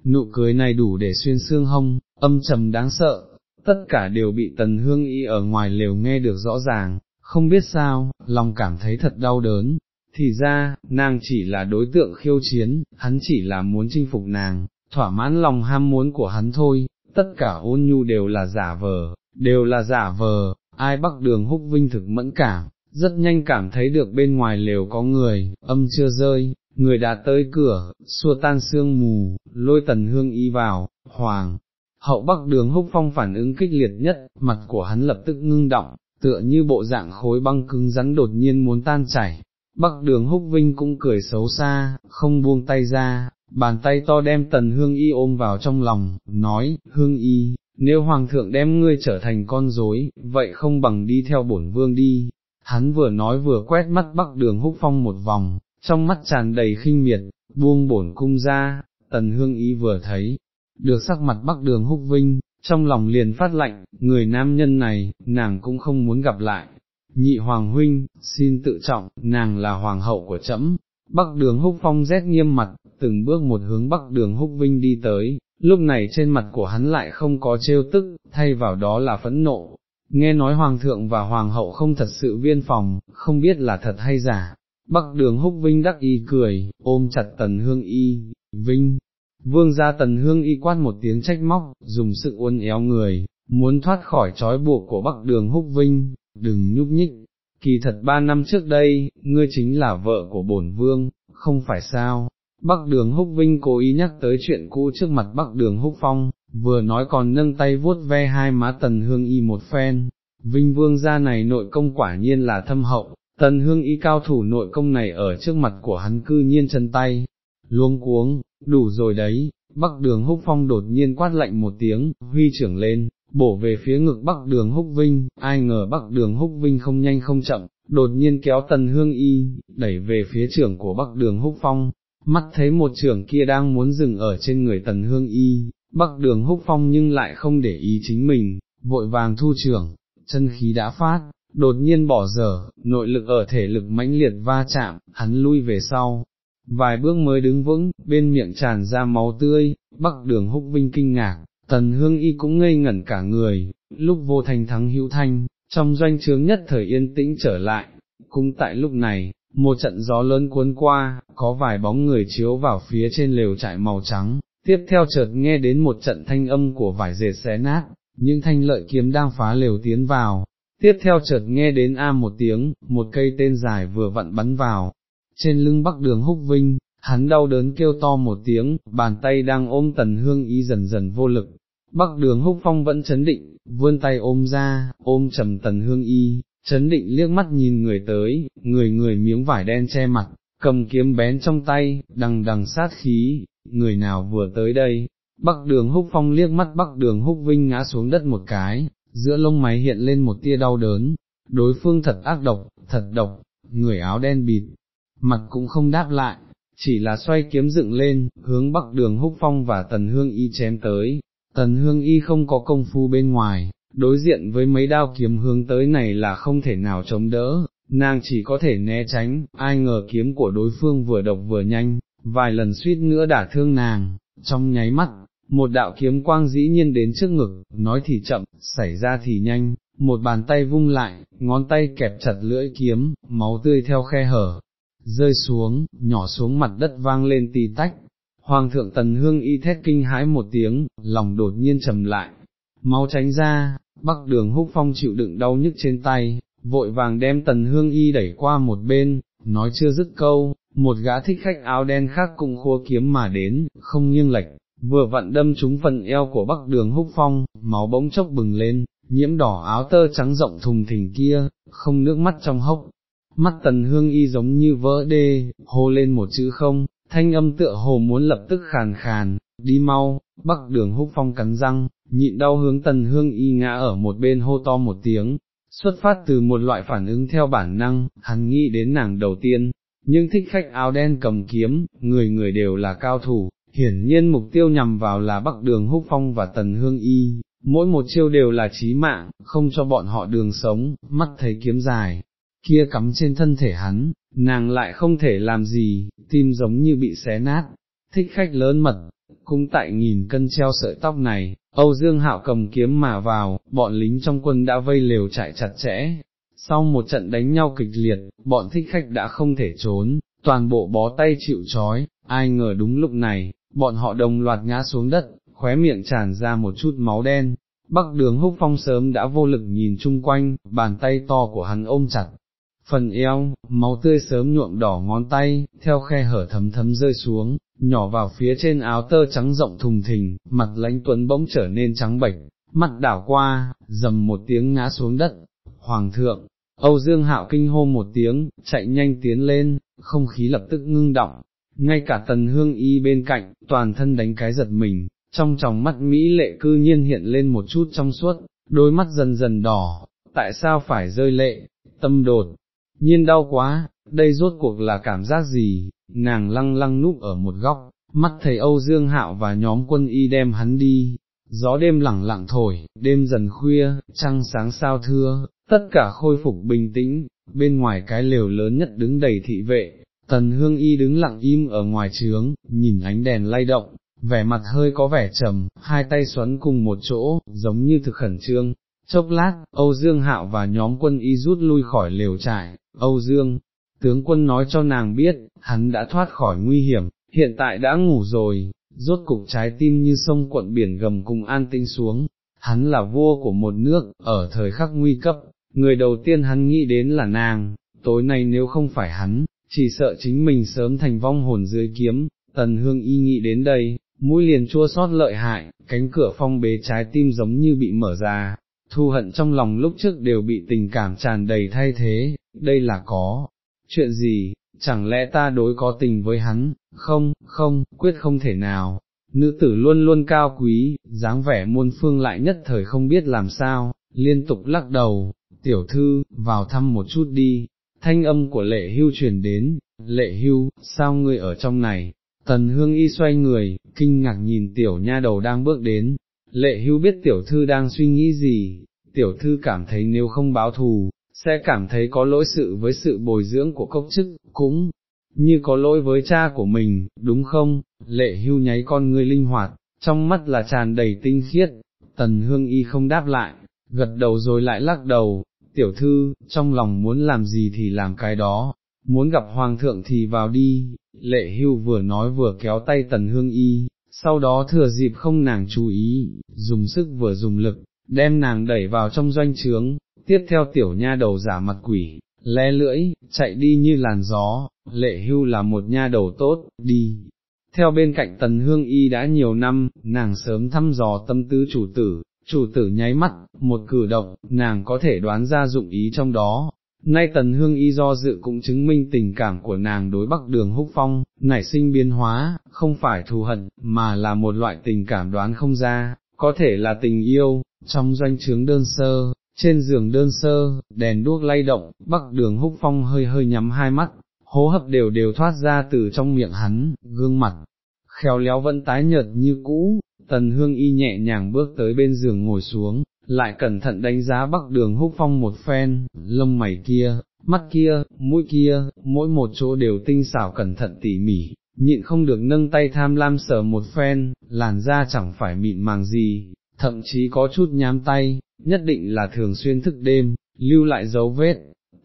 nụ cười này đủ để xuyên xương hông, âm trầm đáng sợ, tất cả đều bị tần hương y ở ngoài lều nghe được rõ ràng, không biết sao, lòng cảm thấy thật đau đớn, thì ra, nàng chỉ là đối tượng khiêu chiến, hắn chỉ là muốn chinh phục nàng, thỏa mãn lòng ham muốn của hắn thôi, tất cả ôn nhu đều là giả vờ, đều là giả vờ, ai bắc đường húc vinh thực mẫn cảm, rất nhanh cảm thấy được bên ngoài lều có người, âm chưa rơi, người đã tới cửa, xua tan sương mù, lôi tần hương y vào, hoàng, Hậu bắc đường húc phong phản ứng kích liệt nhất, mặt của hắn lập tức ngưng động, tựa như bộ dạng khối băng cứng rắn đột nhiên muốn tan chảy. Bắc đường húc vinh cũng cười xấu xa, không buông tay ra, bàn tay to đem tần hương y ôm vào trong lòng, nói, hương y, nếu hoàng thượng đem ngươi trở thành con rối, vậy không bằng đi theo bổn vương đi. Hắn vừa nói vừa quét mắt bắc đường húc phong một vòng, trong mắt tràn đầy khinh miệt, buông bổn cung ra, tần hương y vừa thấy, được sắc mặt bắc đường húc vinh, trong lòng liền phát lạnh, người nam nhân này, nàng cũng không muốn gặp lại. Nhị hoàng huynh, xin tự trọng, nàng là hoàng hậu của trẫm, Bắc đường húc phong rét nghiêm mặt, từng bước một hướng bắc đường húc vinh đi tới, lúc này trên mặt của hắn lại không có trêu tức, thay vào đó là phẫn nộ. Nghe nói hoàng thượng và hoàng hậu không thật sự viên phòng, không biết là thật hay giả. Bắc đường húc vinh đắc y cười, ôm chặt tần hương y, vinh. Vương gia tần hương y quát một tiếng trách móc, dùng sự uốn éo người, muốn thoát khỏi trói buộc của bắc đường húc vinh, đừng nhúc nhích, kỳ thật ba năm trước đây, ngươi chính là vợ của bổn vương, không phải sao, Bắc đường húc vinh cố ý nhắc tới chuyện cũ trước mặt bắc đường húc phong, vừa nói còn nâng tay vuốt ve hai má tần hương y một phen, vinh vương gia này nội công quả nhiên là thâm hậu, tần hương y cao thủ nội công này ở trước mặt của hắn cư nhiên chân tay, luống cuống, đủ rồi đấy, bắc đường húc phong đột nhiên quát lạnh một tiếng, huy trưởng lên, bổ về phía ngực bắc đường húc vinh, ai ngờ bắc đường húc vinh không nhanh không chậm, đột nhiên kéo tần hương y, đẩy về phía trưởng của bắc đường húc phong, mắt thấy một trưởng kia đang muốn dừng ở trên người tần hương y, bắc đường húc phong nhưng lại không để ý chính mình, vội vàng thu trưởng, chân khí đã phát, đột nhiên bỏ dở, nội lực ở thể lực mãnh liệt va chạm, hắn lui về sau. Vài bước mới đứng vững, bên miệng tràn ra máu tươi, bắc đường húc vinh kinh ngạc, tần hương y cũng ngây ngẩn cả người, lúc vô thành thắng hữu thanh, trong doanh trướng nhất thời yên tĩnh trở lại, cũng tại lúc này, một trận gió lớn cuốn qua, có vài bóng người chiếu vào phía trên lều trại màu trắng, tiếp theo chợt nghe đến một trận thanh âm của vải dệt xé nát, những thanh lợi kiếm đang phá lều tiến vào, tiếp theo chợt nghe đến a một tiếng, một cây tên dài vừa vặn bắn vào, trên lưng bắc đường húc vinh, hắn đau đớn kêu to một tiếng, bàn tay đang ôm tần hương ý dần dần vô lực, bắc đường húc phong vẫn chấn định, vươn tay ôm ra, ôm trầm tần hương y, chấn định liếc mắt nhìn người tới, người người miếng vải đen che mặt, cầm kiếm bén trong tay, đằng đằng sát khí, người nào vừa tới đây, bắc đường húc phong liếc mắt bắc đường húc vinh ngã xuống đất một cái, giữa lông máy hiện lên một tia đau đớn, đối phương thật ác độc, thật độc, người áo đen bịt, mặt cũng không đáp lại, chỉ là xoay kiếm dựng lên, hướng bắc đường húc phong và tần hương y chém tới, tần hương y không có công phu bên ngoài, đối diện với mấy đao kiếm hướng tới này là không thể nào chống đỡ, nàng chỉ có thể né tránh, ai ngờ kiếm của đối phương vừa độc vừa nhanh, vài lần suýt nữa đả thương nàng, trong nháy mắt, một đạo kiếm quang dĩ nhiên đến trước ngực, nói thì chậm, xảy ra thì nhanh, một bàn tay vung lại, ngón tay kẹp chặt lưỡi kiếm, máu tươi theo khe hở, rơi xuống, nhỏ xuống mặt đất vang lên tì tách. Hoàng thượng tần hương y thét kinh hãi một tiếng, lòng đột nhiên trầm lại, máu tránh ra, bắc đường húc phong chịu đựng đau nhức trên tay, vội vàng đem tần hương y đẩy qua một bên, nói chưa dứt câu, một gã thích khách áo đen khác cũng khua kiếm mà đến, không nghiêng lệch, vừa vặn đâm trúng phần eo của bắc đường húc phong, máu bỗng chốc bừng lên, nhiễm đỏ áo tơ trắng rộng thùng thình kia, không nước mắt trong hốc. Mắt tần hương y giống như vỡ đê, hô lên một chữ không, thanh âm tựa hồ muốn lập tức khàn khàn, đi mau, bắc đường húc phong cắn răng, nhịn đau hướng tần hương y ngã ở một bên hô to một tiếng, xuất phát từ một loại phản ứng theo bản năng, hắn nghĩ đến nàng đầu tiên, nhưng thích khách áo đen cầm kiếm, người người đều là cao thủ, hiển nhiên mục tiêu nhằm vào là bắc đường húc phong và tần hương y, mỗi một chiêu đều là chí mạng, không cho bọn họ đường sống, mắt thấy kiếm dài, kia cắm trên thân thể hắn, nàng lại không thể làm gì, tim giống như bị xé nát, thích khách lớn mật, cũng tại nghìn cân treo sợi tóc này, Âu Dương Hạo cầm kiếm mà vào, bọn lính trong quân đã vây lều chạy chặt chẽ. Sau một trận đánh nhau kịch liệt, bọn thích khách đã không thể trốn, toàn bộ bó tay chịu trói, ai ngờ đúng lúc này, bọn họ đồng loạt ngã xuống đất, khóe miệng tràn ra một chút máu đen. Bắc đường húc phong sớm đã vô lực nhìn chung quanh, bàn tay to của hắn ôm chặt, phần eo, máu tươi sớm nhuộm đỏ ngón tay, theo khe hở thấm thấm rơi xuống, nhỏ vào phía trên áo tơ trắng rộng thùng thình, mặt lãnh tuấn bỗng trở nên trắng bệch, mặt đảo qua, dầm một tiếng ngã xuống đất, hoàng thượng, Âu Dương Hạo kinh hô một tiếng, chạy nhanh tiến lên, không khí lập tức ngưng động, ngay cả tần hương y bên cạnh, toàn thân đánh cái giật mình, trong tròng mắt Mỹ lệ cư nhiên hiện lên một chút trong suốt, đôi mắt dần dần đỏ, tại sao phải rơi lệ, tâm đột, nhiên đau quá, đây rốt cuộc là cảm giác gì, nàng lăng lăng núp ở một góc, mắt thấy Âu Dương Hạo và nhóm quân y đem hắn đi, gió đêm lẳng lặng thổi, đêm dần khuya, trăng sáng sao thưa, tất cả khôi phục bình tĩnh, bên ngoài cái lều lớn nhất đứng đầy thị vệ, tần hương y đứng lặng im ở ngoài trướng, nhìn ánh đèn lay động, vẻ mặt hơi có vẻ trầm, hai tay xoắn cùng một chỗ, giống như thực khẩn trương. Chốc lát, Âu Dương Hạo và nhóm quân y rút lui khỏi lều trại, Âu Dương, tướng quân nói cho nàng biết, hắn đã thoát khỏi nguy hiểm, hiện tại đã ngủ rồi, rốt cục trái tim như sông cuộn biển gầm cùng an tinh xuống, hắn là vua của một nước, ở thời khắc nguy cấp, người đầu tiên hắn nghĩ đến là nàng, tối nay nếu không phải hắn, chỉ sợ chính mình sớm thành vong hồn dưới kiếm, tần hương y nghĩ đến đây, mũi liền chua xót lợi hại, cánh cửa phong bế trái tim giống như bị mở ra, thu hận trong lòng lúc trước đều bị tình cảm tràn đầy thay thế, đây là có, chuyện gì, chẳng lẽ ta đối có tình với hắn, không, không, quyết không thể nào, nữ tử luôn luôn cao quý, dáng vẻ muôn phương lại nhất thời không biết làm sao, liên tục lắc đầu, tiểu thư, vào thăm một chút đi, thanh âm của lệ hưu truyền đến, lệ hưu, sao ngươi ở trong này, tần hương y xoay người, kinh ngạc nhìn tiểu nha đầu đang bước đến, lệ hưu biết tiểu thư đang suy nghĩ gì, tiểu thư cảm thấy nếu không báo thù, sẽ cảm thấy có lỗi sự với sự bồi dưỡng của cốc chức, cũng như có lỗi với cha của mình, đúng không, lệ hưu nháy con ngươi linh hoạt, trong mắt là tràn đầy tinh khiết, tần hương y không đáp lại, gật đầu rồi lại lắc đầu, tiểu thư, trong lòng muốn làm gì thì làm cái đó, muốn gặp hoàng thượng thì vào đi, lệ hưu vừa nói vừa kéo tay tần hương y, sau đó thừa dịp không nàng chú ý, dùng sức vừa dùng lực, đem nàng đẩy vào trong doanh trướng, tiếp theo tiểu nha đầu giả mặt quỷ, lé lưỡi, chạy đi như làn gió, lệ hưu là một nha đầu tốt, đi. Theo bên cạnh tần hương y đã nhiều năm, nàng sớm thăm dò tâm tư chủ tử, chủ tử nháy mắt, một cử động, nàng có thể đoán ra dụng ý trong đó. Nay tần hương y do dự cũng chứng minh tình cảm của nàng đối bắc đường húc phong, nảy sinh biến hóa, không phải thù hận, mà là một loại tình cảm đoán không ra, có thể là tình yêu, trong doanh trướng đơn sơ, trên giường đơn sơ, đèn đuốc lay động, bắc đường húc phong hơi hơi nhắm hai mắt, hố hấp đều đều thoát ra từ trong miệng hắn, gương mặt, khéo léo vẫn tái nhợt như cũ, tần hương y nhẹ nhàng bước tới bên giường ngồi xuống, lại cẩn thận đánh giá bắc đường húc phong một phen, lông mày kia, mắt kia, mũi kia, mỗi một chỗ đều tinh xảo cẩn thận tỉ mỉ, nhịn không được nâng tay tham lam sờ một phen, làn da chẳng phải mịn màng gì, thậm chí có chút nhám tay, nhất định là thường xuyên thức đêm, lưu lại dấu vết.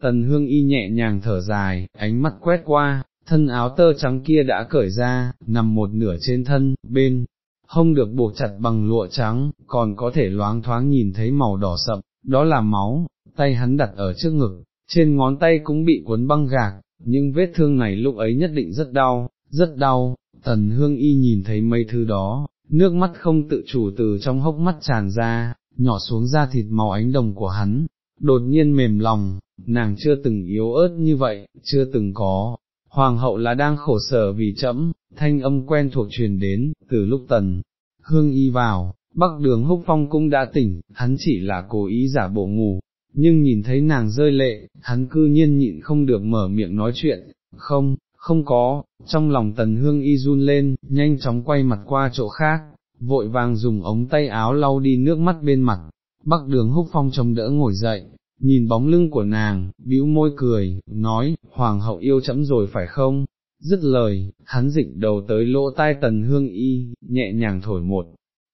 Tần hương y nhẹ nhàng thở dài, ánh mắt quét qua, thân áo tơ trắng kia đã cởi ra, nằm một nửa trên thân, bên, hông được buộc chặt bằng lụa trắng, còn có thể loáng thoáng nhìn thấy màu đỏ sậm, đó là máu, tay hắn đặt ở trước ngực, trên ngón tay cũng bị cuốn băng gạc, nhưng vết thương này lúc ấy nhất định rất đau, rất đau, tần hương y nhìn thấy mấy thứ đó, nước mắt không tự chủ từ trong hốc mắt tràn ra, nhỏ xuống da thịt màu ánh đồng của hắn, đột nhiên mềm lòng, nàng chưa từng yếu ớt như vậy, chưa từng có, hoàng hậu là đang khổ sở vì chấm, thanh âm quen thuộc truyền đến, từ lúc tần, hương y vào, bắc đường húc phong cũng đã tỉnh, hắn chỉ là cố ý giả bộ ngủ, nhưng nhìn thấy nàng rơi lệ, hắn cư nhiên nhịn không được mở miệng nói chuyện, không, không có, trong lòng tần hương y run lên, nhanh chóng quay mặt qua chỗ khác, vội vàng dùng ống tay áo lau đi nước mắt bên mặt, bắc đường húc phong trông đỡ ngồi dậy, nhìn bóng lưng của nàng, bĩu môi cười, nói, hoàng hậu yêu chấm rồi phải không? Dứt lời, hắn dịnh đầu tới lỗ tai tần hương y, nhẹ nhàng thổi một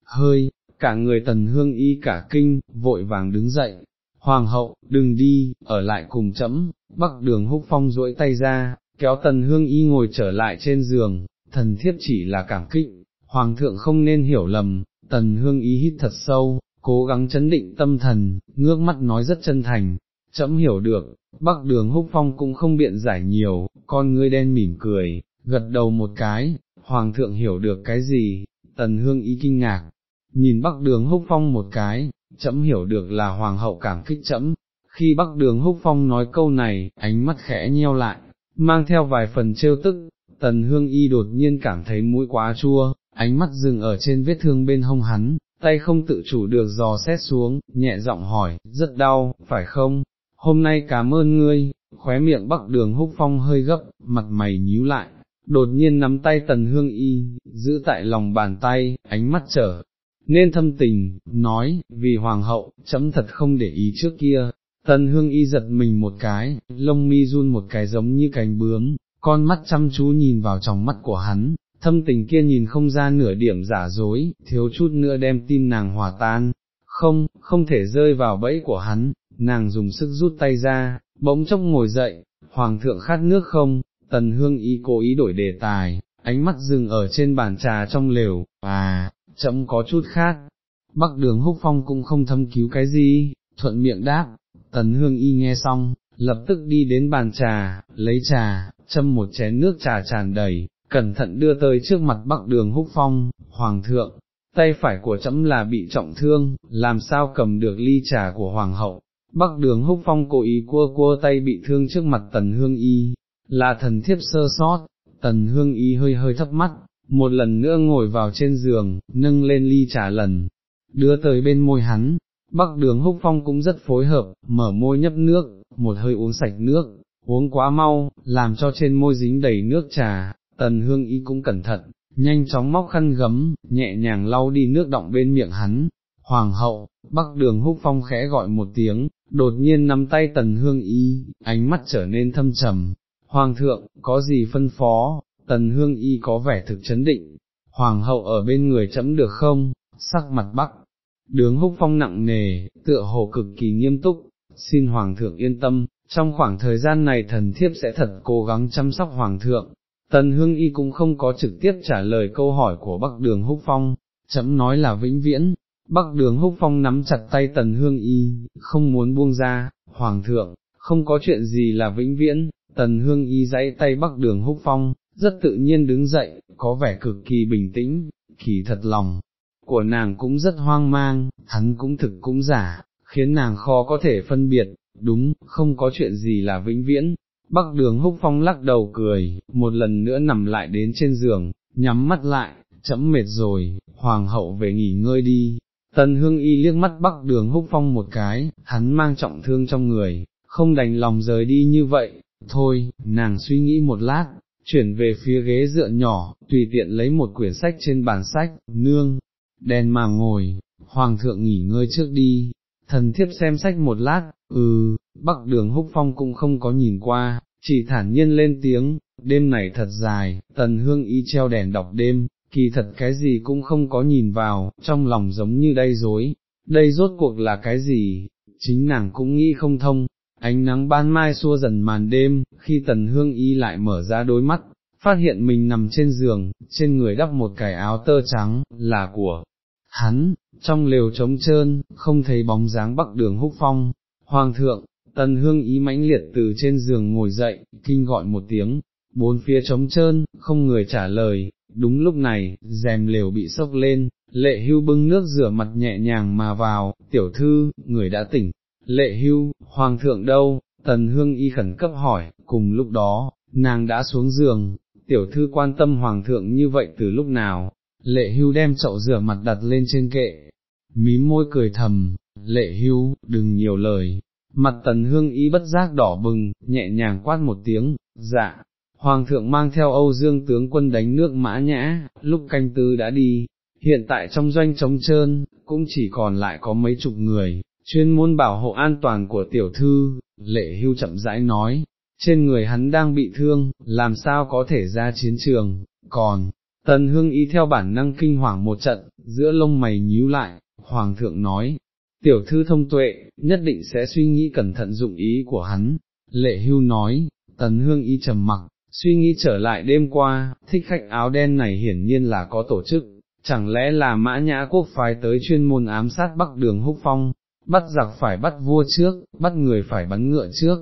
hơi, cả người tần hương y cả kinh, vội vàng đứng dậy. Hoàng hậu, đừng đi, ở lại cùng chấm, bắc đường húc phong duỗi tay ra, kéo tần hương y ngồi trở lại trên giường, thần thiếp chỉ là cảm kích, hoàng thượng không nên hiểu lầm, tần hương y hít thật sâu, cố gắng chấn định tâm thần, ngước mắt nói rất chân thành, chấm hiểu được, bắc đường húc phong cũng không biện giải nhiều, con ngươi đen mỉm cười, gật đầu một cái, hoàng thượng hiểu được cái gì, tần hương ý kinh ngạc, nhìn bắc đường húc phong một cái, chấm hiểu được là hoàng hậu cảm kích chấm, khi bắc đường húc phong nói câu này, ánh mắt khẽ nheo lại, mang theo vài phần trêu tức, tần hương y đột nhiên cảm thấy mũi quá chua, ánh mắt dừng ở trên vết thương bên hông hắn, tay không tự chủ được dò xét xuống, nhẹ giọng hỏi, rất đau, phải không? Hôm nay cảm ơn ngươi, khóe miệng bắc đường húc phong hơi gấp, mặt mày nhíu lại, đột nhiên nắm tay tần hương y, giữ tại lòng bàn tay, ánh mắt trở, nên thâm tình, nói, vì hoàng hậu, chấm thật không để ý trước kia, tần hương y giật mình một cái, lông mi run một cái giống như cánh bướm, con mắt chăm chú nhìn vào trong mắt của hắn, thâm tình kia nhìn không ra nửa điểm giả dối, thiếu chút nữa đem tim nàng hòa tan, không, không thể rơi vào bẫy của hắn, nàng dùng sức rút tay ra, bỗng chốc ngồi dậy, hoàng thượng khát nước không, tần hương ý cố ý đổi đề tài, ánh mắt dừng ở trên bàn trà trong lều, à, chậm có chút khác, bắc đường húc phong cũng không thâm cứu cái gì, thuận miệng đáp, tần hương y nghe xong, lập tức đi đến bàn trà, lấy trà, châm một chén nước trà tràn đầy, cẩn thận đưa tới trước mặt bắc đường húc phong, hoàng thượng, tay phải của trẫm là bị trọng thương, làm sao cầm được ly trà của hoàng hậu. Bắc đường húc phong cố ý cua cua tay bị thương trước mặt tần hương y, là thần thiếp sơ sót, tần hương y hơi hơi thấp mắt, một lần nữa ngồi vào trên giường, nâng lên ly trà lần, đưa tới bên môi hắn, bắc đường húc phong cũng rất phối hợp, mở môi nhấp nước, một hơi uống sạch nước, uống quá mau, làm cho trên môi dính đầy nước trà, tần hương y cũng cẩn thận, nhanh chóng móc khăn gấm, nhẹ nhàng lau đi nước động bên miệng hắn. Hoàng hậu, bắc đường húc phong khẽ gọi một tiếng, đột nhiên nắm tay tần hương y, ánh mắt trở nên thâm trầm. Hoàng thượng, có gì phân phó, tần hương y có vẻ thực chấn định. Hoàng hậu ở bên người chấm được không, sắc mặt bắc. Đường húc phong nặng nề, tựa hồ cực kỳ nghiêm túc, xin Hoàng thượng yên tâm, trong khoảng thời gian này thần thiếp sẽ thật cố gắng chăm sóc Hoàng thượng, Tần Hương Y cũng không có trực tiếp trả lời câu hỏi của Bắc Đường Húc Phong, chấm nói là vĩnh viễn, Bắc Đường Húc Phong nắm chặt tay Tần Hương Y, không muốn buông ra, Hoàng thượng, không có chuyện gì là vĩnh viễn, Tần Hương Y dãy tay Bắc Đường Húc Phong, rất tự nhiên đứng dậy, có vẻ cực kỳ bình tĩnh, kỳ thật lòng, của nàng cũng rất hoang mang, hắn cũng thực cũng giả, khiến nàng khó có thể phân biệt, đúng, không có chuyện gì là vĩnh viễn, Bắc đường húc phong lắc đầu cười, một lần nữa nằm lại đến trên giường, nhắm mắt lại, chấm mệt rồi, hoàng hậu về nghỉ ngơi đi. Tần hương y liếc mắt bắc đường húc phong một cái, hắn mang trọng thương trong người, không đành lòng rời đi như vậy, thôi, nàng suy nghĩ một lát, chuyển về phía ghế dựa nhỏ, tùy tiện lấy một quyển sách trên bàn sách, nương, đèn mà ngồi, hoàng thượng nghỉ ngơi trước đi, thần thiếp xem sách một lát, ừ, bắc đường húc phong cũng không có nhìn qua, chỉ thản nhiên lên tiếng, đêm này thật dài, tần hương y treo đèn đọc đêm, kỳ thật cái gì cũng không có nhìn vào, trong lòng giống như đây dối, đây rốt cuộc là cái gì, chính nàng cũng nghĩ không thông, ánh nắng ban mai xua dần màn đêm, khi tần hương y lại mở ra đôi mắt, phát hiện mình nằm trên giường, trên người đắp một cái áo tơ trắng, là của hắn, trong lều trống trơn, không thấy bóng dáng bắc đường húc phong, hoàng thượng, tần hương ý mãnh liệt từ trên giường ngồi dậy, kinh gọi một tiếng, bốn phía trống trơn, không người trả lời, đúng lúc này, rèm lều bị sốc lên, lệ hưu bưng nước rửa mặt nhẹ nhàng mà vào, tiểu thư, người đã tỉnh, lệ hưu, hoàng thượng đâu, tần hương y khẩn cấp hỏi, cùng lúc đó, nàng đã xuống giường, tiểu thư quan tâm hoàng thượng như vậy từ lúc nào, lệ hưu đem chậu rửa mặt đặt lên trên kệ, mím môi cười thầm, lệ hưu, đừng nhiều lời, mặt tần hương ý bất giác đỏ bừng, nhẹ nhàng quát một tiếng, dạ, hoàng thượng mang theo Âu Dương tướng quân đánh nước mã nhã, lúc canh tư đã đi, hiện tại trong doanh trống trơn, cũng chỉ còn lại có mấy chục người, chuyên môn bảo hộ an toàn của tiểu thư, lệ hưu chậm rãi nói, trên người hắn đang bị thương, làm sao có thể ra chiến trường, còn, tần hương ý theo bản năng kinh hoàng một trận, giữa lông mày nhíu lại, hoàng thượng nói, tiểu thư thông tuệ, nhất định sẽ suy nghĩ cẩn thận dụng ý của hắn, lệ hưu nói, tần hương y trầm mặc, suy nghĩ trở lại đêm qua, thích khách áo đen này hiển nhiên là có tổ chức, chẳng lẽ là mã nhã quốc phái tới chuyên môn ám sát bắc đường húc phong, bắt giặc phải bắt vua trước, bắt người phải bắn ngựa trước,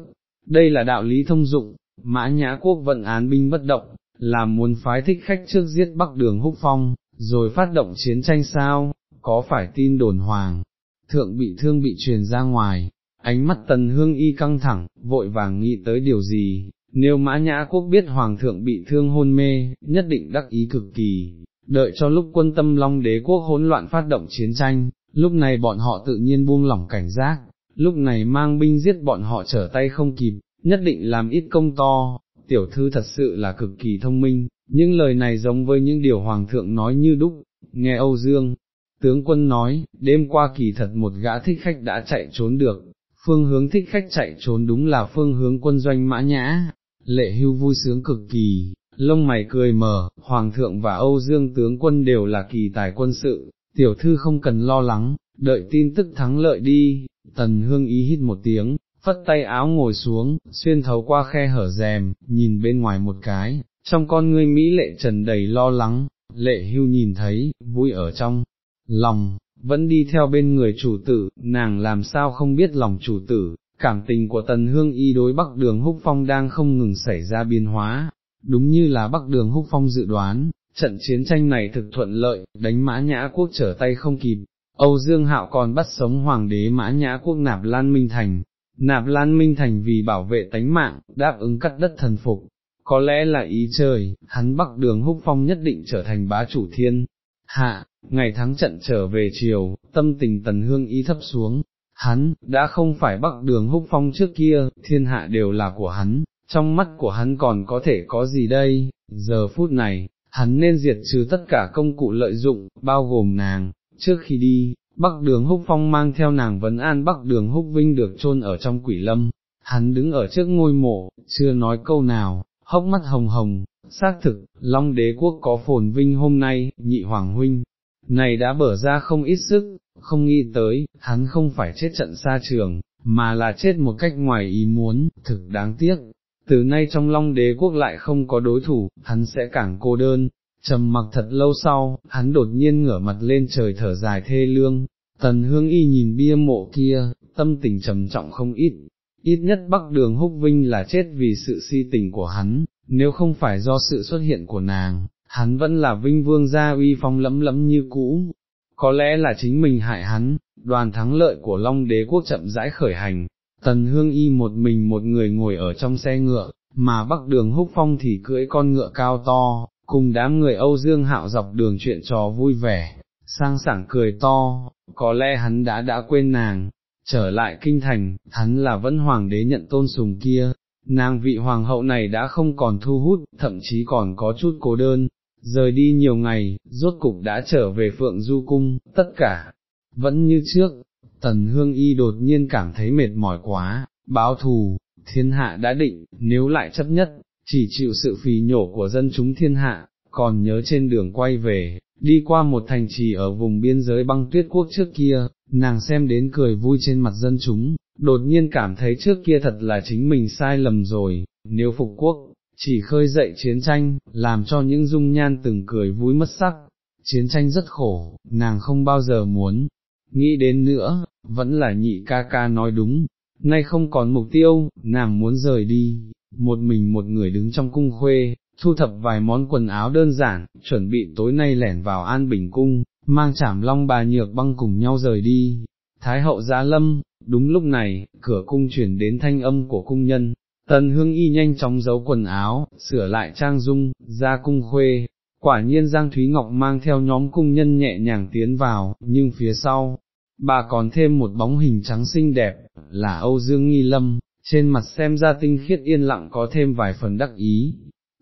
đây là đạo lý thông dụng, mã nhã quốc vận án binh bất động, là muốn phái thích khách trước giết bắc đường húc phong, rồi phát động chiến tranh sao, có phải tin đồn hoàng, thượng bị thương bị truyền ra ngoài, ánh mắt tần hương y căng thẳng, vội vàng nghĩ tới điều gì, nếu mã nhã quốc biết hoàng thượng bị thương hôn mê, nhất định đắc ý cực kỳ, đợi cho lúc quân tâm long đế quốc hỗn loạn phát động chiến tranh, lúc này bọn họ tự nhiên buông lỏng cảnh giác, lúc này mang binh giết bọn họ trở tay không kịp, nhất định làm ít công to, tiểu thư thật sự là cực kỳ thông minh, những lời này giống với những điều hoàng thượng nói như đúc, nghe Âu Dương, tướng quân nói, đêm qua kỳ thật một gã thích khách đã chạy trốn được, phương hướng thích khách chạy trốn đúng là phương hướng quân doanh mã nhã, lệ hưu vui sướng cực kỳ, lông mày cười mở. Hoàng thượng và Âu Dương tướng quân đều là kỳ tài quân sự, tiểu thư không cần lo lắng, đợi tin tức thắng lợi đi, tần hương ý hít một tiếng, phất tay áo ngồi xuống, xuyên thấu qua khe hở rèm, nhìn bên ngoài một cái, trong con ngươi Mỹ lệ trần đầy lo lắng, lệ hưu nhìn thấy, vui ở trong lòng, vẫn đi theo bên người chủ tử, nàng làm sao không biết lòng chủ tử, cảm tình của tần hương y đối bắc đường húc phong đang không ngừng xảy ra biến hóa, đúng như là bắc đường húc phong dự đoán, trận chiến tranh này thực thuận lợi, đánh mã nhã quốc trở tay không kịp, Âu Dương Hạo còn bắt sống hoàng đế mã nhã quốc nạp Lan Minh Thành, nạp Lan Minh Thành vì bảo vệ tánh mạng, đáp ứng cắt đất thần phục, có lẽ là ý trời, hắn bắc đường húc phong nhất định trở thành bá chủ thiên. Hạ, ngày thắng trận trở về chiều, tâm tình tần hương y thấp xuống, hắn, đã không phải bắc đường húc phong trước kia, thiên hạ đều là của hắn, trong mắt của hắn còn có thể có gì đây, giờ phút này, hắn nên diệt trừ tất cả công cụ lợi dụng, bao gồm nàng, trước khi đi, Bắc đường húc phong mang theo nàng vấn an Bắc đường húc vinh được chôn ở trong quỷ lâm, hắn đứng ở trước ngôi mộ, chưa nói câu nào, hốc mắt hồng hồng, xác thực, Long đế quốc có phồn vinh hôm nay, nhị hoàng huynh, này đã bở ra không ít sức, không nghĩ tới, hắn không phải chết trận xa trường, mà là chết một cách ngoài ý muốn, thực đáng tiếc. Từ nay trong Long đế quốc lại không có đối thủ, hắn sẽ càng cô đơn, trầm mặc thật lâu sau, hắn đột nhiên ngửa mặt lên trời thở dài thê lương, tần hương y nhìn bia mộ kia, tâm tình trầm trọng không ít, ít nhất bắc đường húc vinh là chết vì sự si tình của hắn, nếu không phải do sự xuất hiện của nàng, hắn vẫn là vinh vương gia uy phong lẫm lẫm như cũ, có lẽ là chính mình hại hắn, đoàn thắng lợi của Long đế quốc chậm rãi khởi hành, tần hương y một mình một người ngồi ở trong xe ngựa, mà bắc đường húc phong thì cưỡi con ngựa cao to, cùng đám người Âu Dương Hạo dọc đường chuyện trò vui vẻ, sang sảng cười to, có lẽ hắn đã đã quên nàng, trở lại kinh thành, hắn là vẫn hoàng đế nhận tôn sùng kia, nàng vị hoàng hậu này đã không còn thu hút, thậm chí còn có chút cố đơn, rời đi nhiều ngày, rốt cục đã trở về phượng du cung, tất cả, vẫn như trước, tần hương y đột nhiên cảm thấy mệt mỏi quá, báo thù, thiên hạ đã định, nếu lại chấp nhất, chỉ chịu sự phì nhổ của dân chúng thiên hạ, còn nhớ trên đường quay về, đi qua một thành trì ở vùng biên giới băng tuyết quốc trước kia, nàng xem đến cười vui trên mặt dân chúng, đột nhiên cảm thấy trước kia thật là chính mình sai lầm rồi, nếu phục quốc, chỉ khơi dậy chiến tranh, làm cho những dung nhan từng cười vui mất sắc, chiến tranh rất khổ, nàng không bao giờ muốn, nghĩ đến nữa, vẫn là nhị ca ca nói đúng, nay không còn mục tiêu, nàng muốn rời đi, một mình một người đứng trong cung khuê, thu thập vài món quần áo đơn giản, chuẩn bị tối nay lẻn vào an bình cung, mang chảm long bà nhược băng cùng nhau rời đi. Thái hậu giá lâm, đúng lúc này, cửa cung chuyển đến thanh âm của cung nhân, tần hương y nhanh chóng giấu quần áo, sửa lại trang dung, ra cung khuê, quả nhiên Giang Thúy Ngọc mang theo nhóm cung nhân nhẹ nhàng tiến vào, nhưng phía sau, bà còn thêm một bóng hình trắng xinh đẹp, là Âu Dương Nghi Lâm, trên mặt xem ra tinh khiết yên lặng có thêm vài phần đắc ý,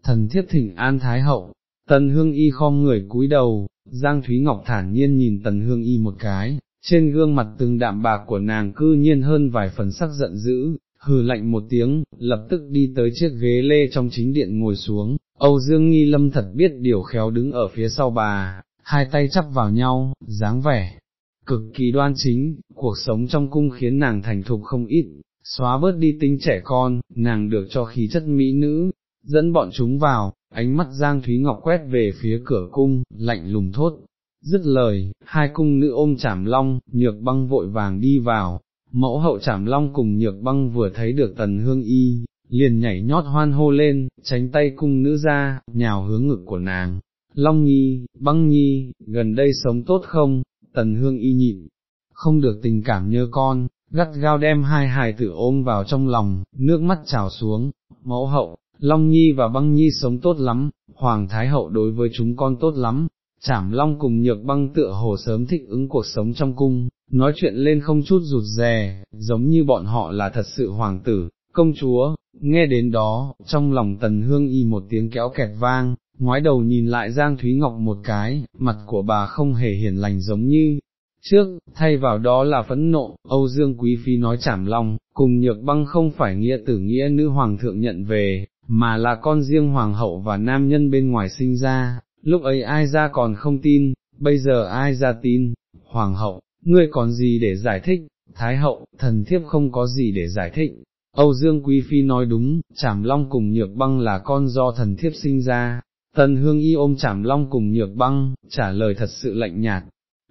thần thiết thỉnh an thái hậu, tần hương y khom người cúi đầu, Giang Thúy Ngọc thản nhiên nhìn tần hương y một cái, trên gương mặt từng đạm bạc của nàng cư nhiên hơn vài phần sắc giận dữ, hừ lạnh một tiếng, lập tức đi tới chiếc ghế lê trong chính điện ngồi xuống, Âu Dương Nghi Lâm thật biết điều khéo đứng ở phía sau bà, hai tay chắp vào nhau, dáng vẻ, cực kỳ đoan chính, cuộc sống trong cung khiến nàng thành thục không ít, xóa bớt đi tính trẻ con, nàng được cho khí chất mỹ nữ, dẫn bọn chúng vào, ánh mắt Giang Thúy Ngọc quét về phía cửa cung, lạnh lùng thốt, dứt lời, hai cung nữ ôm chảm long, nhược băng vội vàng đi vào, mẫu hậu chảm long cùng nhược băng vừa thấy được tần hương y, liền nhảy nhót hoan hô lên, tránh tay cung nữ ra, nhào hướng ngực của nàng, long nhi, băng nhi, gần đây sống tốt không, tần hương y nhịn, không được tình cảm nhớ con, gắt gao đem hai hài tử ôm vào trong lòng, nước mắt trào xuống, mẫu hậu, Long Nhi và Băng Nhi sống tốt lắm, Hoàng Thái Hậu đối với chúng con tốt lắm, Chảm Long cùng Nhược Băng tựa hồ sớm thích ứng cuộc sống trong cung, nói chuyện lên không chút rụt rè, giống như bọn họ là thật sự hoàng tử, công chúa, nghe đến đó, trong lòng Tần Hương Y một tiếng kéo kẹt vang, ngoái đầu nhìn lại Giang Thúy Ngọc một cái, mặt của bà không hề hiền lành giống như trước, thay vào đó là phẫn nộ, Âu Dương Quý Phi nói chảm long, cùng nhược băng không phải nghĩa tử nghĩa nữ hoàng thượng nhận về, mà là con riêng hoàng hậu và nam nhân bên ngoài sinh ra, lúc ấy ai ra còn không tin, bây giờ ai ra tin, hoàng hậu, ngươi còn gì để giải thích, thái hậu, thần thiếp không có gì để giải thích. Âu Dương Quý Phi nói đúng, Trảm Long cùng Nhược Băng là con do thần thiếp sinh ra, Tần Hương Y ôm Trảm Long cùng Nhược Băng, trả lời thật sự lạnh nhạt,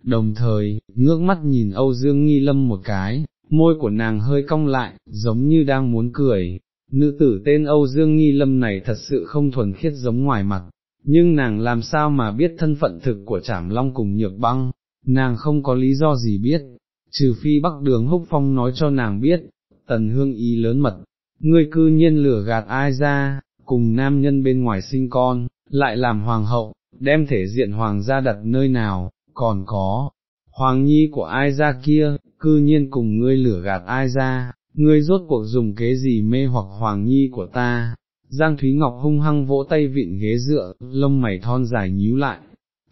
đồng thời, ngước mắt nhìn Âu Dương Nghi Lâm một cái, môi của nàng hơi cong lại, giống như đang muốn cười, nữ tử tên Âu Dương Nghi Lâm này thật sự không thuần khiết giống ngoài mặt, nhưng nàng làm sao mà biết thân phận thực của Trảm Long cùng Nhược Băng, nàng không có lý do gì biết, trừ phi Bắc Đường Húc Phong nói cho nàng biết, Tần Hương Y lớn mật, ngươi cư nhiên lửa gạt ai ra, cùng nam nhân bên ngoài sinh con, lại làm hoàng hậu, đem thể diện hoàng gia đặt nơi nào, còn có, hoàng nhi của ai ra kia, cư nhiên cùng ngươi lửa gạt ai ra, ngươi rốt cuộc dùng kế gì mê hoặc hoàng nhi của ta. Giang Thúy Ngọc hung hăng vỗ tay vịn ghế dựa, lông mày thon dài nhíu lại.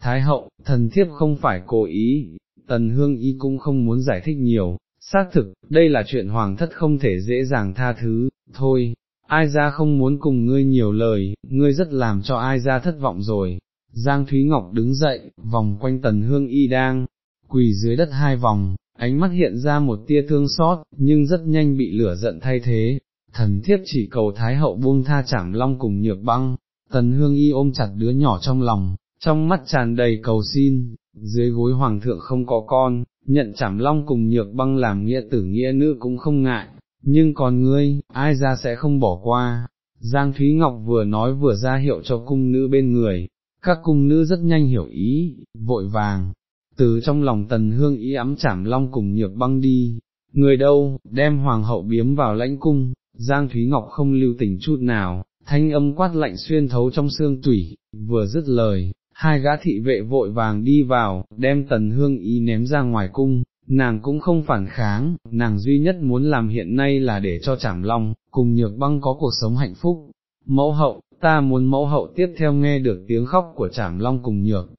Thái hậu, thần thiếp không phải cố ý, tần hương y cũng không muốn giải thích nhiều, xác thực, đây là chuyện hoàng thất không thể dễ dàng tha thứ, thôi, ai ra không muốn cùng ngươi nhiều lời, ngươi rất làm cho ai ra thất vọng rồi. Giang Thúy Ngọc đứng dậy, vòng quanh tần hương y đang, quỳ dưới đất hai vòng, ánh mắt hiện ra một tia thương xót, nhưng rất nhanh bị lửa giận thay thế, thần thiếp chỉ cầu Thái hậu buông tha chảm long cùng nhược băng, tần hương y ôm chặt đứa nhỏ trong lòng, trong mắt tràn đầy cầu xin, dưới gối hoàng thượng không có con, nhận chảm long cùng nhược băng làm nghĩa tử nghĩa nữ cũng không ngại, nhưng còn ngươi, ai ra sẽ không bỏ qua. Giang Thúy Ngọc vừa nói vừa ra hiệu cho cung nữ bên người, các cung nữ rất nhanh hiểu ý, vội vàng, từ trong lòng tần hương ý ấm chảm long cùng nhược băng đi, người đâu, đem hoàng hậu biếm vào lãnh cung, Giang Thúy Ngọc không lưu tình chút nào, thanh âm quát lạnh xuyên thấu trong xương tủy, vừa dứt lời, hai gã thị vệ vội vàng đi vào, đem tần hương ý ném ra ngoài cung, nàng cũng không phản kháng, nàng duy nhất muốn làm hiện nay là để cho chảm long, cùng nhược băng có cuộc sống hạnh phúc. Mẫu hậu, ta muốn mẫu hậu tiếp theo nghe được tiếng khóc của chảm long cùng nhược.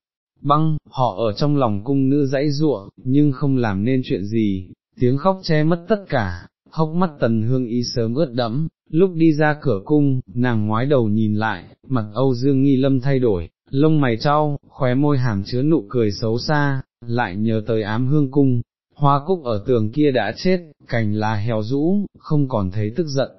Băng, họ ở trong lòng cung nữ dãy ruộng, nhưng không làm nên chuyện gì, tiếng khóc che mất tất cả, hốc mắt tần hương ý sớm ướt đẫm, lúc đi ra cửa cung, nàng ngoái đầu nhìn lại, mặt Âu Dương Nghi Lâm thay đổi, lông mày trao, khóe môi hàm chứa nụ cười xấu xa, lại nhớ tới ám hương cung, hoa cúc ở tường kia đã chết, cành là hèo rũ, không còn thấy tức giận,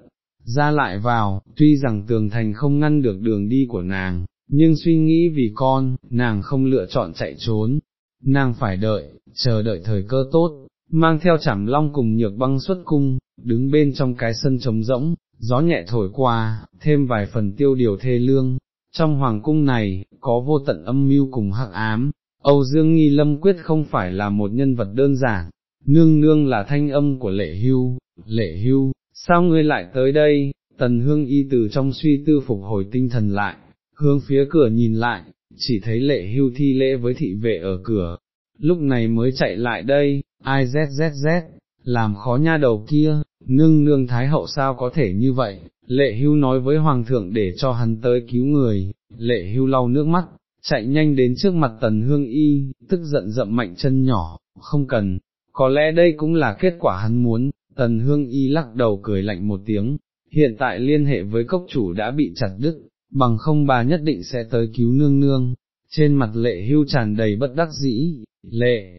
ra lại vào, tuy rằng tường thành không ngăn được đường đi của nàng, nhưng suy nghĩ vì con, nàng không lựa chọn chạy trốn, nàng phải đợi, chờ đợi thời cơ tốt, mang theo chảm long cùng nhược băng xuất cung, đứng bên trong cái sân trống rỗng, gió nhẹ thổi qua, thêm vài phần tiêu điều thê lương. Trong hoàng cung này, có vô tận âm mưu cùng hắc ám, Âu Dương Nghi Lâm quyết không phải là một nhân vật đơn giản, nương nương là thanh âm của lệ hưu, lệ hưu, sao ngươi lại tới đây, tần hương y từ trong suy tư phục hồi tinh thần lại, hướng phía cửa nhìn lại, chỉ thấy lệ hưu thi lễ với thị vệ ở cửa, lúc này mới chạy lại đây, ai zzz, làm khó nha đầu kia, nương nương thái hậu sao có thể như vậy, lệ hưu nói với hoàng thượng để cho hắn tới cứu người, lệ hưu lau nước mắt, chạy nhanh đến trước mặt tần hương y, tức giận dậm mạnh chân nhỏ, không cần, có lẽ đây cũng là kết quả hắn muốn, tần hương y lắc đầu cười lạnh một tiếng, hiện tại liên hệ với cốc chủ đã bị chặt đứt, bằng không bà nhất định sẽ tới cứu nương nương, trên mặt lệ hưu tràn đầy bất đắc dĩ, lệ,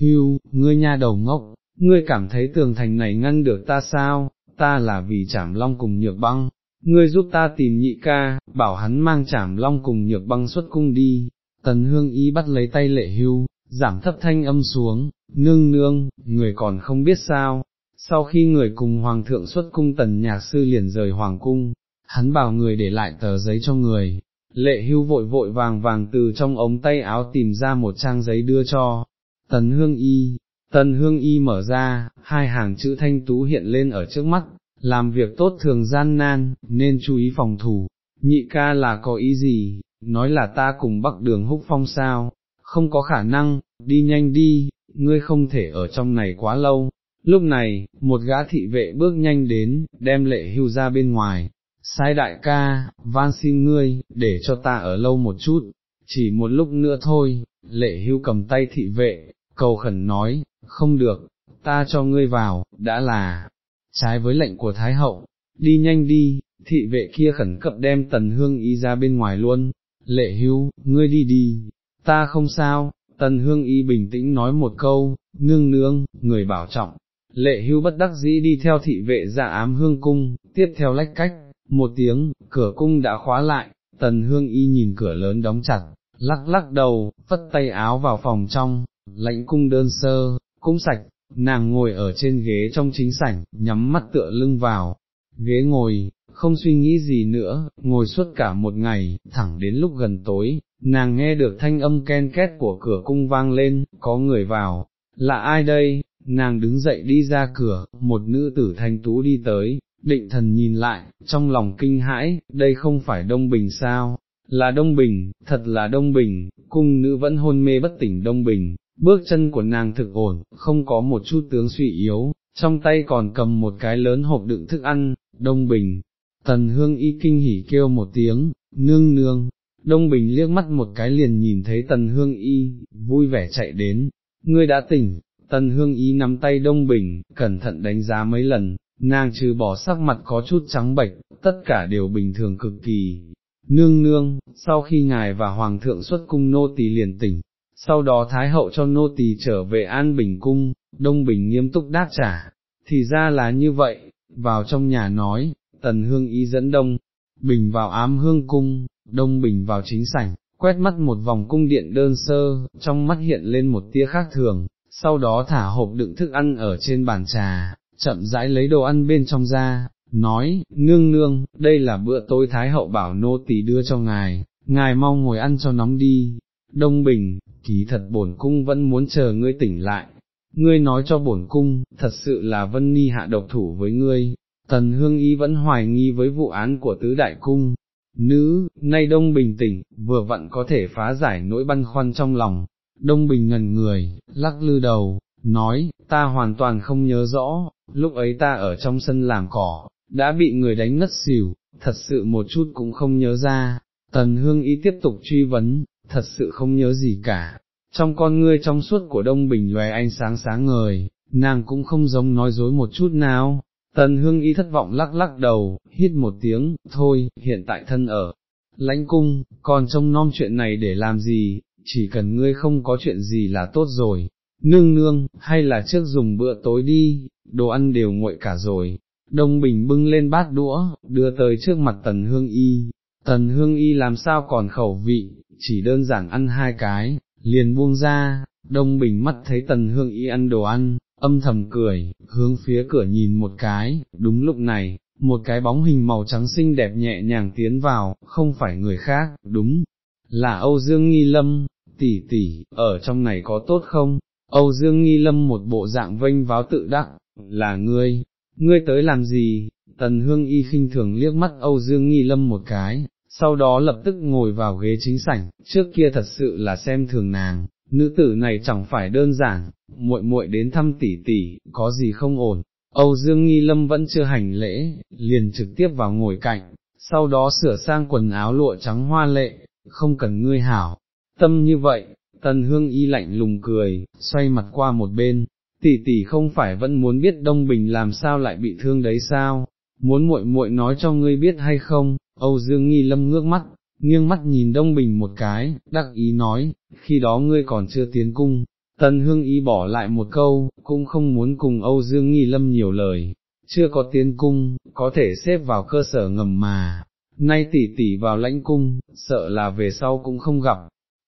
hưu, ngươi nha đầu ngốc, ngươi cảm thấy tường thành này ngăn được ta sao, ta là vì chảm long cùng nhược băng, ngươi giúp ta tìm nhị ca, bảo hắn mang chảm long cùng nhược băng xuất cung đi, tần hương y bắt lấy tay lệ hưu, giảm thấp thanh âm xuống, nương nương, người còn không biết sao, sau khi người cùng hoàng thượng xuất cung tần nhạc sư liền rời hoàng cung, hắn bảo người để lại tờ giấy cho người, lệ hưu vội vội vàng vàng từ trong ống tay áo tìm ra một trang giấy đưa cho, tần hương y, Tân hương y mở ra, hai hàng chữ thanh tú hiện lên ở trước mắt, làm việc tốt thường gian nan, nên chú ý phòng thủ, nhị ca là có ý gì, nói là ta cùng bắc đường húc phong sao, không có khả năng, đi nhanh đi, ngươi không thể ở trong này quá lâu. Lúc này, một gã thị vệ bước nhanh đến, đem lệ hưu ra bên ngoài, sai đại ca, van xin ngươi, để cho ta ở lâu một chút, chỉ một lúc nữa thôi, lệ hưu cầm tay thị vệ, cầu khẩn nói, không được, ta cho ngươi vào, đã là, trái với lệnh của Thái Hậu, đi nhanh đi, thị vệ kia khẩn cấp đem tần hương y ra bên ngoài luôn, lệ hưu, ngươi đi đi, ta không sao, tần hương y bình tĩnh nói một câu, nương nương, người bảo trọng, lệ hưu bất đắc dĩ đi theo thị vệ ra ám hương cung, tiếp theo lách cách, một tiếng, cửa cung đã khóa lại, tần hương y nhìn cửa lớn đóng chặt, lắc lắc đầu, phất tay áo vào phòng trong, lãnh cung đơn sơ, cũng sạch, nàng ngồi ở trên ghế trong chính sảnh, nhắm mắt tựa lưng vào, ghế ngồi, không suy nghĩ gì nữa, ngồi suốt cả một ngày, thẳng đến lúc gần tối, nàng nghe được thanh âm ken két của cửa cung vang lên, có người vào, là ai đây, nàng đứng dậy đi ra cửa, một nữ tử thanh tú đi tới, định thần nhìn lại, trong lòng kinh hãi, đây không phải Đông Bình sao, là Đông Bình, thật là Đông Bình, cung nữ vẫn hôn mê bất tỉnh Đông Bình, bước chân của nàng thực ổn, không có một chút tướng suy yếu, trong tay còn cầm một cái lớn hộp đựng thức ăn, Đông Bình, Tần Hương Y kinh hỉ kêu một tiếng, nương nương, Đông Bình liếc mắt một cái liền nhìn thấy Tần Hương Y, vui vẻ chạy đến, ngươi đã tỉnh, Tần Hương Y nắm tay Đông Bình, cẩn thận đánh giá mấy lần, nàng trừ bỏ sắc mặt có chút trắng bệch, tất cả đều bình thường cực kỳ. Nương nương, sau khi ngài và Hoàng thượng xuất cung nô tỳ liền tỉnh, sau đó Thái hậu cho nô tỳ trở về An Bình cung, Đông Bình nghiêm túc đáp trả, thì ra là như vậy, vào trong nhà nói, Tần Hương Y dẫn Đông, Bình vào ám hương cung, Đông Bình vào chính sảnh, quét mắt một vòng cung điện đơn sơ, trong mắt hiện lên một tia khác thường, sau đó thả hộp đựng thức ăn ở trên bàn trà, chậm rãi lấy đồ ăn bên trong ra, nói, nương nương, đây là bữa tối Thái hậu bảo nô tỳ đưa cho ngài, ngài mau ngồi ăn cho nóng đi. Đông Bình, kỳ thật bổn cung vẫn muốn chờ ngươi tỉnh lại, ngươi nói cho bổn cung, thật sự là Vân Ni hạ độc thủ với ngươi, Tần Hương Y vẫn hoài nghi với vụ án của tứ đại cung, nữ, nay Đông Bình tỉnh, vừa vặn có thể phá giải nỗi băn khoăn trong lòng, Đông Bình ngần người, lắc lư đầu, nói, ta hoàn toàn không nhớ rõ, lúc ấy ta ở trong sân làm cỏ, đã bị người đánh ngất xỉu, thật sự một chút cũng không nhớ ra, Tần Hương Y tiếp tục truy vấn, thật sự không nhớ gì cả, trong con ngươi trong suốt của Đông Bình lóe ánh sáng sáng ngời, nàng cũng không giống nói dối một chút nào, Tần hương y thất vọng lắc lắc đầu, hít một tiếng, thôi, hiện tại thân ở, lãnh cung, còn trông non chuyện này để làm gì, chỉ cần ngươi không có chuyện gì là tốt rồi, nương nương, hay là trước dùng bữa tối đi, đồ ăn đều nguội cả rồi. Đông Bình bưng lên bát đũa, đưa tới trước mặt Tần Hương Y, Tần Hương Y làm sao còn khẩu vị, chỉ đơn giản ăn hai cái, liền buông ra, Đông Bình mắt thấy Tần Hương Y ăn đồ ăn, âm thầm cười, hướng phía cửa nhìn một cái, đúng lúc này, một cái bóng hình màu trắng xinh đẹp nhẹ nhàng tiến vào, không phải người khác, đúng, là Âu Dương Nghi Lâm, tỷ tỷ, ở trong này có tốt không? Âu Dương Nghi Lâm một bộ dạng vênh váo tự đắc, là ngươi, ngươi tới làm gì? Tần Hương Y khinh thường liếc mắt Âu Dương Nghi Lâm một cái, sau đó lập tức ngồi vào ghế chính sảnh, trước kia thật sự là xem thường nàng, nữ tử này chẳng phải đơn giản, muội muội đến thăm tỷ tỷ, có gì không ổn. Âu Dương Nghi Lâm vẫn chưa hành lễ, liền trực tiếp vào ngồi cạnh, sau đó sửa sang quần áo lụa trắng hoa lệ, không cần ngươi hảo. Tâm như vậy, Tần Hương Y lạnh lùng cười, xoay mặt qua một bên, tỷ tỷ không phải vẫn muốn biết Đông Bình làm sao lại bị thương đấy sao, muốn muội muội nói cho ngươi biết hay không, Âu Dương Nghi Lâm ngước mắt, nghiêng mắt nhìn Đông Bình một cái, đắc ý nói, khi đó ngươi còn chưa tiến cung, Tần Hương Y bỏ lại một câu, cũng không muốn cùng Âu Dương Nghi Lâm nhiều lời, chưa có tiến cung, có thể xếp vào cơ sở ngầm mà, nay tỷ tỷ vào lãnh cung, sợ là về sau cũng không gặp.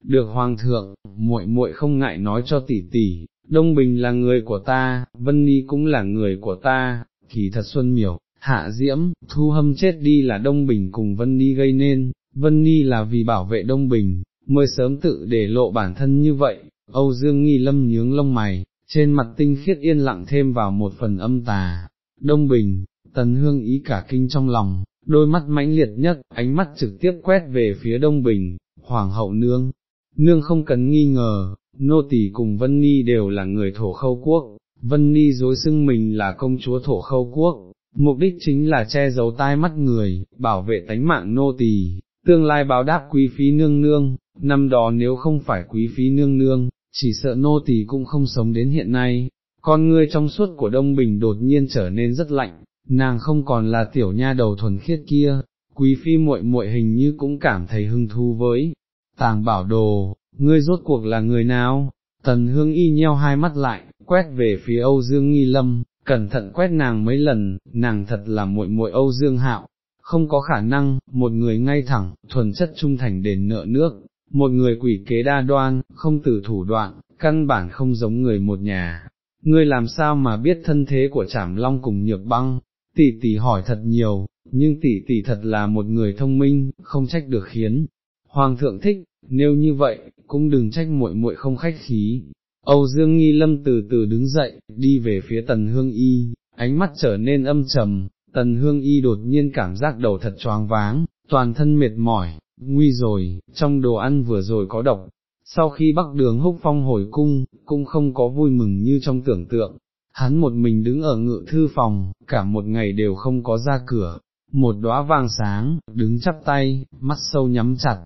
Được hoàng thượng, muội muội không ngại nói cho tỷ tỷ, Đông Bình là người của ta, Vân Ni cũng là người của ta, kỳ thật xuân miểu, hạ diễm, thu hâm chết đi là Đông Bình cùng Vân Ni gây nên, Vân Ni là vì bảo vệ Đông Bình, mới sớm tự để lộ bản thân như vậy, Âu Dương Nghi Lâm nhướng lông mày, trên mặt tinh khiết yên lặng thêm vào một phần âm tà, Đông Bình, Tần Hương ý cả kinh trong lòng, đôi mắt mãnh liệt nhất, ánh mắt trực tiếp quét về phía Đông Bình, Hoàng hậu nương, nương không cần nghi ngờ, nô tỳ cùng Vân Ni đều là người thổ khâu quốc, Vân Ni dối xưng mình là công chúa thổ khâu quốc, mục đích chính là che giấu tai mắt người, bảo vệ tánh mạng nô tỳ, tương lai báo đáp quý phí nương nương, năm đó nếu không phải quý phí nương nương, chỉ sợ nô tỳ cũng không sống đến hiện nay, con ngươi trong suốt của Đông Bình đột nhiên trở nên rất lạnh, nàng không còn là tiểu nha đầu thuần khiết kia, quý phi muội muội hình như cũng cảm thấy hứng thú với, tàng bảo đồ, ngươi rốt cuộc là người nào, tần hương y nheo hai mắt lại, quét về phía Âu Dương Nghi Lâm, cẩn thận quét nàng mấy lần, nàng thật là muội muội Âu Dương Hạo, không có khả năng, một người ngay thẳng, thuần chất trung thành đền nợ nước, một người quỷ kế đa đoan, không từ thủ đoạn, căn bản không giống người một nhà. Ngươi làm sao mà biết thân thế của Trảm Long cùng Nhược Băng, tỷ tỷ hỏi thật nhiều, nhưng tỷ tỷ thật là một người thông minh, không trách được khiến. Hoàng thượng thích, nếu như vậy, cũng đừng trách muội muội không khách khí. Âu Dương Nghi Lâm từ từ đứng dậy, đi về phía Tần Hương Y, ánh mắt trở nên âm trầm, Tần Hương Y đột nhiên cảm giác đầu thật choáng váng, toàn thân mệt mỏi, nguy rồi, trong đồ ăn vừa rồi có độc. Sau khi bắc đường húc phong hồi cung, cũng không có vui mừng như trong tưởng tượng, hắn một mình đứng ở ngự thư phòng, cả một ngày đều không có ra cửa, một đóa vàng sáng, đứng chắp tay, mắt sâu nhắm chặt,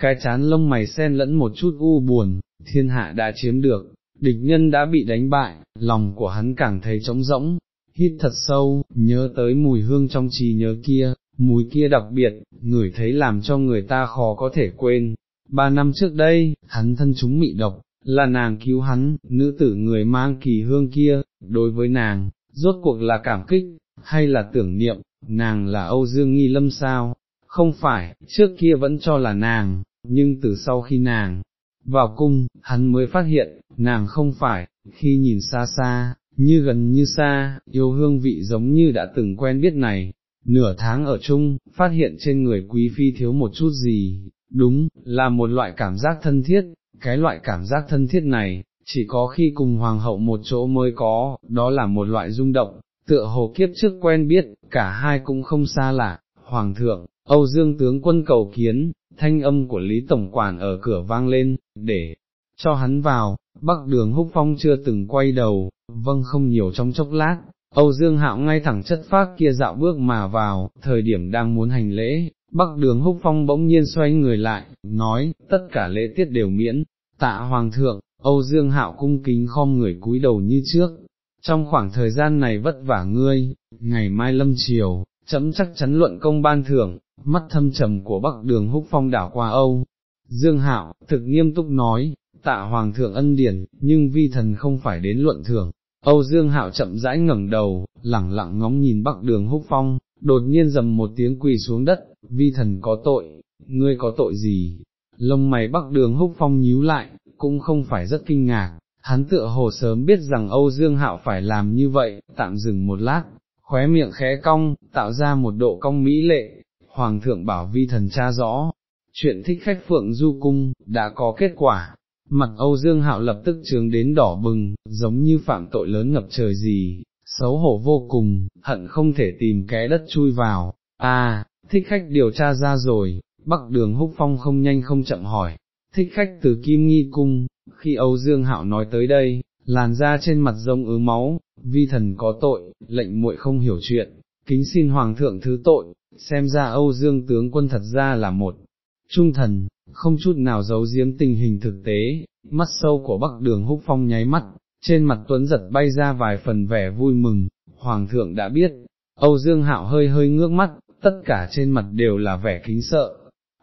cái chán lông mày sen lẫn một chút u buồn, thiên hạ đã chiếm được, địch nhân đã bị đánh bại, lòng của hắn càng thấy trống rỗng, hít thật sâu, nhớ tới mùi hương trong trí nhớ kia, mùi kia đặc biệt, ngửi thấy làm cho người ta khó có thể quên. Ba năm trước đây, hắn thân chúng mị độc, là nàng cứu hắn, nữ tử người mang kỳ hương kia, đối với nàng, rốt cuộc là cảm kích, hay là tưởng niệm, nàng là Âu Dương Nghi Lâm sao, không phải, trước kia vẫn cho là nàng, nhưng từ sau khi nàng vào cung, hắn mới phát hiện, nàng không phải, khi nhìn xa xa, như gần như xa, yêu hương vị giống như đã từng quen biết này, nửa tháng ở chung, phát hiện trên người quý phi thiếu một chút gì, đúng, là một loại cảm giác thân thiết, cái loại cảm giác thân thiết này, chỉ có khi cùng hoàng hậu một chỗ mới có, đó là một loại rung động, tựa hồ kiếp trước quen biết, cả hai cũng không xa lạ, hoàng thượng, Âu Dương tướng quân cầu kiến, thanh âm của Lý Tổng Quản ở cửa vang lên, để cho hắn vào, bắc đường húc phong chưa từng quay đầu, vâng không nhiều trong chốc lát, Âu Dương Hạo ngay thẳng chất phác kia dạo bước mà vào, thời điểm đang muốn hành lễ, bắc đường húc phong bỗng nhiên xoay người lại, nói, tất cả lễ tiết đều miễn, tạ hoàng thượng, Âu Dương Hạo cung kính khom người cúi đầu như trước, trong khoảng thời gian này vất vả ngươi, ngày mai lâm chiều, chấm chắc chắn luận công ban thưởng, mắt thâm trầm của bắc đường húc phong đảo qua Âu. Dương Hạo, thực nghiêm túc nói, tạ hoàng thượng ân điển, nhưng vi thần không phải đến luận thưởng. Âu Dương Hạo chậm rãi ngẩng đầu, lẳng lặng ngóng nhìn bắc đường húc phong, đột nhiên dầm một tiếng quỳ xuống đất, vi thần có tội, ngươi có tội gì? Lông mày bắc đường húc phong nhíu lại, cũng không phải rất kinh ngạc, hắn tựa hồ sớm biết rằng Âu Dương Hạo phải làm như vậy, tạm dừng một lát, khóe miệng khẽ cong, tạo ra một độ cong mỹ lệ, Hoàng thượng bảo vi thần cha rõ, chuyện thích khách phượng du cung, đã có kết quả, mặt Âu Dương Hạo lập tức trướng đến đỏ bừng, giống như phạm tội lớn ngập trời gì, xấu hổ vô cùng, hận không thể tìm kẽ đất chui vào, à, thích khách điều tra ra rồi, bắc đường húc phong không nhanh không chậm hỏi, thích khách từ Kim Nghi Cung, khi Âu Dương Hạo nói tới đây, làn da trên mặt rông ứ máu, vi thần có tội, lệnh muội không hiểu chuyện, kính xin Hoàng thượng thứ tội, xem ra Âu Dương tướng quân thật ra là một trung thần, không chút nào giấu giếm tình hình thực tế, mắt sâu của Bắc Đường Húc Phong nháy mắt, trên mặt Tuấn giật bay ra vài phần vẻ vui mừng, Hoàng thượng đã biết, Âu Dương Hạo hơi hơi ngước mắt, tất cả trên mặt đều là vẻ kính sợ,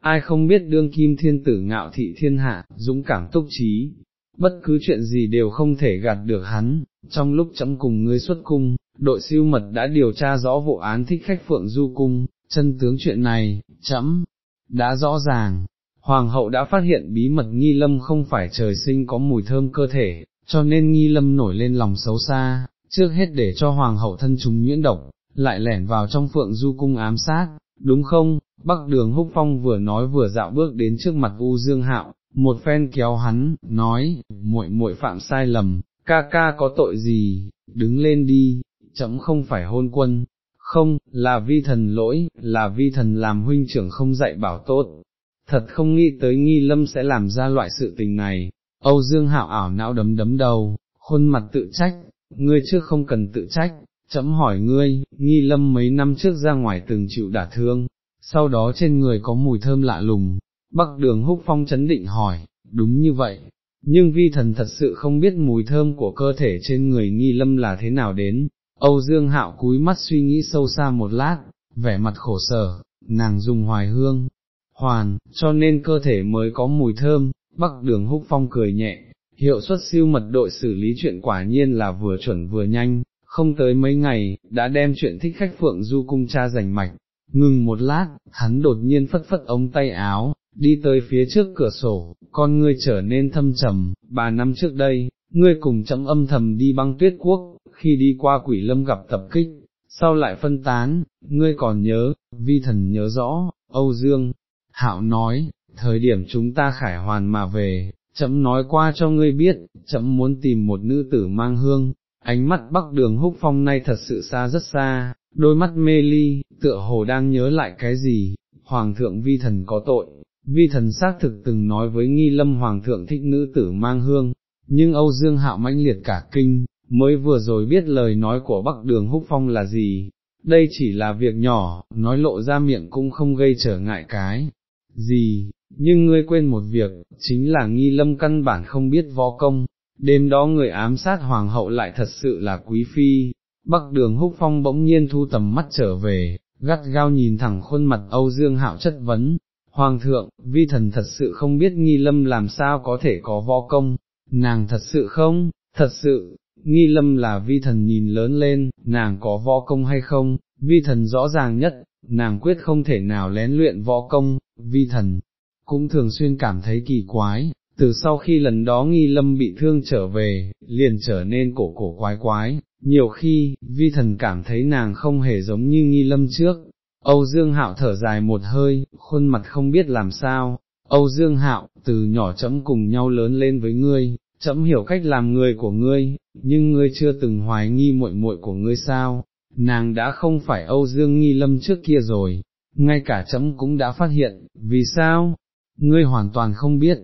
ai không biết đương kim thiên tử ngạo thị thiên hạ, dũng cảm túc trí, bất cứ chuyện gì đều không thể gạt được hắn, trong lúc chấm cùng ngươi xuất cung, đội siêu mật đã điều tra rõ vụ án thích khách Phượng Du Cung, chân tướng chuyện này, chấm, đã rõ ràng, Hoàng hậu đã phát hiện bí mật nghi lâm không phải trời sinh có mùi thơm cơ thể, cho nên nghi lâm nổi lên lòng xấu xa, trước hết để cho Hoàng hậu thân chúng nhuyễn độc, lại lẻn vào trong Phượng Du Cung ám sát, đúng không? Bắc đường húc phong vừa nói vừa dạo bước đến trước mặt U Dương Hạo, một phen kéo hắn, nói, muội muội phạm sai lầm, ca ca có tội gì, đứng lên đi, chấm không phải hôn quân, không, là vi thần lỗi, là vi thần làm huynh trưởng không dạy bảo tốt, thật không nghĩ tới nghi lâm sẽ làm ra loại sự tình này, Âu Dương hạo ảo não đấm đấm đầu, khuôn mặt tự trách, ngươi trước không cần tự trách, chấm hỏi ngươi, nghi lâm mấy năm trước ra ngoài từng chịu đả thương, sau đó trên người có mùi thơm lạ lùng, bắc đường húc phong chấn định hỏi, đúng như vậy, nhưng vi thần thật sự không biết mùi thơm của cơ thể trên người nghi lâm là thế nào đến, Âu Dương Hạo cúi mắt suy nghĩ sâu xa một lát, vẻ mặt khổ sở, nàng dùng hoài hương, hoàn, cho nên cơ thể mới có mùi thơm, bắc đường húc phong cười nhẹ, hiệu suất siêu mật đội xử lý chuyện quả nhiên là vừa chuẩn vừa nhanh, không tới mấy ngày, đã đem chuyện thích khách phượng du cung cha giành mạch, ngừng một lát, hắn đột nhiên phất phất ống tay áo, đi tới phía trước cửa sổ, con ngươi trở nên thâm trầm, ba năm trước đây, ngươi cùng chấm âm thầm đi băng tuyết quốc, khi đi qua quỷ lâm gặp tập kích, sau lại phân tán, ngươi còn nhớ, vi thần nhớ rõ, Âu Dương, Hạo nói, thời điểm chúng ta khải hoàn mà về, chấm nói qua cho ngươi biết, chấm muốn tìm một nữ tử mang hương, ánh mắt bắc đường húc phong nay thật sự xa rất xa, đôi mắt mê ly, tựa hồ đang nhớ lại cái gì, hoàng thượng vi thần có tội, vi thần xác thực từng nói với nghi lâm hoàng thượng thích nữ tử mang hương, nhưng Âu Dương Hạo mãnh liệt cả kinh, mới vừa rồi biết lời nói của Bắc Đường Húc Phong là gì, đây chỉ là việc nhỏ, nói lộ ra miệng cũng không gây trở ngại cái gì, nhưng ngươi quên một việc, chính là nghi lâm căn bản không biết võ công, đêm đó người ám sát hoàng hậu lại thật sự là quý phi, Bắc Đường Húc Phong bỗng nhiên thu tầm mắt trở về, gắt gao nhìn thẳng khuôn mặt Âu Dương Hạo chất vấn, Hoàng thượng, vi thần thật sự không biết nghi lâm làm sao có thể có võ công, nàng thật sự không, thật sự, nghi lâm là vi thần nhìn lớn lên, nàng có võ công hay không, vi thần rõ ràng nhất, nàng quyết không thể nào lén luyện võ công, vi thần, cũng thường xuyên cảm thấy kỳ quái, từ sau khi lần đó nghi lâm bị thương trở về, liền trở nên cổ cổ quái quái, nhiều khi, vi thần cảm thấy nàng không hề giống như nghi lâm trước. Âu Dương Hạo thở dài một hơi, khuôn mặt không biết làm sao, Âu Dương Hạo, từ nhỏ chấm cùng nhau lớn lên với ngươi, chấm hiểu cách làm người của ngươi, nhưng ngươi chưa từng hoài nghi muội muội của ngươi sao, nàng đã không phải Âu Dương Nghi Lâm trước kia rồi, ngay cả chấm cũng đã phát hiện, vì sao, ngươi hoàn toàn không biết,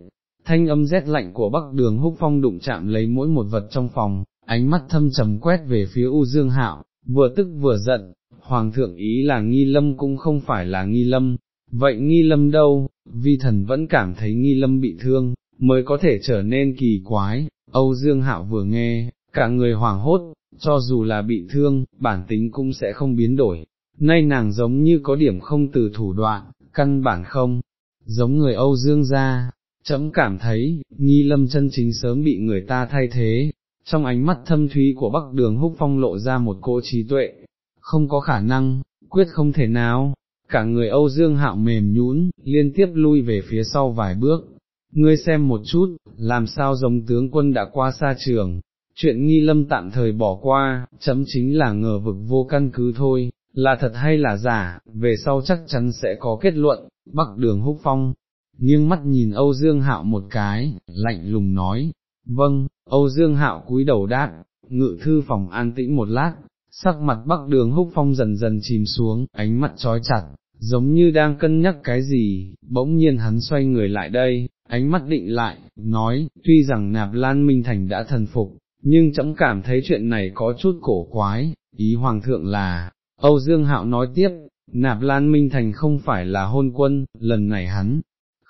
thanh âm rét lạnh của bắc đường húc phong đụng chạm lấy mỗi một vật trong phòng, ánh mắt thâm trầm quét về phía U Dương Hạo, vừa tức vừa giận, Hoàng thượng ý là Nghi Lâm cũng không phải là Nghi Lâm, vậy Nghi Lâm đâu, vi thần vẫn cảm thấy Nghi Lâm bị thương, mới có thể trở nên kỳ quái, Âu Dương Hạo vừa nghe, cả người hoảng hốt, cho dù là bị thương, bản tính cũng sẽ không biến đổi, nay nàng giống như có điểm không từ thủ đoạn, căn bản không, giống người Âu Dương gia, chấm cảm thấy, nghi lâm chân chính sớm bị người ta thay thế, trong ánh mắt thâm thúy của Bắc Đường Húc Phong lộ ra một cỗ trí tuệ, không có khả năng, quyết không thể nào, cả người Âu Dương Hạo mềm nhũn, liên tiếp lui về phía sau vài bước, ngươi xem một chút, làm sao giống tướng quân đã qua xa trường, chuyện nghi lâm tạm thời bỏ qua, chấm chính là ngờ vực vô căn cứ thôi, là thật hay là giả, về sau chắc chắn sẽ có kết luận, bắc đường húc phong, nghiêng mắt nhìn Âu Dương Hạo một cái, lạnh lùng nói, vâng, Âu Dương Hạo cúi đầu đáp, ngự thư phòng an tĩnh một lát, sắc mặt bắc đường húc phong dần dần chìm xuống, ánh mắt trói chặt, giống như đang cân nhắc cái gì, bỗng nhiên hắn xoay người lại đây, ánh mắt định lại, nói, tuy rằng nạp lan minh thành đã thần phục, nhưng chấm cảm thấy chuyện này có chút cổ quái, ý hoàng thượng là, Âu Dương Hạo nói tiếp, nạp lan minh thành không phải là hôn quân, lần này hắn,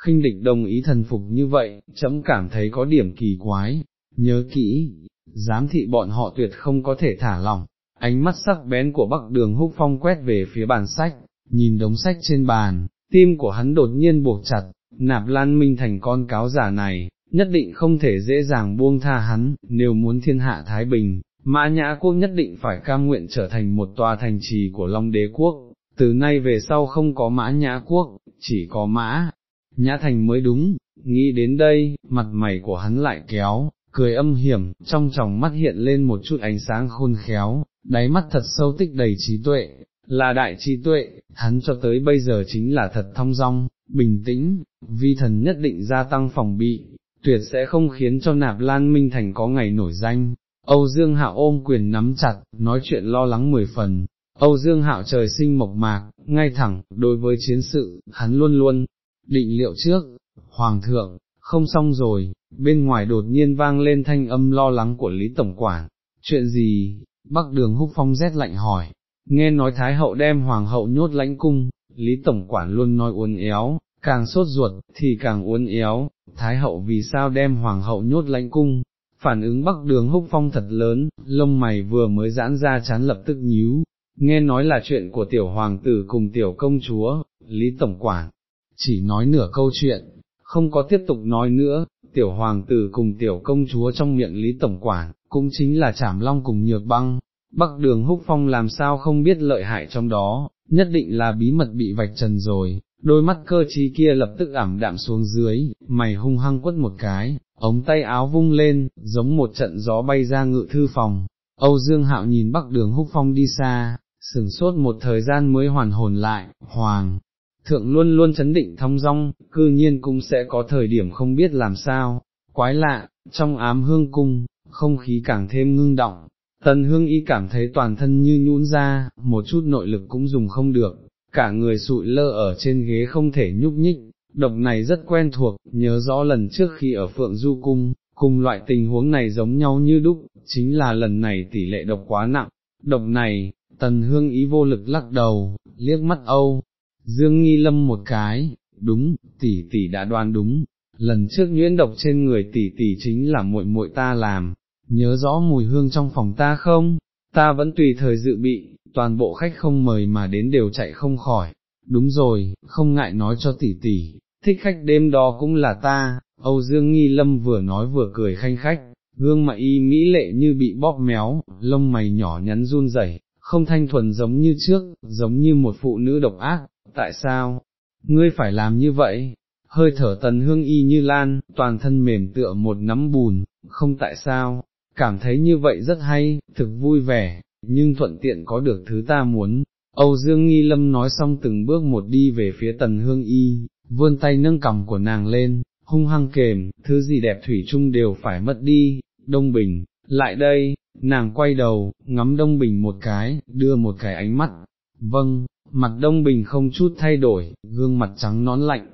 khinh địch đồng ý thần phục như vậy, chấm cảm thấy có điểm kỳ quái, nhớ kỹ, giám thị bọn họ tuyệt không có thể thả lỏng, ánh mắt sắc bén của bắc đường húc phong quét về phía bàn sách, nhìn đống sách trên bàn, tim của hắn đột nhiên buộc chặt, nạp lan minh thành con cáo giả này, nhất định không thể dễ dàng buông tha hắn, nếu muốn thiên hạ Thái Bình, mã nhã quốc nhất định phải cam nguyện trở thành một tòa thành trì của Long đế quốc, từ nay về sau không có mã nhã quốc, chỉ có mã, nhã thành mới đúng, nghĩ đến đây, mặt mày của hắn lại kéo, cười âm hiểm, trong tròng mắt hiện lên một chút ánh sáng khôn khéo, đáy mắt thật sâu tích đầy trí tuệ, là đại trí tuệ, hắn cho tới bây giờ chính là thật thong dong, bình tĩnh, vi thần nhất định gia tăng phòng bị, tuyệt sẽ không khiến cho nạp lan minh thành có ngày nổi danh. Âu Dương Hạo ôm quyền nắm chặt, nói chuyện lo lắng mười phần. Âu Dương Hạo trời sinh mộc mạc, ngay thẳng, đối với chiến sự, hắn luôn luôn, định liệu trước, Hoàng thượng, không xong rồi, bên ngoài đột nhiên vang lên thanh âm lo lắng của Lý Tổng Quản, chuyện gì, Bắc Đường Húc Phong rét lạnh hỏi, nghe nói Thái Hậu đem Hoàng hậu nhốt lãnh cung, Lý Tổng Quản luôn nói uốn éo, càng sốt ruột, thì càng uốn éo, Thái Hậu vì sao đem Hoàng hậu nhốt lãnh cung, phản ứng bắc đường húc phong thật lớn, lông mày vừa mới giãn ra chán lập tức nhíu, nghe nói là chuyện của tiểu hoàng tử cùng tiểu công chúa, Lý Tổng Quản, chỉ nói nửa câu chuyện, không có tiếp tục nói nữa, tiểu hoàng tử cùng tiểu công chúa trong miệng Lý Tổng Quản, cũng chính là Trảm Long cùng Nhược Băng, Bắc Đường Húc Phong làm sao không biết lợi hại trong đó, nhất định là bí mật bị vạch trần rồi, đôi mắt cơ trí kia lập tức ảm đạm xuống dưới, mày hung hăng quất một cái, ống tay áo vung lên, giống một trận gió bay ra ngự thư phòng. Âu Dương Hạo nhìn Bắc Đường Húc Phong đi xa, sửng sốt một thời gian mới hoàn hồn lại, hoàng, thượng luôn luôn chấn định thong dong, cư nhiên cũng sẽ có thời điểm không biết làm sao, quái lạ, trong ám hương cung, không khí càng thêm ngưng động, tần hương y cảm thấy toàn thân như nhũn ra, một chút nội lực cũng dùng không được, cả người sụi lơ ở trên ghế không thể nhúc nhích, độc này rất quen thuộc, nhớ rõ lần trước khi ở Phượng Du Cung, cùng loại tình huống này giống nhau như đúc, chính là lần này tỷ lệ độc quá nặng, độc này, tần hương ý vô lực lắc đầu, liếc mắt Âu, Dương Nghi Lâm một cái, đúng, tỷ tỷ đã đoán đúng, lần trước nhuyễn độc trên người tỷ tỷ chính là muội muội ta làm, nhớ rõ mùi hương trong phòng ta không, ta vẫn tùy thời dự bị, toàn bộ khách không mời mà đến đều chạy không khỏi, đúng rồi, không ngại nói cho tỷ tỷ, thích khách đêm đó cũng là ta, Âu Dương Nghi Lâm vừa nói vừa cười khanh khách, gương mặt y mỹ lệ như bị bóp méo, lông mày nhỏ nhắn run rẩy, không thanh thuần giống như trước, giống như một phụ nữ độc ác, tại sao, ngươi phải làm như vậy, hơi thở tần hương y như lan, toàn thân mềm tựa một nắm bùn, không tại sao, cảm thấy như vậy rất hay, thực vui vẻ, nhưng thuận tiện có được thứ ta muốn. Âu Dương Nghi Lâm nói xong từng bước một đi về phía tần hương y, vươn tay nâng cầm của nàng lên, hung hăng kềm, thứ gì đẹp thủy chung đều phải mất đi, Đông Bình, lại đây, nàng quay đầu, ngắm Đông Bình một cái, đưa một cái ánh mắt, vâng, mặt Đông Bình không chút thay đổi, gương mặt trắng nón lạnh,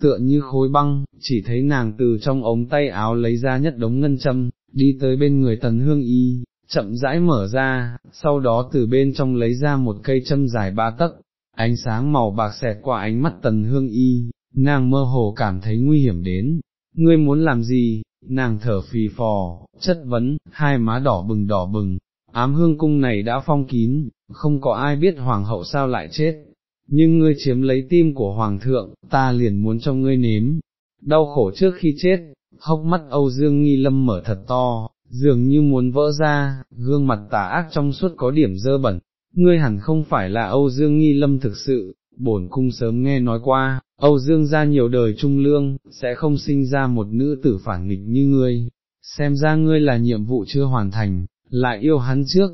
tựa như khối băng, chỉ thấy nàng từ trong ống tay áo lấy ra nhất đống ngân châm, đi tới bên người tần hương y, chậm rãi mở ra, sau đó từ bên trong lấy ra một cây châm dài ba tấc, ánh sáng màu bạc xẹt qua ánh mắt tần hương y, nàng mơ hồ cảm thấy nguy hiểm đến, ngươi muốn làm gì, nàng thở phì phò, chất vấn, hai má đỏ bừng đỏ bừng, ám hương cung này đã phong kín, không có ai biết hoàng hậu sao lại chết, nhưng ngươi chiếm lấy tim của hoàng thượng, ta liền muốn cho ngươi nếm, đau khổ trước khi chết, hốc mắt Âu Dương Nghi Lâm mở thật to, dường như muốn vỡ ra, gương mặt tà ác trong suốt có điểm dơ bẩn, ngươi hẳn không phải là Âu Dương Nghi Lâm thực sự, bổn cung sớm nghe nói qua, Âu Dương ra nhiều đời trung lương, sẽ không sinh ra một nữ tử phản nghịch như ngươi, xem ra ngươi là nhiệm vụ chưa hoàn thành, lại yêu hắn trước,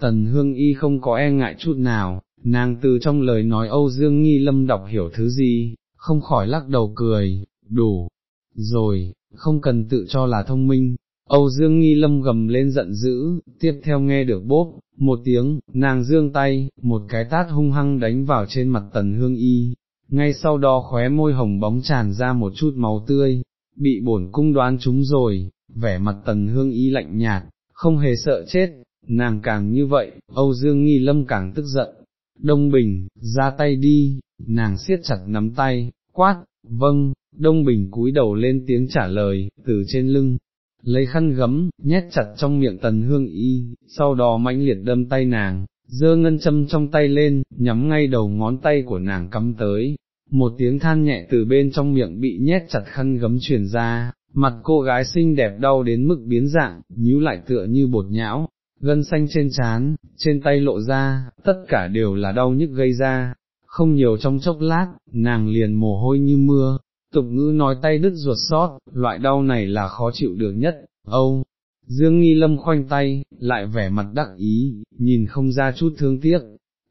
tần hương y không có e ngại chút nào, nàng từ trong lời nói Âu Dương Nghi Lâm đọc hiểu thứ gì, không khỏi lắc đầu cười, đủ, rồi, không cần tự cho là thông minh. Âu Dương Nghi Lâm gầm lên giận dữ, tiếp theo nghe được bốp, một tiếng, nàng dương tay, một cái tát hung hăng đánh vào trên mặt tần hương y, ngay sau đó khóe môi hồng bóng tràn ra một chút máu tươi, bị bổn cung đoán chúng rồi, vẻ mặt tần hương y lạnh nhạt, không hề sợ chết, nàng càng như vậy, Âu Dương Nghi Lâm càng tức giận, Đông Bình, ra tay đi, nàng siết chặt nắm tay, quát, vâng, Đông Bình cúi đầu lên tiếng trả lời, từ trên lưng, lấy khăn gấm, nhét chặt trong miệng tần hương y, sau đó mãnh liệt đâm tay nàng, dơ ngân châm trong tay lên, nhắm ngay đầu ngón tay của nàng cắm tới, một tiếng than nhẹ từ bên trong miệng bị nhét chặt khăn gấm truyền ra, mặt cô gái xinh đẹp đau đến mức biến dạng, nhíu lại tựa như bột nhão, gân xanh trên trán, trên tay lộ ra, tất cả đều là đau nhức gây ra, không nhiều trong chốc lát, nàng liền mồ hôi như mưa, tục ngữ nói tay đứt ruột sót, loại đau này là khó chịu được nhất, âu. Dương Nghi Lâm khoanh tay, lại vẻ mặt đắc ý, nhìn không ra chút thương tiếc,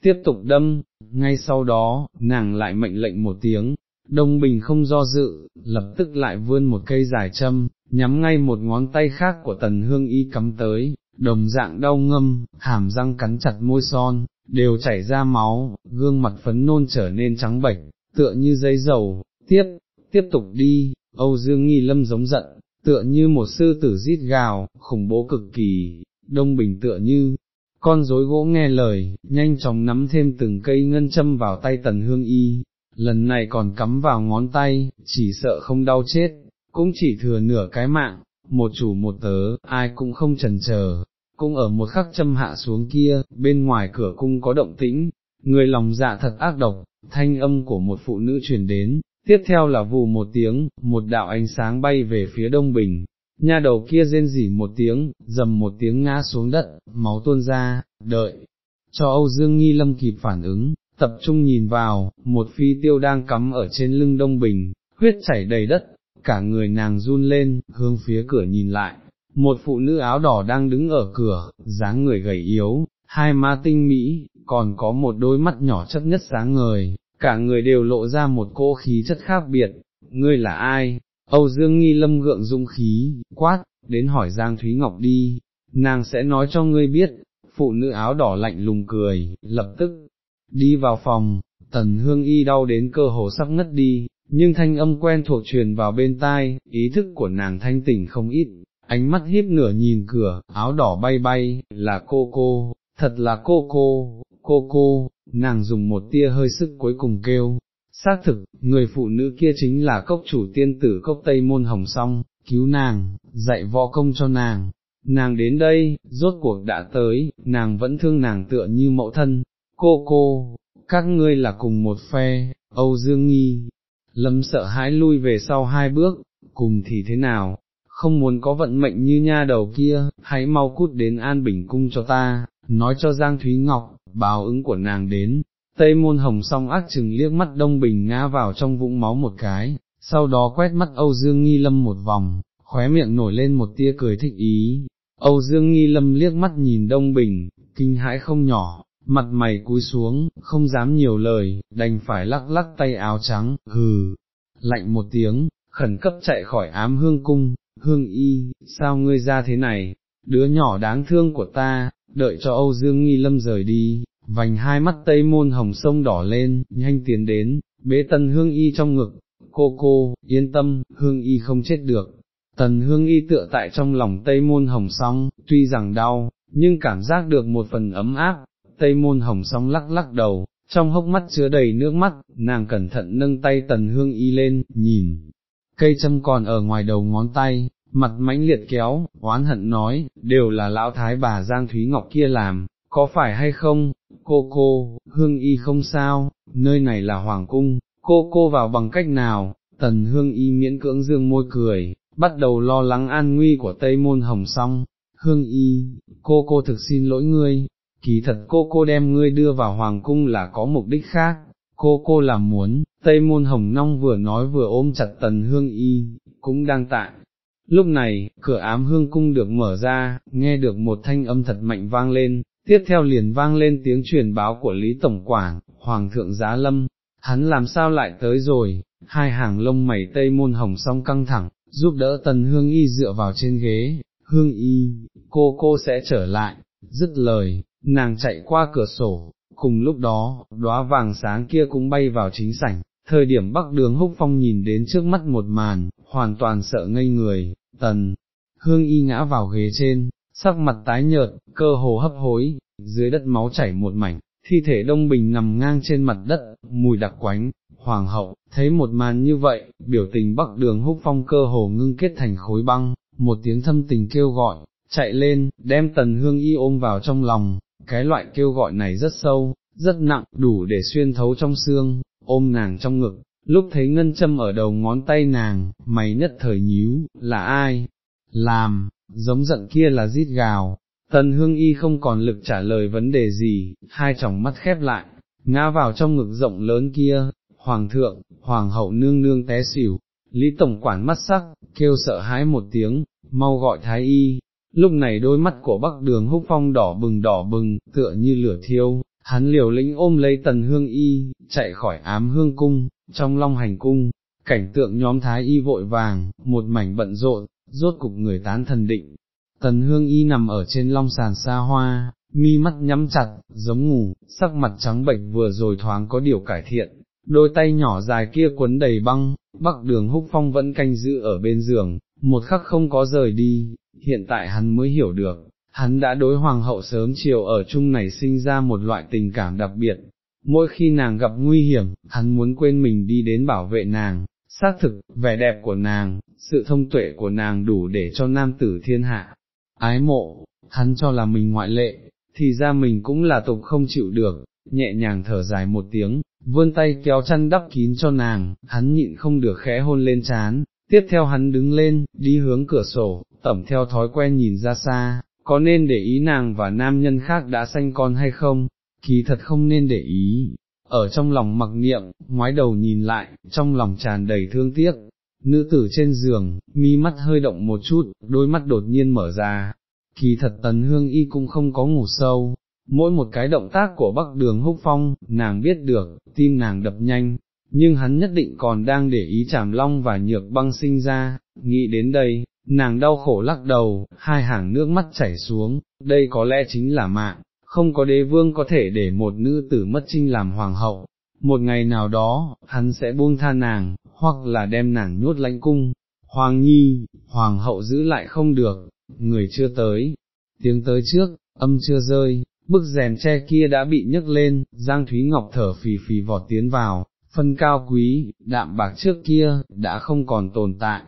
tiếp tục đâm, ngay sau đó, nàng lại mệnh lệnh một tiếng, Đông Bình không do dự, lập tức lại vươn một cây dài châm, nhắm ngay một ngón tay khác của Tần Hương Y cắm tới, đồng dạng đau ngâm, hàm răng cắn chặt môi son, đều chảy ra máu, gương mặt phấn nôn trở nên trắng bệch, tựa như giấy dầu, tiếp, tiếp tục đi, Âu Dương Nghi Lâm giống giận, tựa như một sư tử rít gào, khủng bố cực kỳ, đông bình tựa như, con rối gỗ nghe lời, nhanh chóng nắm thêm từng cây ngân châm vào tay tần hương y, lần này còn cắm vào ngón tay, chỉ sợ không đau chết, cũng chỉ thừa nửa cái mạng, một chủ một tớ, ai cũng không chần chờ, cũng ở một khắc châm hạ xuống kia, bên ngoài cửa cung có động tĩnh, người lòng dạ thật ác độc, thanh âm của một phụ nữ truyền đến, tiếp theo là vù một tiếng, một đạo ánh sáng bay về phía đông bình, nha đầu kia rên rỉ một tiếng, dầm một tiếng ngã xuống đất, máu tuôn ra, đợi, cho Âu Dương Nghi Lâm kịp phản ứng, tập trung nhìn vào, một phi tiêu đang cắm ở trên lưng đông bình, huyết chảy đầy đất, cả người nàng run lên, hướng phía cửa nhìn lại, một phụ nữ áo đỏ đang đứng ở cửa, dáng người gầy yếu, hai má tinh mỹ, còn có một đôi mắt nhỏ chất nhất sáng ngời, cả người đều lộ ra một cô khí chất khác biệt, ngươi là ai? Âu Dương Nghi Lâm gượng dung khí, quát, đến hỏi Giang Thúy Ngọc đi, nàng sẽ nói cho ngươi biết, phụ nữ áo đỏ lạnh lùng cười, lập tức, đi vào phòng, tần hương y đau đến cơ hồ sắp ngất đi, nhưng thanh âm quen thuộc truyền vào bên tai, ý thức của nàng thanh tỉnh không ít, ánh mắt hiếp nửa nhìn cửa, áo đỏ bay bay, là cô cô, thật là cô cô, cô cô, nàng dùng một tia hơi sức cuối cùng kêu. Xác thực, người phụ nữ kia chính là cốc chủ tiên tử cốc Tây Môn Hồng Song, cứu nàng, dạy võ công cho nàng. Nàng đến đây, rốt cuộc đã tới, nàng vẫn thương nàng tựa như mẫu thân. Cô cô, các ngươi là cùng một phe, Âu Dương Nghi. Lâm sợ hãi lui về sau hai bước, cùng thì thế nào, không muốn có vận mệnh như nha đầu kia, hãy mau cút đến An Bình Cung cho ta, nói cho Giang Thúy Ngọc, báo ứng của nàng đến, Tây Môn Hồng song ác chừng liếc mắt Đông Bình ngã vào trong vũng máu một cái, sau đó quét mắt Âu Dương Nghi Lâm một vòng, khóe miệng nổi lên một tia cười thích ý. Âu Dương Nghi Lâm liếc mắt nhìn Đông Bình, kinh hãi không nhỏ, mặt mày cúi xuống, không dám nhiều lời, đành phải lắc lắc tay áo trắng, hừ, lạnh một tiếng, khẩn cấp chạy khỏi ám hương cung, hương y, sao ngươi ra thế này, đứa nhỏ đáng thương của ta, đợi cho Âu Dương Nghi Lâm rời đi, vành hai mắt tây môn hồng sông đỏ lên, nhanh tiến đến, bế tần hương y trong ngực, cô cô, yên tâm, hương y không chết được. Tần hương y tựa tại trong lòng tây môn hồng song, tuy rằng đau, nhưng cảm giác được một phần ấm áp, tây môn hồng song lắc lắc đầu, trong hốc mắt chứa đầy nước mắt, nàng cẩn thận nâng tay tần hương y lên, nhìn, cây châm còn ở ngoài đầu ngón tay, mặt mãnh liệt kéo, oán hận nói, đều là lão thái bà Giang Thúy Ngọc kia làm, có phải hay không, cô cô, hương y không sao, nơi này là hoàng cung, cô cô vào bằng cách nào, tần hương y miễn cưỡng dương môi cười, bắt đầu lo lắng an nguy của Tây Môn Hồng Song. hương y, cô cô thực xin lỗi ngươi, kỳ thật cô cô đem ngươi đưa vào hoàng cung là có mục đích khác, cô cô làm muốn, Tây Môn Hồng Nong vừa nói vừa ôm chặt tần hương y, cũng đang tại. Lúc này, cửa ám hương cung được mở ra, nghe được một thanh âm thật mạnh vang lên, tiếp theo liền vang lên tiếng truyền báo của Lý Tổng Quảng, Hoàng thượng Giá Lâm, hắn làm sao lại tới rồi, hai hàng lông mày tây môn hồng song căng thẳng, giúp đỡ tần hương y dựa vào trên ghế, hương y, cô cô sẽ trở lại, dứt lời, nàng chạy qua cửa sổ, cùng lúc đó, đóa vàng sáng kia cũng bay vào chính sảnh, thời điểm bắc đường húc phong nhìn đến trước mắt một màn, hoàn toàn sợ ngây người, tần, hương y ngã vào ghế trên, sắc mặt tái nhợt, cơ hồ hấp hối, dưới đất máu chảy một mảnh, thi thể đông bình nằm ngang trên mặt đất, mùi đặc quánh, hoàng hậu, thấy một màn như vậy, biểu tình bắc đường húc phong cơ hồ ngưng kết thành khối băng, một tiếng thâm tình kêu gọi, chạy lên, đem tần hương y ôm vào trong lòng, cái loại kêu gọi này rất sâu, rất nặng, đủ để xuyên thấu trong xương, ôm nàng trong ngực, lúc thấy ngân châm ở đầu ngón tay nàng, mày nhất thời nhíu, là ai? Làm, giống giận kia là rít gào, tần hương y không còn lực trả lời vấn đề gì, hai tròng mắt khép lại, ngã vào trong ngực rộng lớn kia, hoàng thượng, hoàng hậu nương nương té xỉu, lý tổng quản mắt sắc, kêu sợ hãi một tiếng, mau gọi thái y. Lúc này đôi mắt của bắc đường húc phong đỏ bừng đỏ bừng, tựa như lửa thiêu, hắn liều lĩnh ôm lấy tần hương y, chạy khỏi ám hương cung, trong long hành cung, cảnh tượng nhóm thái y vội vàng, một mảnh bận rộn, rốt cục người tán thần định. Tần hương y nằm ở trên long sàn xa hoa, mi mắt nhắm chặt, giống ngủ, sắc mặt trắng bệnh vừa rồi thoáng có điều cải thiện, đôi tay nhỏ dài kia quấn đầy băng, bắc đường húc phong vẫn canh giữ ở bên giường, một khắc không có rời đi, hiện tại hắn mới hiểu được, hắn đã đối hoàng hậu sớm chiều ở chung này sinh ra một loại tình cảm đặc biệt, mỗi khi nàng gặp nguy hiểm, hắn muốn quên mình đi đến bảo vệ nàng, xác thực, vẻ đẹp của nàng, sự thông tuệ của nàng đủ để cho nam tử thiên hạ, ái mộ, hắn cho là mình ngoại lệ, thì ra mình cũng là tục không chịu được, nhẹ nhàng thở dài một tiếng, vươn tay kéo chăn đắp kín cho nàng, hắn nhịn không được khẽ hôn lên chán, tiếp theo hắn đứng lên, đi hướng cửa sổ, tẩm theo thói quen nhìn ra xa, có nên để ý nàng và nam nhân khác đã sanh con hay không, kỳ thật không nên để ý, ở trong lòng mặc niệm, ngoái đầu nhìn lại, trong lòng tràn đầy thương tiếc, nữ tử trên giường, mi mắt hơi động một chút, đôi mắt đột nhiên mở ra, kỳ thật tần hương y cũng không có ngủ sâu, mỗi một cái động tác của bắc đường húc phong, nàng biết được, tim nàng đập nhanh, nhưng hắn nhất định còn đang để ý chảm long và nhược băng sinh ra, nghĩ đến đây, nàng đau khổ lắc đầu, hai hàng nước mắt chảy xuống, đây có lẽ chính là mạng, không có đế vương có thể để một nữ tử mất trinh làm hoàng hậu, một ngày nào đó, hắn sẽ buông tha nàng, hoặc là đem nàng nhốt lãnh cung, hoàng nhi, hoàng hậu giữ lại không được, người chưa tới, tiếng tới trước, âm chưa rơi, bức rèm tre kia đã bị nhấc lên, Giang Thúy Ngọc thở phì phì vọt tiến vào, phân cao quý, đạm bạc trước kia, đã không còn tồn tại.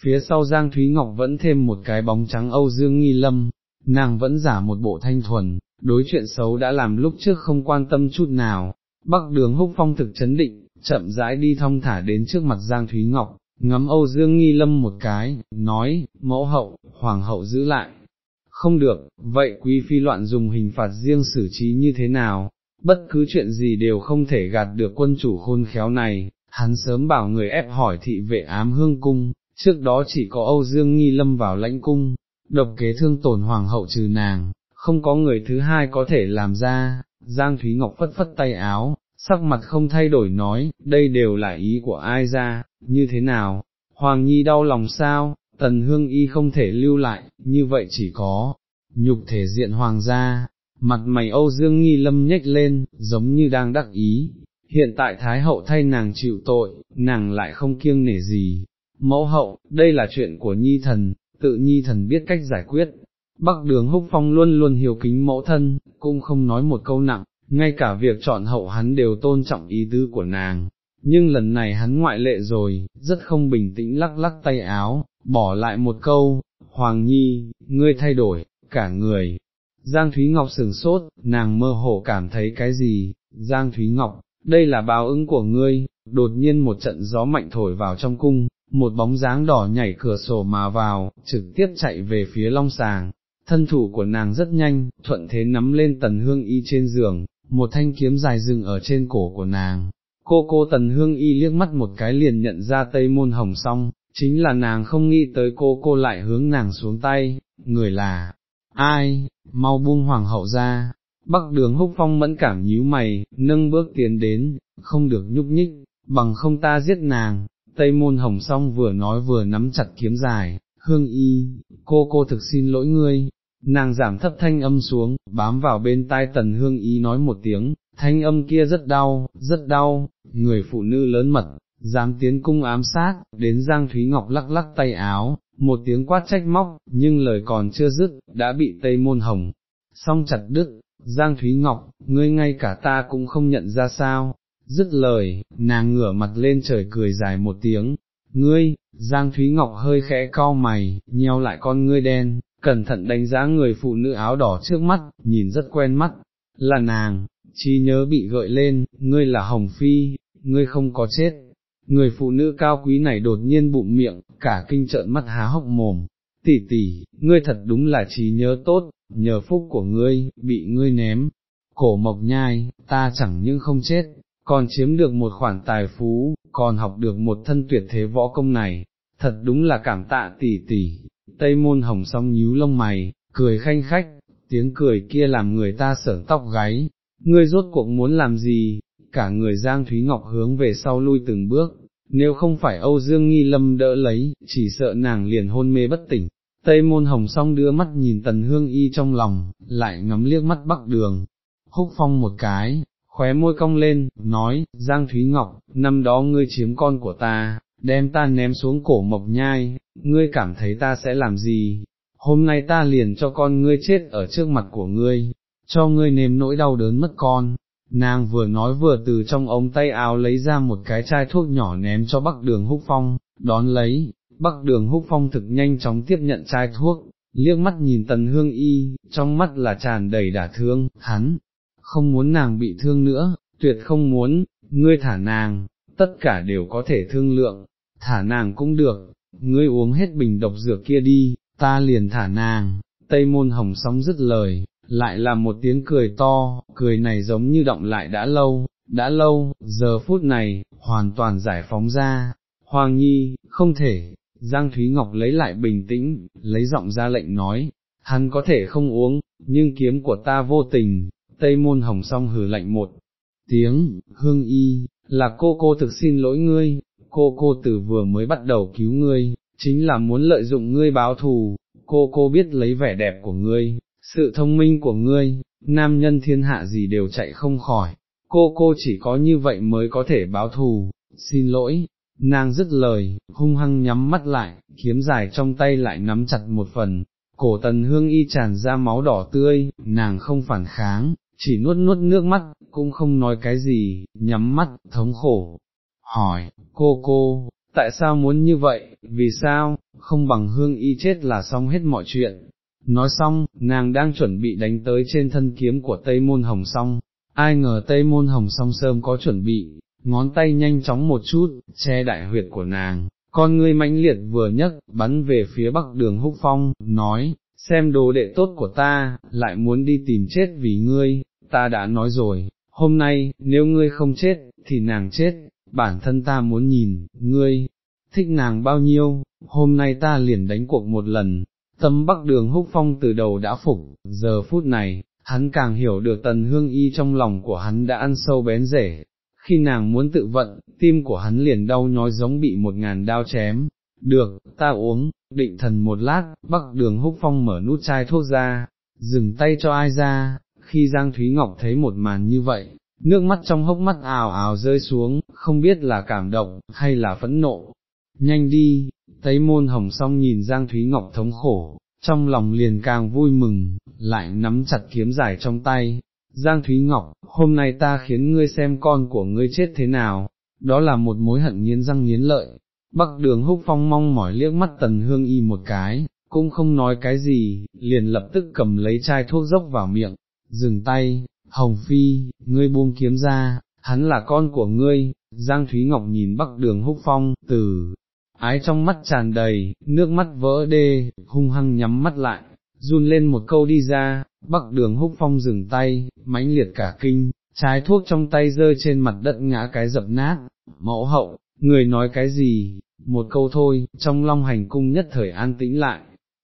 Phía sau Giang Thúy Ngọc vẫn thêm một cái bóng trắng Âu Dương Nghi Lâm, nàng vẫn giả một bộ thanh thuần, đối chuyện xấu đã làm lúc trước không quan tâm chút nào. Bắc đường húc phong thực chấn định, chậm rãi đi thong thả đến trước mặt Giang Thúy Ngọc, ngắm Âu Dương Nghi Lâm một cái, nói, mẫu hậu, hoàng hậu giữ lại. Không được, vậy quý phi loạn dùng hình phạt riêng xử trí như thế nào, bất cứ chuyện gì đều không thể gạt được quân chủ khôn khéo này, hắn sớm bảo người ép hỏi thị vệ ám hương cung, trước đó chỉ có Âu Dương Nghi Lâm vào lãnh cung, độc kế thương tổn hoàng hậu trừ nàng, không có người thứ hai có thể làm ra, Giang Thúy Ngọc phất phất tay áo, sắc mặt không thay đổi nói, đây đều là ý của ai ra, như thế nào, Hoàng Nhi đau lòng sao, tần hương y không thể lưu lại, như vậy chỉ có, nhục thể diện hoàng gia, mặt mày Âu Dương Nghi Lâm nhếch lên, giống như đang đắc ý, hiện tại Thái Hậu thay nàng chịu tội, nàng lại không kiêng nể gì, mẫu hậu, đây là chuyện của Nhi Thần, tự Nhi Thần biết cách giải quyết. Bắc đường húc phong luôn luôn hiểu kính mẫu thân, cũng không nói một câu nặng, ngay cả việc chọn hậu hắn đều tôn trọng ý tứ của nàng, nhưng lần này hắn ngoại lệ rồi, rất không bình tĩnh lắc lắc tay áo, bỏ lại một câu, Hoàng Nhi, ngươi thay đổi, cả người. Giang Thúy Ngọc sừng sốt, nàng mơ hồ cảm thấy cái gì, Giang Thúy Ngọc, đây là báo ứng của ngươi, đột nhiên một trận gió mạnh thổi vào trong cung, một bóng dáng đỏ nhảy cửa sổ mà vào, trực tiếp chạy về phía long sàng, thân thủ của nàng rất nhanh, thuận thế nắm lên tần hương y trên giường, một thanh kiếm dài dừng ở trên cổ của nàng. Cô cô tần hương y liếc mắt một cái liền nhận ra tây môn hồng song, chính là nàng không nghĩ tới cô cô lại hướng nàng xuống tay, người là, ai, mau buông hoàng hậu ra, bắc đường húc phong mẫn cảm nhíu mày, nâng bước tiến đến, không được nhúc nhích, bằng không ta giết nàng, tây môn hồng song vừa nói vừa nắm chặt kiếm dài, hương y, cô cô thực xin lỗi ngươi, nàng giảm thấp thanh âm xuống, bám vào bên tai tần hương y nói một tiếng, thanh âm kia rất đau, rất đau, người phụ nữ lớn mật, dám tiến cung ám sát, đến Giang Thúy Ngọc lắc lắc tay áo, một tiếng quát trách móc, nhưng lời còn chưa dứt, đã bị Tây Môn Hồng, song chặt đứt, Giang Thúy Ngọc, ngươi ngay cả ta cũng không nhận ra sao, dứt lời, nàng ngửa mặt lên trời cười dài một tiếng, ngươi, Giang Thúy Ngọc hơi khẽ co mày, nheo lại con ngươi đen, cẩn thận đánh giá người phụ nữ áo đỏ trước mắt, nhìn rất quen mắt, là nàng, chi nhớ bị gợi lên, ngươi là Hồng Phi, ngươi không có chết, Người phụ nữ cao quý này đột nhiên bụng miệng, cả kinh trợn mắt há hốc mồm, tỷ tỷ, ngươi thật đúng là trí nhớ tốt, nhờ phúc của ngươi, bị ngươi ném, cổ mộc nhai, ta chẳng những không chết, còn chiếm được một khoản tài phú, còn học được một thân tuyệt thế võ công này, thật đúng là cảm tạ tỷ tỷ, tây môn hồng song nhíu lông mày, cười khanh khách, tiếng cười kia làm người ta sởn tóc gáy, ngươi rốt cuộc muốn làm gì, cả người Giang Thúy Ngọc hướng về sau lui từng bước, nếu không phải Âu Dương Nghi Lâm đỡ lấy, chỉ sợ nàng liền hôn mê bất tỉnh. Tây môn hồng song đưa mắt nhìn tần hương y trong lòng, lại ngắm liếc mắt bắc đường, húc phong một cái, khóe môi cong lên, nói, Giang Thúy Ngọc, năm đó ngươi chiếm con của ta, đem ta ném xuống cổ mộc nhai, ngươi cảm thấy ta sẽ làm gì? Hôm nay ta liền cho con ngươi chết ở trước mặt của ngươi, cho ngươi nếm nỗi đau đớn mất con, nàng vừa nói vừa từ trong ống tay áo lấy ra một cái chai thuốc nhỏ ném cho bắc đường húc phong, đón lấy, bắc đường húc phong thực nhanh chóng tiếp nhận chai thuốc, liếc mắt nhìn tần hương y, trong mắt là tràn đầy đả thương, hắn, không muốn nàng bị thương nữa, tuyệt không muốn, ngươi thả nàng, tất cả đều có thể thương lượng, thả nàng cũng được, ngươi uống hết bình độc dược kia đi, ta liền thả nàng, tây môn hồng sóng dứt lời, lại là một tiếng cười to, cười này giống như động lại đã lâu, đã lâu, giờ phút này, hoàn toàn giải phóng ra, Hoàng Nhi, không thể, Giang Thúy Ngọc lấy lại bình tĩnh, lấy giọng ra lệnh nói, hắn có thể không uống, nhưng kiếm của ta vô tình, Tây Môn Hồng song hừ lạnh một tiếng, hương y, là cô cô thực xin lỗi ngươi, cô cô từ vừa mới bắt đầu cứu ngươi, chính là muốn lợi dụng ngươi báo thù, cô cô biết lấy vẻ đẹp của ngươi, sự thông minh của ngươi, nam nhân thiên hạ gì đều chạy không khỏi, cô cô chỉ có như vậy mới có thể báo thù, xin lỗi, nàng dứt lời, hung hăng nhắm mắt lại, kiếm dài trong tay lại nắm chặt một phần, cổ tần hương y tràn ra máu đỏ tươi, nàng không phản kháng, chỉ nuốt nuốt nước mắt, cũng không nói cái gì, nhắm mắt, thống khổ, hỏi, cô cô, tại sao muốn như vậy, vì sao, không bằng hương y chết là xong hết mọi chuyện. Nói xong, nàng đang chuẩn bị đánh tới trên thân kiếm của Tây Môn Hồng Song, ai ngờ Tây Môn Hồng Song sớm có chuẩn bị, ngón tay nhanh chóng một chút, che đại huyệt của nàng, con ngươi mãnh liệt vừa nhấc, bắn về phía bắc đường húc phong, nói, xem đồ đệ tốt của ta, lại muốn đi tìm chết vì ngươi, ta đã nói rồi, hôm nay, nếu ngươi không chết, thì nàng chết, bản thân ta muốn nhìn, ngươi, thích nàng bao nhiêu, hôm nay ta liền đánh cuộc một lần, tâm bắc đường húc phong từ đầu đã phục, giờ phút này, hắn càng hiểu được tần hương y trong lòng của hắn đã ăn sâu bén rể, khi nàng muốn tự vận, tim của hắn liền đau nhói giống bị một ngàn đao chém, được, ta uống, định thần một lát, bắc đường húc phong mở nút chai thuốc ra, dừng tay cho ai ra, khi Giang Thúy Ngọc thấy một màn như vậy, nước mắt trong hốc mắt ào ào rơi xuống, không biết là cảm động, hay là phẫn nộ. Nhanh đi, tấy môn hồng song nhìn Giang Thúy Ngọc thống khổ, trong lòng liền càng vui mừng, lại nắm chặt kiếm dài trong tay. Giang Thúy Ngọc, hôm nay ta khiến ngươi xem con của ngươi chết thế nào, đó là một mối hận nghiến răng nghiến lợi. Bắc đường húc phong mong mỏi liếc mắt tần hương y một cái, cũng không nói cái gì, liền lập tức cầm lấy chai thuốc dốc vào miệng, dừng tay, Hồng Phi, ngươi buông kiếm ra, hắn là con của ngươi, Giang Thúy Ngọc nhìn bắc đường húc phong, từ, ái trong mắt tràn đầy, nước mắt vỡ đê, hung hăng nhắm mắt lại, run lên một câu đi ra, bắc đường húc phong dừng tay, mãnh liệt cả kinh, trái thuốc trong tay rơi trên mặt đất ngã cái dập nát, mẫu hậu, người nói cái gì, một câu thôi, trong long hành cung nhất thời an tĩnh lại,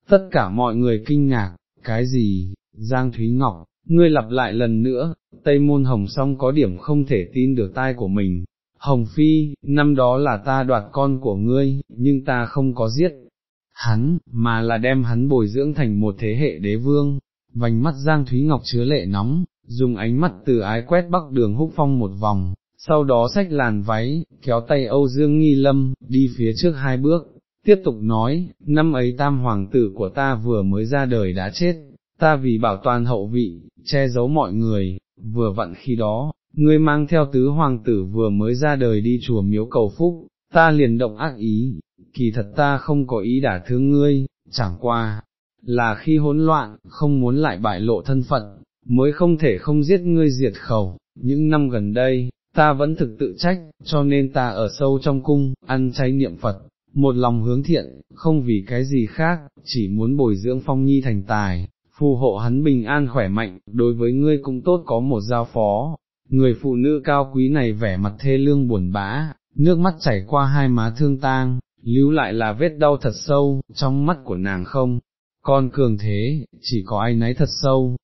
tất cả mọi người kinh ngạc, cái gì, Giang Thúy Ngọc, ngươi lặp lại lần nữa, Tây Môn Hồng song có điểm không thể tin được tai của mình. Hồng Phi, năm đó là ta đoạt con của ngươi, nhưng ta không có giết hắn, mà là đem hắn bồi dưỡng thành một thế hệ đế vương. Vành mắt Giang Thúy Ngọc chứa lệ nóng, dùng ánh mắt từ ái quét bắc đường húc phong một vòng, sau đó xách làn váy, kéo tay Âu Dương Nghi Lâm, đi phía trước hai bước, tiếp tục nói, năm ấy tam hoàng tử của ta vừa mới ra đời đã chết, ta vì bảo toàn hậu vị, che giấu mọi người, vừa vặn khi đó, ngươi mang theo tứ hoàng tử vừa mới ra đời đi chùa miếu cầu phúc, ta liền động ác ý, kỳ thật ta không có ý đả thương ngươi, chẳng qua, là khi hỗn loạn, không muốn lại bại lộ thân phận, mới không thể không giết ngươi diệt khẩu, những năm gần đây, ta vẫn thực tự trách, cho nên ta ở sâu trong cung, ăn chay niệm Phật, một lòng hướng thiện, không vì cái gì khác, chỉ muốn bồi dưỡng phong nhi thành tài, phù hộ hắn bình an khỏe mạnh, đối với ngươi cũng tốt có một giao phó. Người phụ nữ cao quý này vẻ mặt thê lương buồn bã, nước mắt chảy qua hai má thương tang, lưu lại là vết đau thật sâu, trong mắt của nàng không, Còn cường thế, chỉ có ai nấy thật sâu,